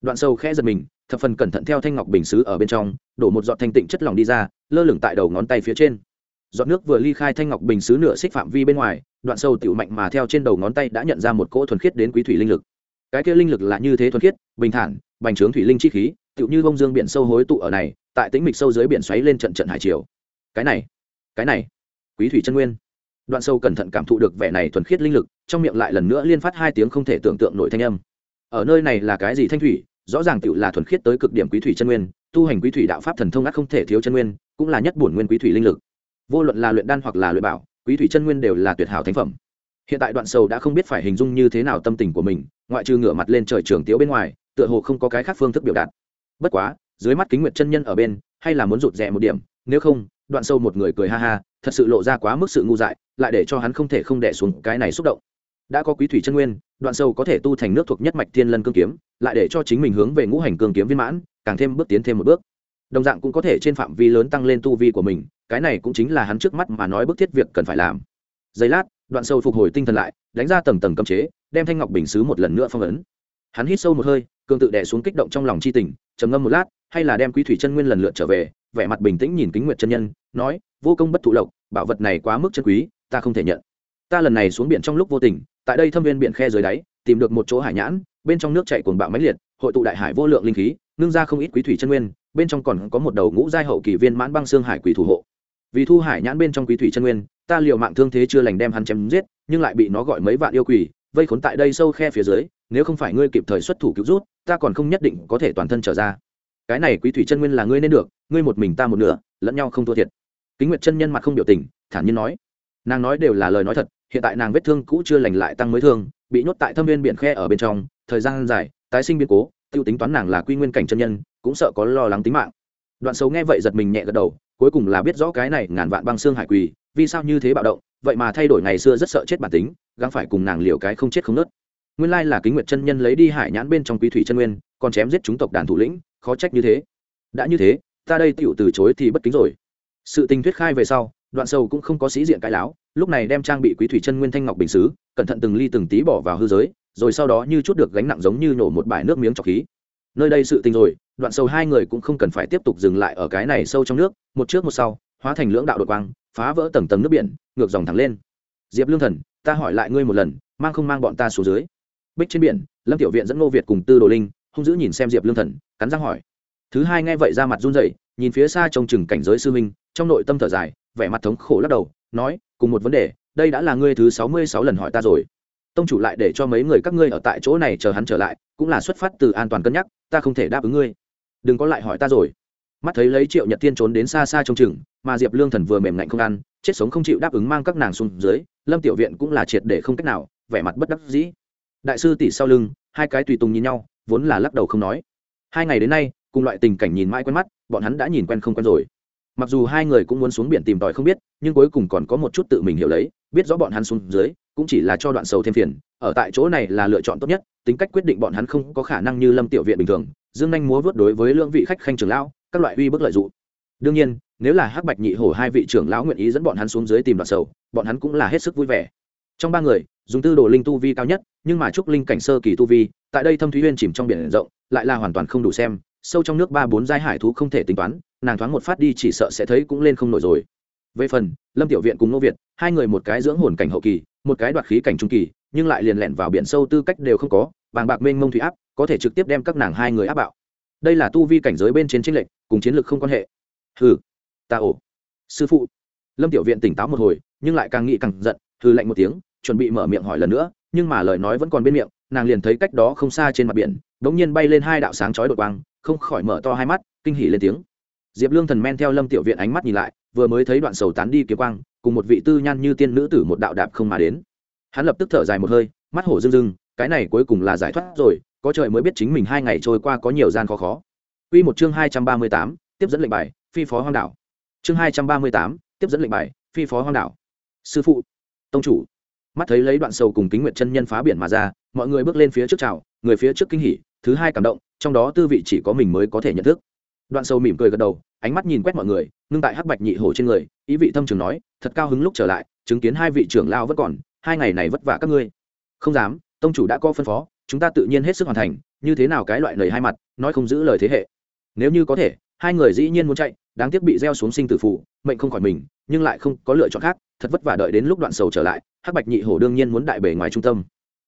Đoạn sâu khẽ giật mình, thập phần cẩn thận theo thanh ngọc bình xứ ở bên trong, đổ một giọt thanh tịnh chất lỏng đi ra, lơ lửng tại đầu ngón tay phía trên giọt nước vừa ly khai thanh ngọc bình xứ nửa xích phạm vi bên ngoài, đoạn sâu tiểu mạnh mà theo trên đầu ngón tay đã nhận ra một cỗ thuần khiết đến quý thủy linh lực. Cái kia linh lực là như thế thuần khiết, bình thản, bành trướng thủy linh chi khí, tựu như bông dương biển sâu hối tụ ở này, tại tĩnh mịch sâu dưới biển xoáy lên trận trận hải triều. Cái này cái này, quý thủy chân nguyên. Đoạn sâu cẩn thận cảm thụ được vẻ này thuần khiết linh lực, trong miệng lại lần nữa liên phát hai tiếng không thể tưởng tượng nổi thanh âm. Ở nơi này là cái gì thanh thủy? Rõ ràng tựu là thuần khiết tới cực điểm quý thủy chân nguyên, tu hành quý thủy đạo pháp thần thông ắt không thể thiếu chân nguyên, cũng là nhất bổn nguyên quý thủy linh lực vô luận là luyện đan hoặc là luyện bảo, quý thủy chân nguyên đều là tuyệt hảo thánh phẩm. Hiện tại đoạn sầu đã không biết phải hình dung như thế nào tâm tình của mình, ngoại trừ ngửa mặt lên trời trường tiếu bên ngoài, tựa hồ không có cái khác phương thức biểu đạt. Bất quá, dưới mắt kính nguyệt chân nhân ở bên, hay là muốn rụt rè một điểm, nếu không, đoạn sâu một người cười ha ha, thật sự lộ ra quá mức sự ngu dại, lại để cho hắn không thể không đẻ xuống cái này xúc động. Đã có quý thủy chân nguyên, đoạn sâu có thể tu thành nước thuộc nhất mạch thiên lân cương kiếm, lại để cho chính mình hướng về ngũ hành cương kiếm viên mãn, càng thêm bước tiến thêm một bước. Đồng dạng cũng có thể trên phạm vi lớn tăng lên tu vi của mình cái này cũng chính là hắn trước mắt mà nói bức thiết việc cần phải làm. Giây lát, đoạn sâu phục hồi tinh thần lại, đánh ra tầng tầng cấm chế, đem thanh ngọc bình xứ một lần nữa phong ấn. Hắn hít sâu một hơi cương tự đè xuống kích động trong lòng c h i tình, trầm ngâm một lát, hay là đem quý thủy chân nguyên lần lượt trở về, vẻ mặt bình tĩnh nhìn kính nguyệt chân nhân, nói, vô công bất thụ lộc, bảo vật này quá mức chân quý, ta không thể nhận. Ta lần này xuống biển trong lúc vô tình, tại đây thâm viên biển khe dưới đáy, tìm được một chỗ hải nhãn, bên trong nước chạy cuồng bạo mãnh liệt, hội tụ đại hải vô lượng linh khí, ngưng ra không ít quý thủy chân nguyên, bên trong còn có một đầu ngũ giai hậu kỳ viên mãn băng xương hải quỷ thủ hộ vì thu hải nhãn bên trong quý thủy chân nguyên, ta liều mạng thương thế chưa lành đem hắn chém giết, nhưng lại bị nó gọi mấy vạn yêu quỷ, vây khốn tại đây sâu khe phía dưới, nếu không phải ngươi kịp thời xuất thủ cứu rút, ta còn không nhất định có thể toàn thân trở ra. Cái này quý thủy chân nguyên là ngươi nên được, ngươi một mình ta một nửa, lẫn nhau không thua thiệt. Kính nguyệt chân nhân mặt không biểu tình, thản nhiên nói. Nàng nói đều là lời nói thật, hiện tại nàng vết thương cũ chưa lành lại tăng mới thương, bị nhốt tại thâm viên biển khe ở bên trong, thời gian dài, tái sinh biến cố t i ê u tính toán nàng là quy nguyên cảnh chân nhân, cũng sợ có lo lắng tính mạng. Đoạn xấu nghe vậy giật mình nhẹ gật đầu cuối cùng là biết rõ cái này ngàn vạn băng xương hải quỳ, vì sao như thế bạo động, vậy mà thay đổi ngày xưa rất sợ chết bản tính, gắng phải cùng nàng liều cái không chết không nớt. Nguyên lai là kính nguyệt chân nhân lấy đi hải nhãn bên trong quý thủy chân nguyên, còn chém giết chúng tộc đàn thủ lĩnh, khó trách như thế. Đã như thế, ta đây tựu từ chối thì bất kính rồi. Sự tình thuyết khai về sau, đoạn sâu cũng không có sĩ diện cái láo, lúc này đem trang bị quý thủy chân nguyên thanh ngọc bình xứ, cẩn thận từng ly từng tí bỏ vào hư giới, rồi sau đó như chút được gánh nặng giống như nổ một bãi nước miếng trọc khí nơi đây sự tình rồi, đoạn sâu hai người cũng không cần phải tiếp tục dừng lại ở cái này sâu trong nước, một trước một sau, hóa thành lưỡng đạo đột quang, phá vỡ tầng tầng nước biển, ngược dòng thẳng lên. Diệp lương thần, ta hỏi lại ngươi một lần, mang không mang bọn ta xuống dưới? Bích trên biển, lâm tiểu viện dẫn ngô việt cùng tư đồ linh, hung dữ nhìn xem diệp lương thần, cắn răng hỏi. Thứ hai nghe vậy ra mặt run rẩy, nhìn phía xa trông chừng cảnh giới sư minh trong nội tâm thở dài, vẻ mặt thống khổ lắc đầu, nói, cùng một vấn đề, đây đã là ngươi thứ sáu mươi sáu lần hỏi ta rồi. Tông chủ lại để cho mấy người các ngươi ở tại chỗ này chờ hắn trở lại cũng là xuất phát từ an toàn cân nhắc, ta không thể đáp ứng ngươi. Đừng có lại hỏi ta rồi. Mắt thấy lấy triệu nhật tiên trốn đến xa xa trong chừng, mà diệp lương thần vừa mềm lạnh không ăn, chết sống không chịu đáp ứng mang các nàng xuống dưới, lâm tiểu viện cũng là triệt để không cách nào, vẻ mặt bất đắc dĩ. Đại sư tỷ sau lưng, hai cái tùy tùng nhìn nhau, vốn là lắc đầu không nói. Hai ngày đến nay, cùng loại tình cảnh nhìn mãi quen mắt, bọn hắn đã nhìn quen không quen rồi. Mặc dù hai người cũng muốn xuống biển tìm tòi không biết, nhưng cuối cùng còn có một chút tự mình hiểu lấy biết rõ bọn hắn xuống dưới, cũng chỉ là cho đoạn sầu thêm phiền, ở tại chỗ này là lựa chọn tốt nhất, tính cách quyết định bọn hắn không có khả năng như lâm tiểu viện bình thường, dương nhanh múa vớt đối với lương vị khách khanh trưởng lão, các loại uy bức lợi dụng. Đương nhiên, nếu là hắc bạch nhị hổ hai vị trưởng lão nguyện ý dẫn bọn hắn xuống dưới tìm đoạn sầu, bọn hắn cũng là hết sức vui vẻ. Trong ba người, dùng tư đồ linh tu vi cao nhất, nhưng mà trúc linh cảnh sơ kỳ tu vi, tại đây thâm thúy huyên chìm trong biển rộng, lại là hoàn toàn không đủ xem, sâu trong nước ba bốn giai hải thú không thể tính toán, nàng thoáng một phát đi chỉ sợ sẽ thấy cũng lên không nổi rồi về phần, lâm tiểu viện cùng Ngô việt, hai người một cái dưỡng hồn cảnh hậu kỳ, một cái đoạt khí cảnh trung kỳ, nhưng lại liền lẹn vào biển sâu tư cách đều không có, bàng bạc mênh mông thủy áp, có thể trực tiếp đem các nàng hai người áp bạo. Đây là tu vi cảnh giới bên trên tranh lệch, cùng chiến lược không quan hệ. Hừ, ta ổ. Sư phụ. Lâm tiểu viện tỉnh táo một hồi, nhưng lại càng nghĩ càng giận, hừ lạnh một tiếng, chuẩn bị mở miệng hỏi lần nữa, nhưng mà lời nói vẫn còn bên miệng, nàng liền thấy cách đó không xa trên mặt biển đ ỗ n g nhiên bay lên hai đạo sáng chói đột quang, không khỏi mở to hai mắt, kinh hỉ lên tiếng diệp lương thần men theo lâm tiểu viện ánh mắt nhìn lại vừa mới thấy đoạn sầu tán đi kiếm quang cùng một vị tư nhan như tiên nữ tử một đạo đạp không mà đến hắn lập tức thở dài một hơi mắt hổ rưng rưng cái này cuối cùng là giải thoát rồi có trời mới biết chính mình hai ngày trôi qua có nhiều gian khó khó Quy một chương hai trăm ba mươi tám, tiếp dẫn lệnh bài, phi phó hoang đảo. Chương hai trăm ba mươi tám, tiếp dẫn lệnh bài, phi phó hoang đảo. Sư phụ, tông chủ, mắt thấy lấy đoạn sầu cùng kính nguyệt chân nhân phá biển mà ra mọi người bước lên phía trước chào người phía trước kinh hỉ thứ hai cảm động trong đó tư vị chỉ có mình mới có thể nhận thức đoạn sâu mỉm cười gật đầu, ánh mắt nhìn quét mọi người, ngưng tại hắc bạch nhị hổ trên người, ý vị thâm trường nói, thật cao hứng lúc trở lại, chứng kiến hai vị trưởng lao vẫn còn, hai ngày này vất vả các ngươi. Không dám, tông chủ đã có phân phó, chúng ta tự nhiên hết sức hoàn thành, như thế nào cái loại lời hai mặt, nói không giữ lời thế hệ. Nếu như có thể, hai người dĩ nhiên muốn chạy, đáng tiếc bị gieo xuống sinh tử phụ mệnh không khỏi mình, nhưng lại không có lựa chọn khác, thật vất vả đợi đến lúc đoạn sầu trở lại, hắc bạch nhị hổ đương nhiên muốn đại bể ngoài trung tâm.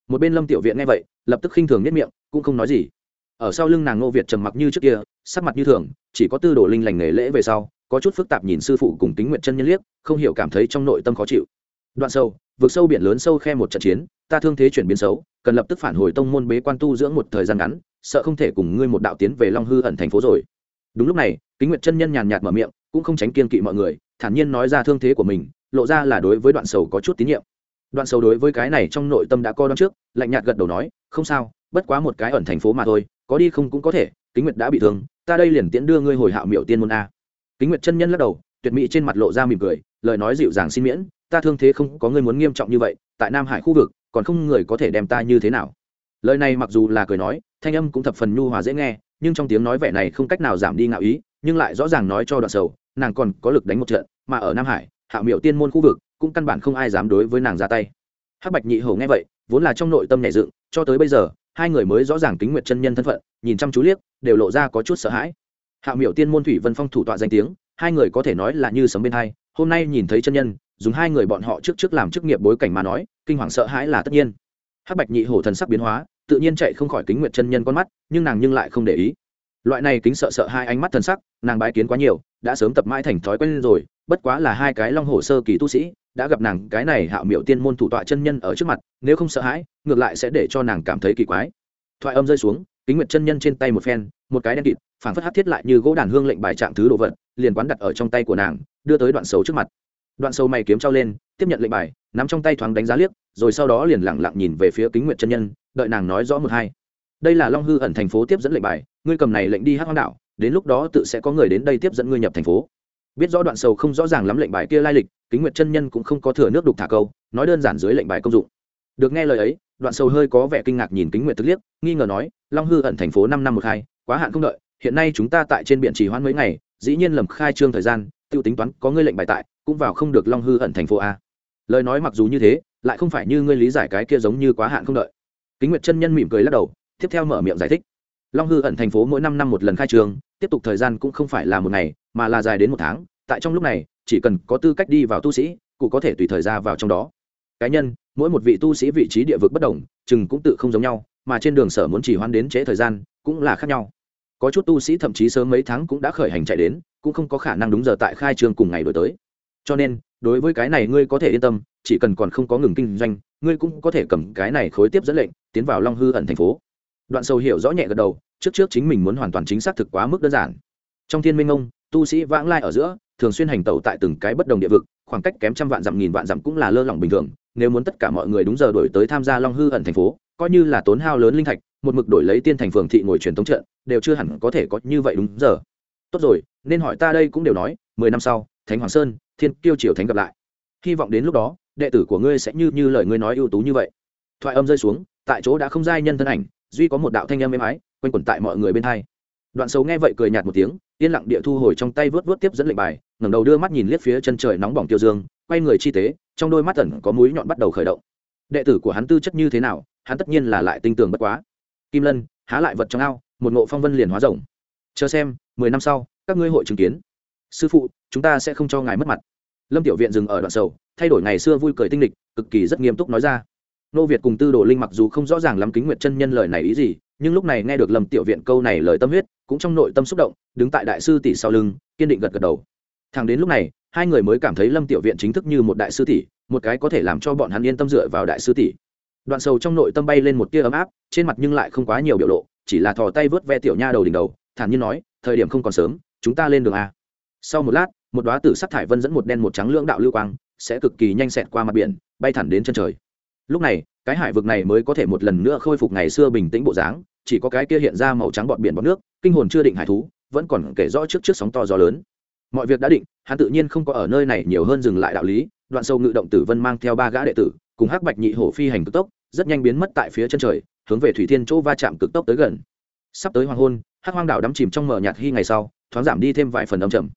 Một bên lâm tiểu viện nghe vậy, lập tức khinh thường nhất miệng, cũng không nói gì ở sau lưng nàng ngô việt trầm mặc như trước kia, sắc mặt như thường, chỉ có tư đồ linh lành nghề lễ về sau, có chút phức tạp nhìn sư phụ cùng tính nguyện chân nhân liếc, không hiểu cảm thấy trong nội tâm khó chịu. Đoạn sâu vượt sâu biển lớn sâu khe một trận chiến, ta thương thế chuyển biến xấu, cần lập tức phản hồi tông môn bế quan tu dưỡng một thời gian ngắn, sợ không thể cùng ngươi một đạo tiến về long hư ẩn thành phố rồi. Đúng lúc này, kính nguyệt chân nhân nhàn nhạt mở miệng, cũng không tránh kiên kỵ mọi người, thản nhiên nói ra thương thế của mình, lộ ra là đối với đoạn sầu có chút tín nhiệm. Đoạn sầu đối với cái này trong nội tâm đã co đón trước, lạnh nhạt gật đầu nói, không sao, bất quá một cái ẩn thành phố mà thôi có đi không cũng có thể, kính nguyệt đã bị thương, ta đây liền tiễn đưa ngươi hồi hạo miệu tiên môn a. Kính nguyệt chân nhân lắc đầu, tuyệt mỹ trên mặt lộ ra mỉm cười, lời nói dịu dàng xin miễn, ta thương thế không có ngươi muốn nghiêm trọng như vậy, tại nam hải khu vực, còn không người có thể đem ta như thế nào. Lời này mặc dù là cười nói, thanh âm cũng thập phần nhu hòa dễ nghe, nhưng trong tiếng nói vẻ này không cách nào giảm đi ngạo ý, nhưng lại rõ ràng nói cho đoạn sầu, nàng còn có lực đánh một trận, mà ở nam hải hạ miệu tiên môn khu vực, cũng căn bản không ai dám đối với nàng ra tay. Hắc bạch nhị hầu nghe vậy, vốn là trong nội tâm nhảy dựng, cho tới bây giờ hai người mới rõ ràng kính nguyệt chân nhân thân phận, nhìn chăm chú liếc, đều lộ ra có chút sợ hãi. Hạ miệu tiên môn thủy vân phong thủ tọa danh tiếng, hai người có thể nói là như sấm bên hai, hôm nay nhìn thấy chân nhân, dùng hai người bọn họ trước trước làm chức nghiệp bối cảnh mà nói, kinh hoàng sợ hãi là tất nhiên. Hắc bạch nhị hổ thần sắc biến hóa, tự nhiên chạy không khỏi kính nguyệt chân nhân con mắt, nhưng nàng nhưng lại không để ý. Loại này kính sợ sợ hai ánh mắt thần sắc, nàng bái kiến quá nhiều đã sớm tập mãi thành thói quen rồi, bất quá là hai cái long hồ sơ kỳ tu sĩ, đã gặp nàng cái này hạo miệu tiên môn thủ tọa chân nhân ở trước mặt, nếu không sợ hãi, ngược lại sẽ để cho nàng cảm thấy kỳ quái. Thoại âm rơi xuống, kính nguyệt chân nhân trên tay một phen, một cái đen kịt, phảng phất hát thiết lại như gỗ đàn hương lệnh bài trạng thứ đồ vật, liền quán đặt ở trong tay của nàng, đưa tới đoạn sầu trước mặt. Đoạn sầu mày kiếm trao lên, tiếp nhận lệnh bài, nắm trong tay thoáng đánh giá liếc, rồi sau đó liền lẳng lặng nhìn về phía kính nguyệt chân nhân, đợi nàng nói rõ một hai. Đây là long hư ẩn thành phố tiếp dẫn lệnh bài, ngươi cầm này lệnh đi hắc hoang đảo đến lúc đó tự sẽ có người đến đây tiếp dẫn ngươi nhập thành phố. Biết rõ đoạn sầu không rõ ràng lắm lệnh bài kia lai lịch, kính nguyệt chân nhân cũng không có thừa nước đục thả câu, nói đơn giản dưới lệnh bài công dụng. Được nghe lời ấy, đoạn sầu hơi có vẻ kinh ngạc nhìn kính nguyệt tức liếc, nghi ngờ nói, long hư ẩn thành phố năm năm một hai, quá hạn không đợi, hiện nay chúng ta tại trên biển chỉ hoãn mấy ngày, dĩ nhiên lầm khai trương thời gian, tiêu tính toán có ngươi lệnh bài tại, cũng vào không được long hư ẩn thành phố a. Lời nói mặc dù như thế, lại không phải như ngươi lý giải cái kia giống như quá hạn không đợi. Kính nguyệt chân nhân mỉm cười lắc đầu, tiếp theo mở miệng giải thích long hư ẩn thành phố mỗi năm năm một lần khai trường, tiếp tục thời gian cũng không phải là một ngày, mà là dài đến một tháng. Tại trong lúc này, chỉ cần có tư cách đi vào tu sĩ, cụ có thể tùy thời ra vào trong đó. Cá nhân, mỗi một vị tu sĩ vị trí địa vực bất đồng, chừng cũng tự không giống nhau, mà trên đường sở muốn chỉ hoan đến trễ thời gian cũng là khác nhau. Có chút tu sĩ thậm chí sớm mấy tháng cũng đã khởi hành chạy đến, cũng không có khả năng đúng giờ tại khai trường cùng ngày đổi tới. Cho nên, đối với cái này ngươi có thể yên tâm, chỉ cần còn không có ngừng kinh doanh, ngươi cũng có thể cầm cái này khối tiếp dẫn lệnh, tiến vào long hư ẩn thành phố đoạn sầu hiểu rõ nhẹ gật đầu, trước trước chính mình muốn hoàn toàn chính xác thực quá mức đơn giản. Trong thiên minh ông, tu sĩ vãng lai ở giữa, thường xuyên hành tẩu tại từng cái bất đồng địa vực, khoảng cách kém trăm vạn dặm, nghìn vạn dặm cũng là lơ lỏng bình thường. Nếu muốn tất cả mọi người đúng giờ đổi tới tham gia long hư ẩn thành phố, coi như là tốn hao lớn linh thạch, một mực đổi lấy tiên thành phường thị ngồi truyền thống trận, đều chưa hẳn có thể có như vậy đúng giờ. Tốt rồi, nên hỏi ta đây cũng đều nói, mười năm sau, thánh hoàng sơn, thiên kiêu triều thánh gặp lại. Hy vọng đến lúc đó, đệ tử của ngươi sẽ như như lời ngươi nói ưu tú như vậy. Thoại âm rơi xuống, tại chỗ đã không giai nhân thân ảnh duy có một đạo thanh âm êm ái, quanh quẩn tại mọi người bên hai. Đoạn sầu nghe vậy cười nhạt một tiếng, yên lặng địa thu hồi trong tay vớt vớt tiếp dẫn lệnh bài, ngẩng đầu đưa mắt nhìn liếc phía chân trời nóng bỏng tiêu dương, quay người chi tế, trong đôi mắt tẩn có mũi nhọn bắt đầu khởi động. Đệ tử của hắn tư chất như thế nào, hắn tất nhiên là lại tinh tường bất quá. Kim lân, há lại vật trong ao, một ngộ phong vân liền hóa rồng. Chờ xem, mười năm sau, các ngươi hội chứng kiến. Sư phụ, chúng ta sẽ không cho ngài mất mặt. Lâm tiểu viện dừng ở đoạn sầu, thay đổi ngày xưa vui cười tinh lịch, cực kỳ rất nghiêm túc nói ra nô việt cùng tư đồ linh mặc dù không rõ ràng lắm kính nguyệt chân nhân lời này ý gì, nhưng lúc này nghe được lâm tiểu viện câu này lời tâm huyết, cũng trong nội tâm xúc động, đứng tại đại sư tỷ sau lưng, kiên định gật gật đầu. Thằng đến lúc này, hai người mới cảm thấy lâm tiểu viện chính thức như một đại sư tỷ, một cái có thể làm cho bọn hắn yên tâm dựa vào đại sư tỷ. Đoạn sầu trong nội tâm bay lên một tia ấm áp, trên mặt nhưng lại không quá nhiều biểu lộ, chỉ là thò tay vớt ve tiểu nha đầu đỉnh đầu, thản nhiên nói, thời điểm không còn sớm, chúng ta lên đường a. Sau một lát, một đoá tử sắc thải vân dẫn một đen một trắng lưỡng đạo lưu quang, sẽ cực kỳ nhanh xẹt qua mặt biển, bay thẳng đến chân trời lúc này, cái hải vực này mới có thể một lần nữa khôi phục ngày xưa bình tĩnh bộ dáng, chỉ có cái kia hiện ra màu trắng bọt biển bọt nước, kinh hồn chưa định hải thú, vẫn còn kể rõ trước trước sóng to gió lớn. Mọi việc đã định, hắn tự nhiên không có ở nơi này nhiều hơn dừng lại đạo lý, đoạn sâu ngự động tử vân mang theo ba gã đệ tử, cùng hắc bạch nhị hổ phi hành cực tốc, rất nhanh biến mất tại phía chân trời, hướng về thủy thiên chỗ va chạm cực tốc tới gần. Sắp tới hoàng hôn, hắc hoang đảo đắm chìm trong mở nhạt hy ngày sau, thoáng giảm đi thêm vài phần âm trầm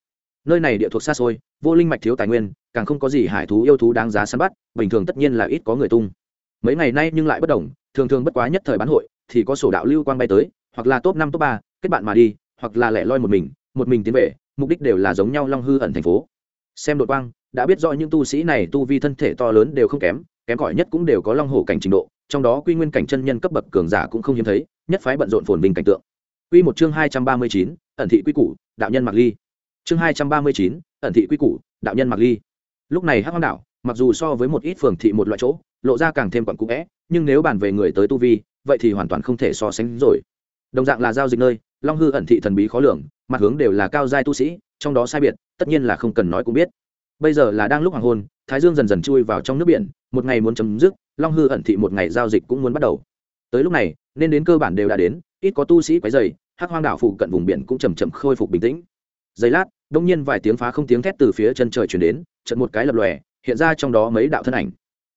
nơi này địa thuộc xa xôi, vô linh mạch thiếu tài nguyên, càng không có gì hải thú yêu thú đáng giá săn bắt, bình thường tất nhiên là ít có người tung. Mấy ngày nay nhưng lại bất đồng, thường thường bất quá nhất thời bán hội, thì có sổ đạo lưu quang bay tới, hoặc là top năm, top ba, kết bạn mà đi, hoặc là lẻ loi một mình một mình tiến về, mục đích đều là giống nhau long hư ẩn thành phố. Xem đội quang, đã biết rõ những tu sĩ này tu vi thân thể to lớn đều không kém kém cỏi nhất cũng đều có long hổ cảnh trình độ, trong đó quy nguyên cảnh chân nhân cấp bậc cường giả cũng không hiếm thấy, nhất phái bận rộn phồn bình cảnh tượng. Quy một chương hai trăm ba mươi chín, ẩn thị quy củ, đạo nhân mặc ly chương hai trăm ba mươi chín, ẩn thị quy củ, đạo nhân mặc ly. Lúc này hắc hoang đảo, mặc dù so với một ít phường thị một loại chỗ, lộ ra càng thêm quặn cũ vẽ, nhưng nếu bàn về người tới tu vi, vậy thì hoàn toàn không thể so sánh rồi. Đồng dạng là giao dịch nơi, long hư ẩn thị thần bí khó lường, mặt hướng đều là cao giai tu sĩ, trong đó sai biệt, tất nhiên là không cần nói cũng biết. Bây giờ là đang lúc hoàng hôn, thái dương dần dần chui vào trong nước biển, một ngày muốn chấm dứt, long hư ẩn thị một ngày giao dịch cũng muốn bắt đầu. Tới lúc này, nên đến cơ bản đều đã đến, ít có tu sĩ quấy dày hắc hoang đảo phụ cận vùng biển cũng chầm chậm khôi phục bình tĩnh. Giây lát đông nhiên vài tiếng phá không tiếng thét từ phía chân trời chuyển đến trận một cái lập lòe, hiện ra trong đó mấy đạo thân ảnh.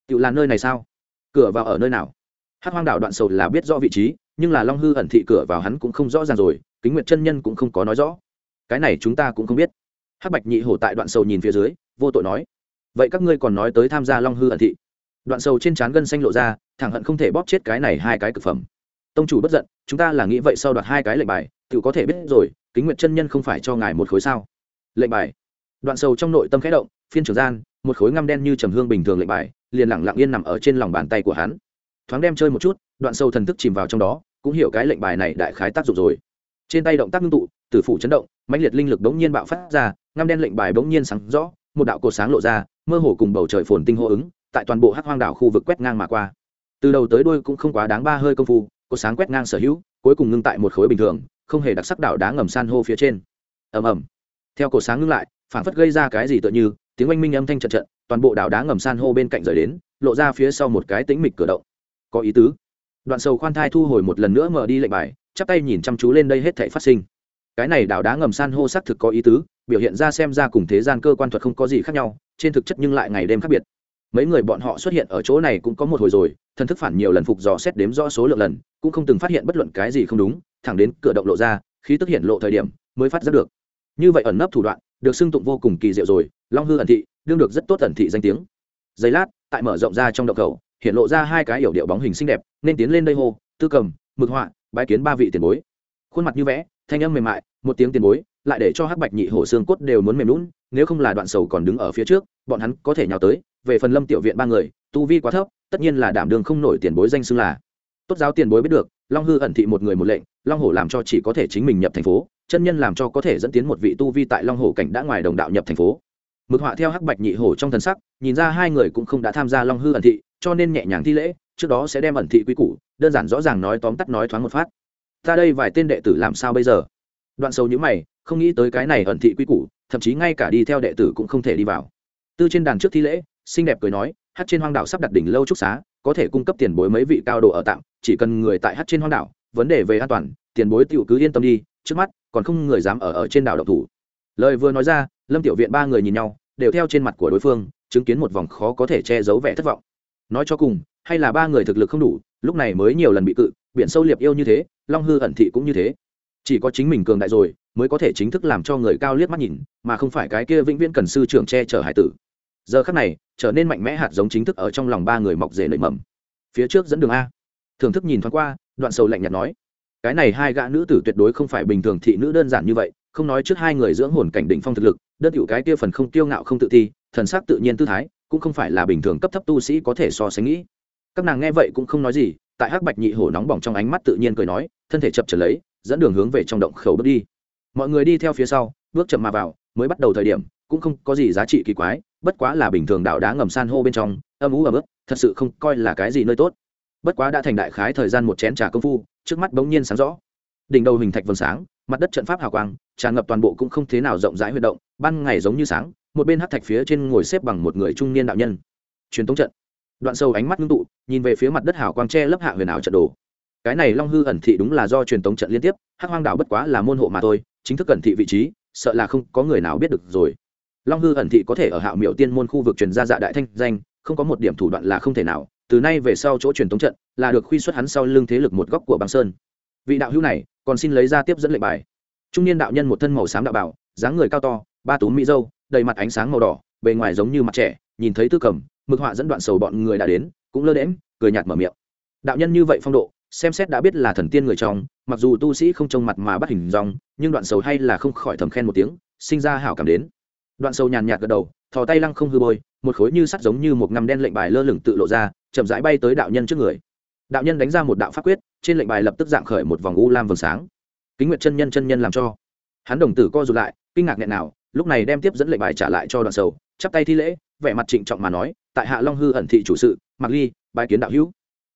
Tự là nơi này sao? Cửa vào ở nơi nào? Hắc hoang đảo đoạn sầu là biết rõ vị trí, nhưng là long hư ẩn thị cửa vào hắn cũng không rõ ràng rồi, kính nguyệt chân nhân cũng không có nói rõ. Cái này chúng ta cũng không biết. Hắc bạch nhị hổ tại đoạn sầu nhìn phía dưới, vô tội nói. Vậy các ngươi còn nói tới tham gia long hư ẩn thị? Đoạn sầu trên trán gân xanh lộ ra, thẳng hận không thể bóp chết cái này hai cái cực phẩm. Tông chủ bất giận, chúng ta là nghĩ vậy sau đoạt hai cái lệnh bài tự có thể biết rồi, kính nguyệt chân nhân không phải cho ngài một khối sao? Lệnh bài. Đoạn sầu trong nội tâm khẽ động, phiên trưởng gian, một khối ngăm đen như trầm hương bình thường lệnh bài, liền lẳng lặng yên nằm ở trên lòng bàn tay của hắn. Thoáng đem chơi một chút, đoạn sâu thần thức chìm vào trong đó, cũng hiểu cái lệnh bài này đại khái tác dụng rồi. Trên tay động tác ngưng tụ, tử phủ chấn động, mãnh liệt linh lực bỗng nhiên bạo phát ra, ngăm đen lệnh bài bỗng nhiên sáng rõ, một đạo cột sáng lộ ra, mơ hồ cùng bầu trời phồn tinh hô ứng, tại toàn bộ hắc hoang đảo khu vực quét ngang mà qua. Từ đầu tới đuôi cũng không quá đáng ba hơi công phu cột sáng quét ngang sở hữu, cuối cùng ngưng tại một khối bình thường, không hề đặc sắc đảo đá ngầm san hô phía trên. Ầm ầm theo cột sáng ngưng lại phản phất gây ra cái gì tựa như, tiếng oanh minh âm thanh trận trận, toàn bộ đảo đá ngầm san hô bên cạnh rời đến, lộ ra phía sau một cái tĩnh mịch cửa động. Có ý tứ. Đoạn sầu khoan thai thu hồi một lần nữa mở đi lệnh bài, chắp tay nhìn chăm chú lên đây hết thể phát sinh. Cái này đảo đá ngầm san hô xác thực có ý tứ, biểu hiện ra xem ra cùng thế gian cơ quan thuật không có gì khác nhau, trên thực chất nhưng lại ngày đêm khác biệt. Mấy người bọn họ xuất hiện ở chỗ này cũng có một hồi rồi, thần thức phản nhiều lần phục dò xét đếm rõ số lượng lần, cũng không từng phát hiện bất luận cái gì không đúng, thẳng đến cửa động lộ ra khi tức hiện lộ thời điểm, mới phát giác được như vậy ẩn nấp thủ đoạn, được xưng tụng vô cùng kỳ diệu rồi. Long hư ẩn thị, đương được rất tốt ẩn thị danh tiếng. Giây lát, tại mở rộng ra trong động khẩu, hiện lộ ra hai cái yểu điệu bóng hình xinh đẹp, nên tiến lên đây hô, tư cầm, mực họa, bái kiến ba vị tiền bối. Khuôn mặt như vẽ, thanh âm mềm mại, một tiếng tiền bối, lại để cho hắc bạch nhị hổ xương cốt đều muốn mềm lún nếu không là đoạn sầu còn đứng ở phía trước, bọn hắn có thể nhào tới. Về phần lâm tiểu viện ba người, tu vi quá thấp, tất nhiên là đảm đường không nổi tiền bối danh xưng là. Tốt giáo tiền bối biết được, long hư ẩn thị một người một lệnh, long hổ làm cho chỉ có thể chính mình nhập thành phố chân nhân làm cho có thể dẫn tiến một vị tu vi tại long hổ cảnh đã ngoài đồng đạo nhập thành phố. Mực họa theo hắc bạch nhị hổ trong thần sắc, nhìn ra hai người cũng không đã tham gia long hư ẩn thị, cho nên nhẹ nhàng thi lễ, trước đó sẽ đem ẩn thị quy củ, đơn giản rõ ràng nói tóm tắt nói thoáng một phát. Ta đây vài tên đệ tử làm sao bây giờ? Đoạn sâu nhữ mày, không nghĩ tới cái này ẩn thị quy củ, thậm chí ngay cả đi theo đệ tử cũng không thể đi vào. Tư trên đàn trước thi lễ, xinh đẹp cười nói, hát trên hoang đảo sắp đặt đỉnh lâu trúc xá, có thể cung cấp tiền bối mấy vị cao độ ở tạm, chỉ cần người tại hát trên hoang đảo, vấn đề về an toàn, tiền bối tiểu cứ yên tâm đi trước mắt, còn không người dám ở ở trên đảo độc thủ. Lời vừa nói ra, lâm tiểu viện ba người nhìn nhau, đều theo trên mặt của đối phương, chứng kiến một vòng khó có thể che giấu vẻ thất vọng. Nói cho cùng, hay là ba người thực lực không đủ, lúc này mới nhiều lần bị cự, biển sâu liệp yêu như thế, long hư ẩn thị cũng như thế. Chỉ có chính mình cường đại rồi, mới có thể chính thức làm cho người cao liếc mắt nhìn, mà không phải cái kia vĩnh viễn cần sư trưởng che chở hải tử. Giờ khắc này, trở nên mạnh mẽ hạt giống chính thức ở trong lòng ba người mọc rể nảy mầm. Phía trước dẫn đường a. Thưởng thức nhìn thoáng qua, đoạn sầu lạnh nhạt nói cái này hai gã nữ tử tuyệt đối không phải bình thường thị nữ đơn giản như vậy không nói trước hai người dưỡng hồn cảnh đỉnh phong thực lực đơn cựu cái kia phần không tiêu ngạo không tự thi, thần sắc tự nhiên tư thái cũng không phải là bình thường cấp thấp tu sĩ có thể so sánh nghĩ. Các nàng nghe vậy cũng không nói gì tại hắc bạch nhị hổ nóng bỏng trong ánh mắt tự nhiên cười nói thân thể chập trở lấy dẫn đường hướng về trong động khẩu bước đi. Mọi người đi theo phía sau bước chậm mà vào mới bắt đầu thời điểm cũng không có gì giá trị kỳ quái bất quá là bình thường đạo đá ngầm san hô bên trong âm ú ấm ức thật sự không coi là cái gì nơi tốt. Bất quá đã thành đại khái thời gian một chén trà công phu trước mắt bỗng nhiên sáng rõ. Đỉnh đầu hình thạch vầng sáng, mặt đất trận pháp hào quang, tràn ngập toàn bộ cũng không thế nào rộng rãi huy động, ban ngày giống như sáng, một bên hát thạch phía trên ngồi xếp bằng một người trung niên đạo nhân. Truyền thống trận. Đoạn sâu ánh mắt ngưng tụ, nhìn về phía mặt đất hào quang tre lấp hạ huyền ảo trận đồ. Cái này long hư ẩn thị đúng là do truyền thống trận liên tiếp, hắc hoang đảo bất quá là môn hộ mà thôi, chính thức ẩn thị vị trí, sợ là không có người nào biết được rồi. Long hư ẩn thị có thể ở hạo miểu tiên môn khu vực truyền ra dạ đại thanh danh, không có một điểm thủ đoạn là không thể nào từ nay về sau chỗ truyền tống trận là được khuy xuất hắn sau lưng thế lực một góc của băng sơn. Vị đạo hữu này còn xin lấy ra tiếp dẫn lệnh bài. Trung niên đạo nhân một thân màu xám đạo bảo, dáng người cao to, ba túm mỹ dâu đầy mặt ánh sáng màu đỏ, bề ngoài giống như mặt trẻ, nhìn thấy tư cầm, mực họa dẫn đoạn sầu bọn người đã đến, cũng lơ đễm cười nhạt mở miệng. Đạo nhân như vậy phong độ, xem xét đã biết là thần tiên người trong, mặc dù tu sĩ không trông mặt mà bắt hình dòng nhưng đoạn sầu hay là không khỏi thầm khen một tiếng, sinh ra hảo cảm đến. Đoạn sầu nhàn nhạt gật đầu, thò tay lăng không hư bôi, một khối như sắt giống như một ngăm đen lệnh bài lơ lửng tự lộ ra chậm rãi bay tới đạo nhân trước người. Đạo nhân đánh ra một đạo pháp quyết, trên lệnh bài lập tức dạng khởi một vòng u lam vầng sáng. Kính nguyệt chân nhân chân nhân làm cho. Hắn đồng tử co rụt lại, kinh ngạc nghẹn nào, lúc này đem tiếp dẫn lệnh bài trả lại cho đoạn sầu, chắp tay thi lễ, vẻ mặt trịnh trọng mà nói, tại hạ long hư ẩn thị chủ sự mặc ly bài kiến đạo hữu.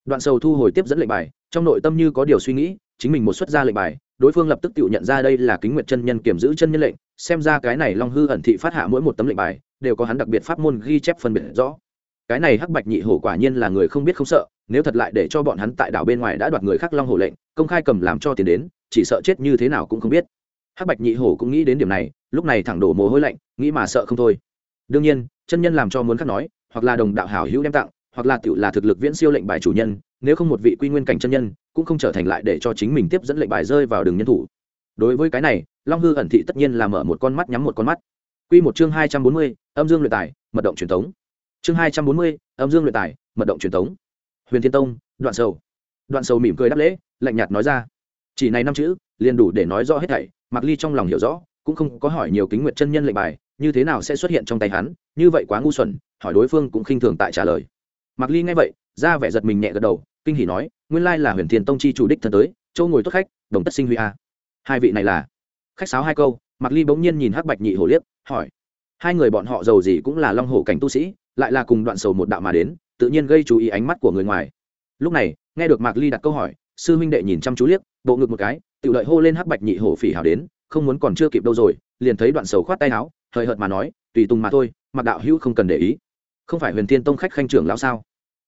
Đoạn sầu thu hồi tiếp dẫn lệnh bài, trong nội tâm như có điều suy nghĩ, chính mình một xuất ra lệnh bài, đối phương lập tức tự nhận ra đây là kính nguyệt chân nhân kiểm giữ chân nhân lệnh, xem ra cái này long hư ẩn thị phát hạ mỗi một tấm lệnh bài, đều có hắn đặc biệt pháp môn ghi chép phân biệt rõ cái này hắc bạch nhị hổ quả nhiên là người không biết không sợ, nếu thật lại để cho bọn hắn tại đảo bên ngoài đã đoạt người khác long hổ lệnh, công khai cầm làm cho tiền đến, chỉ sợ chết như thế nào cũng không biết. Hắc bạch nhị hổ cũng nghĩ đến điểm này, lúc này thẳng đổ mồ hôi lạnh, nghĩ mà sợ không thôi. Đương nhiên, chân nhân làm cho muốn khắc nói, hoặc là đồng đạo hảo hữu đem tặng, hoặc là tiểu là thực lực viễn siêu lệnh bài chủ nhân, nếu không một vị quy nguyên cảnh chân nhân, cũng không trở thành lại để cho chính mình tiếp dẫn lệnh bài rơi vào đường nhân thủ. Đối với cái này, long hư ẩn thị tất nhiên là mở một con mắt nhắm một con mắt. Quy một chương hai trăm bốn mươi, âm dương luyện tài, mật động truyền thống chương hai trăm bốn mươi, âm dương luyện tài, mật động truyền thống. Huyền thiên tông, đoạn sầu. Đoạn sầu mỉm cười đáp lễ, lạnh nhạt nói ra. Chỉ này năm chữ, liền đủ để nói rõ hết thảy mặc ly trong lòng hiểu rõ, cũng không có hỏi nhiều kính nguyệt chân nhân lệnh bài, như thế nào sẽ xuất hiện trong tay hắn, như vậy quá ngu xuẩn, hỏi đối phương cũng khinh thường tại trả lời. Mặc ly nghe vậy, ra vẻ giật mình nhẹ gật đầu, kinh hỉ nói, nguyên lai là huyền thiên tông chi chủ đích thân tới, châu ngồi tốt khách, đồng tất sinh huy a. Hai vị này là? Khách sáo hai câu mặc ly bỗng nhiên nhìn hắc bạch nhị hổ liếc, hỏi. Hai người bọn họ giàu gì cũng là long hổ cảnh tu sĩ lại là cùng đoạn sầu một đạo mà đến, tự nhiên gây chú ý ánh mắt của người ngoài. Lúc này, nghe được mạc ly đặt câu hỏi, sư huynh đệ nhìn chăm chú liếc, bộ ngực một cái tự lợi hô lên hắc bạch nhị hổ phỉ hào đến, không muốn còn chưa kịp đâu rồi, liền thấy đoạn sầu khoát tay áo, hời hợt mà nói, tùy tùng mà thôi mặc đạo hữu không cần để ý. Không phải huyền thiên tông khách khanh trưởng lão sao?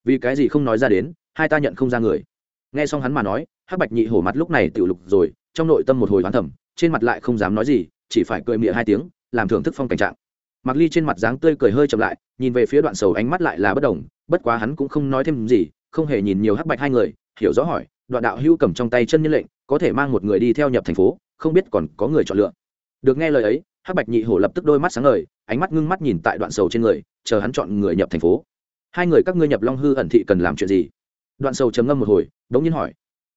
Vì cái gì không nói ra đến, hai ta nhận không ra người. Nghe xong hắn mà nói, hắc bạch nhị hổ mặt lúc này tự lục rồi, trong nội tâm một hồi hoán thẩm trên mặt lại không dám nói gì, chỉ phải cười miệng hai tiếng, làm thưởng thức phong cảnh trạng mặc ly trên mặt dáng tươi cười hơi chậm lại, nhìn về phía đoạn sầu ánh mắt lại là bất đồng, bất quá hắn cũng không nói thêm gì, không hề nhìn nhiều hắc bạch hai người, hiểu rõ hỏi, đoạn đạo hữu cầm trong tay chân nhân lệnh, có thể mang một người đi theo nhập thành phố, không biết còn có người chọn lựa. Được nghe lời ấy, hắc bạch nhị hổ lập tức đôi mắt sáng ngời, ánh mắt ngưng mắt nhìn tại đoạn sầu trên người, chờ hắn chọn người nhập thành phố. Hai người các ngươi nhập long hư ẩn thị cần làm chuyện gì? Đoạn sầu trầm ngâm một hồi, đống nhiên hỏi.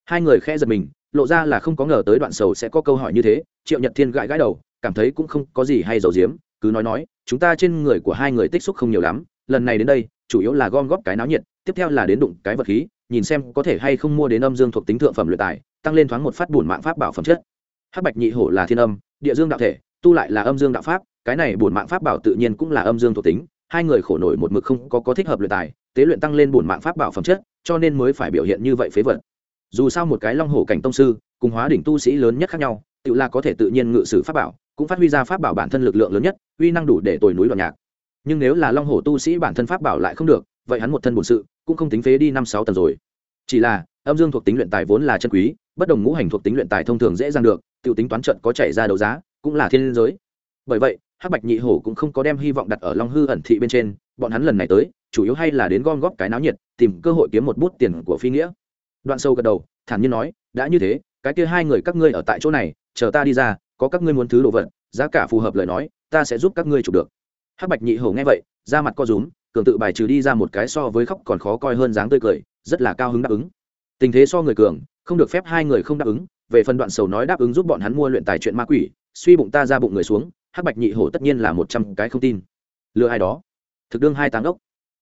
Hai người khẽ giật mình, lộ ra là không có ngờ tới đoạn sầu sẽ có câu hỏi như thế, triệu nhật thiên gãi gãi đầu, cảm thấy cũng không có gì hay dầu diếm cứ nói nói chúng ta trên người của hai người tích xúc không nhiều lắm, lần này đến đây, chủ yếu là gom góp cái náo nhiệt, tiếp theo là đến đụng cái vật khí, nhìn xem có thể hay không mua đến âm dương thuộc tính thượng phẩm luyện tài, tăng lên thoáng một phát bổn mạng pháp bảo phẩm chất. Hắc bạch nhị hổ là thiên âm, địa dương đạo thể, tu lại là âm dương đạo pháp, cái này bổn mạng pháp bảo tự nhiên cũng là âm dương thuộc tính, hai người khổ nổi một mực không có có thích hợp luyện tài, tế luyện tăng lên bổn mạng pháp bảo phẩm chất, cho nên mới phải biểu hiện như vậy phế vật. Dù sao một cái long hổ cảnh tông sư, cùng hóa đỉnh tu sĩ lớn nhất khác nhau, tự là có thể tự nhiên ngự sử pháp bảo cũng phát huy ra pháp bảo bản thân lực lượng lớn nhất, uy năng đủ để tồi núi đoạn nhạc. Nhưng nếu là long hổ tu sĩ bản thân pháp bảo lại không được, vậy hắn một thân bổn sự, cũng không tính phế đi năm sáu tầng rồi. Chỉ là, âm dương thuộc tính luyện tài vốn là chân quý, bất đồng ngũ hành thuộc tính luyện tài thông thường dễ dàng được tự tính toán trận có chạy ra đấu giá, cũng là thiên giới. Bởi vậy, hắc bạch nhị hổ cũng không có đem hy vọng đặt ở long hư ẩn thị bên trên, bọn hắn lần này tới, chủ yếu hay là đến gom góp cái náo nhiệt, tìm cơ hội kiếm một bút tiền của phi nghĩa. Đoạn sâu gật đầu, thản nhiên nói, đã như thế, cái kia hai người các ngươi ở tại chỗ này, chờ ta đi ra có các ngươi muốn thứ đồ vật, giá cả phù hợp lời nói, ta sẽ giúp các ngươi chụp được. Hắc bạch nhị hổ nghe vậy ra mặt co rúm, cường tự bài trừ đi ra một cái so với khóc còn khó coi hơn dáng tươi cười, rất là cao hứng đáp ứng. Tình thế so người cường, không được phép hai người không đáp ứng, về phần đoạn sầu nói đáp ứng giúp bọn hắn mua luyện tài chuyện ma quỷ, suy bụng ta ra bụng người xuống, hắc bạch nhị hổ tất nhiên là một trăm cái không tin. Lừa ai đó? Thực đương hai táng ốc.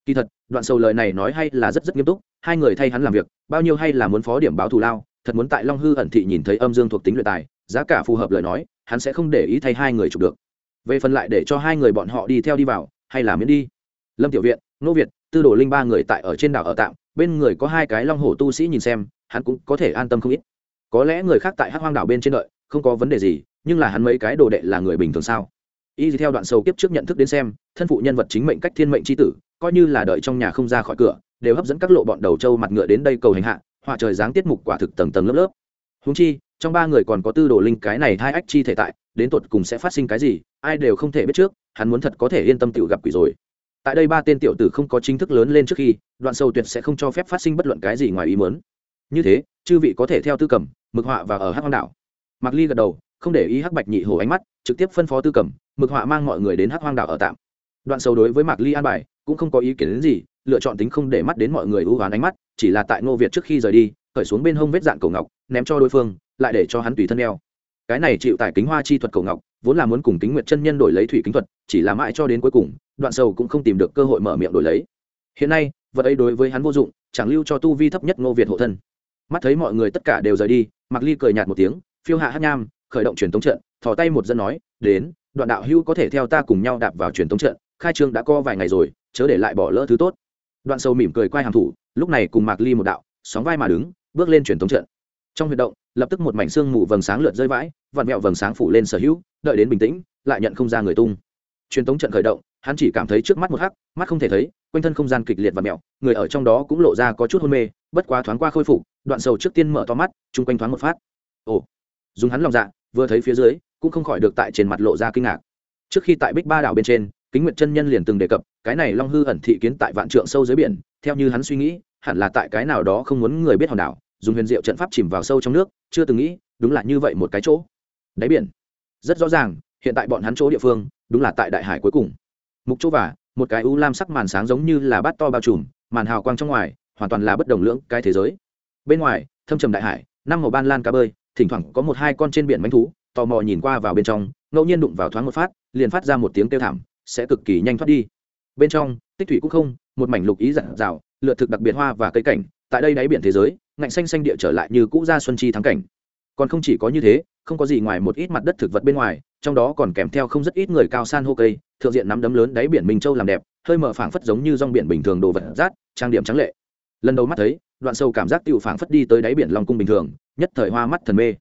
Kỳ thật, đoạn sầu lời này nói hay là rất rất nghiêm túc, hai người thay hắn làm việc, bao nhiêu hay là muốn phó điểm báo thù lao, thật muốn tại long hư ẩn thị nhìn thấy âm dương thuộc tính luyện tài giá cả phù hợp lời nói, hắn sẽ không để ý thay hai người chụp được. Về phần lại để cho hai người bọn họ đi theo đi vào, hay là miễn đi. Lâm tiểu viện, nô việt, tư đồ linh ba người tại ở trên đảo ở tạm, bên người có hai cái long hổ tu sĩ nhìn xem, hắn cũng có thể an tâm không ít. Có lẽ người khác tại hắc hoang đảo bên trên đợi, không có vấn đề gì, nhưng là hắn mấy cái đồ đệ là người bình thường sao? Y theo đoạn sâu kiếp trước nhận thức đến xem, thân phụ nhân vật chính mệnh cách thiên mệnh c h i tử, coi như là đợi trong nhà không ra khỏi cửa, đều hấp dẫn các lộ bọn đầu trâu mặt ngựa đến đây cầu hành hạ, họa trời giáng tiết mục quả thực tầng tầng lớp lớp. Húng chi trong ba người còn có tư đồ linh cái này hai ách chi thể tại, đến tột cùng sẽ phát sinh cái gì, ai đều không thể biết trước, hắn muốn thật có thể yên tâm tự gặp quỷ rồi. Tại đây ba tên tiểu tử không có chính thức lớn lên trước khi, đoạn sâu tuyệt sẽ không cho phép phát sinh bất luận cái gì ngoài ý muốn. Như thế, chư vị có thể theo tư cẩm mực họa và ở hắc hoang đảo. Mạc ly gật đầu, không để ý hắc bạch nhị hồ ánh mắt, trực tiếp phân phó tư cẩm mực họa mang mọi người đến hắc hoang đảo ở tạm. Đoạn sâu đối với mạc ly an bài, cũng không có ý kiến đến gì, lựa chọn tính không để mắt đến mọi người ưu hoán ánh mắt, chỉ là tại ngô việt trước khi rời đi khởi xuống bên hông vết dạn cổ ngọc, ném cho đối phương lại để cho hắn tùy thân đeo. Cái này chịu tại kính hoa chi thuật cổ ngọc, vốn là muốn cùng kính nguyệt chân nhân đổi lấy thủy kính thuật, chỉ là mãi cho đến cuối cùng, đoạn sầu cũng không tìm được cơ hội mở miệng đổi lấy. Hiện nay, vật ấy đối với hắn vô dụng, chẳng lưu cho tu vi thấp nhất ngô việt hộ thân. Mắt thấy mọi người tất cả đều rời đi mặc ly cười nhạt một tiếng, phiêu hạ hát nham, khởi động truyền tống trận, thò tay một dân nói, đến, đoạn đạo hữu có thể theo ta cùng nhau đạp vào truyền tống trận, khai trương đã co vài ngày rồi, chớ để lại bỏ lỡ thứ tốt. Đoạn sâu mỉm cười quay hàm thủ, lúc này cùng mạc ly một đạo, sóng vai mà đứng, bước lên truyền tống trận. Trong huyệt động lập tức một mảnh xương mù vầng sáng lượt rơi vãi, vặn mẹo vầng sáng phủ lên sở hữu, đợi đến bình tĩnh, lại nhận không ra người tung. Truyền tống trận khởi động, hắn chỉ cảm thấy trước mắt một hắc, mắt không thể thấy, quanh thân không gian kịch liệt và mẹo người ở trong đó cũng lộ ra có chút hôn mê, bất quá thoáng qua khôi phục, đoạn sầu trước tiên mở to mắt, chung quanh thoáng một phát. Ồ, dùng hắn lòng dạ vừa thấy phía dưới, cũng không khỏi được tại trên mặt lộ ra kinh ngạc. Trước khi tại bích ba đảo bên trên, kính nguyện chân nhân liền từng đề cập, cái này long hư ẩn thị kiến tại vạn trượng sâu dưới biển, theo như hắn suy nghĩ, hẳn là tại cái nào đó không muốn người biết hòn đảo dùng huyền diệu trận pháp chìm vào sâu trong nước, chưa từng nghĩ, đúng là như vậy một cái chỗ. Đáy biển. Rất rõ ràng, hiện tại bọn hắn chỗ địa phương, đúng là tại đại hải cuối cùng. Mục chỗ và, một cái u lam sắc màn sáng giống như là bát to bao trùm, màn hào quang trong ngoài, hoàn toàn là bất đồng lưỡng cái thế giới. Bên ngoài, thâm trầm đại hải, năm màu ban lan cá bơi, thỉnh thoảng có một hai con trên biển bánh thú, tò mò nhìn qua vào bên trong, ngẫu nhiên đụng vào thoáng một phát, liền phát ra một tiếng kêu thảm, sẽ cực kỳ nhanh thoát đi. Bên trong, tích thủy cũng không, một mảnh lục ý dặn dào, lượt thực đặc biệt hoa và cây cảnh, tại đây đáy biển thế giới ngạnh xanh xanh địa trở lại như cũ ra xuân chi thắng cảnh. Còn không chỉ có như thế, không có gì ngoài một ít mặt đất thực vật bên ngoài, trong đó còn kèm theo không rất ít người cao san hô cây, thượng diện nắm đấm lớn đáy biển minh châu làm đẹp, hơi mở phảng phất giống như rong biển bình thường đồ vật rát, trang điểm trắng lệ. Lần đầu mắt thấy, đoạn sâu cảm giác tiêu phảng phất đi tới đáy biển long cung bình thường, nhất thời hoa mắt thần mê.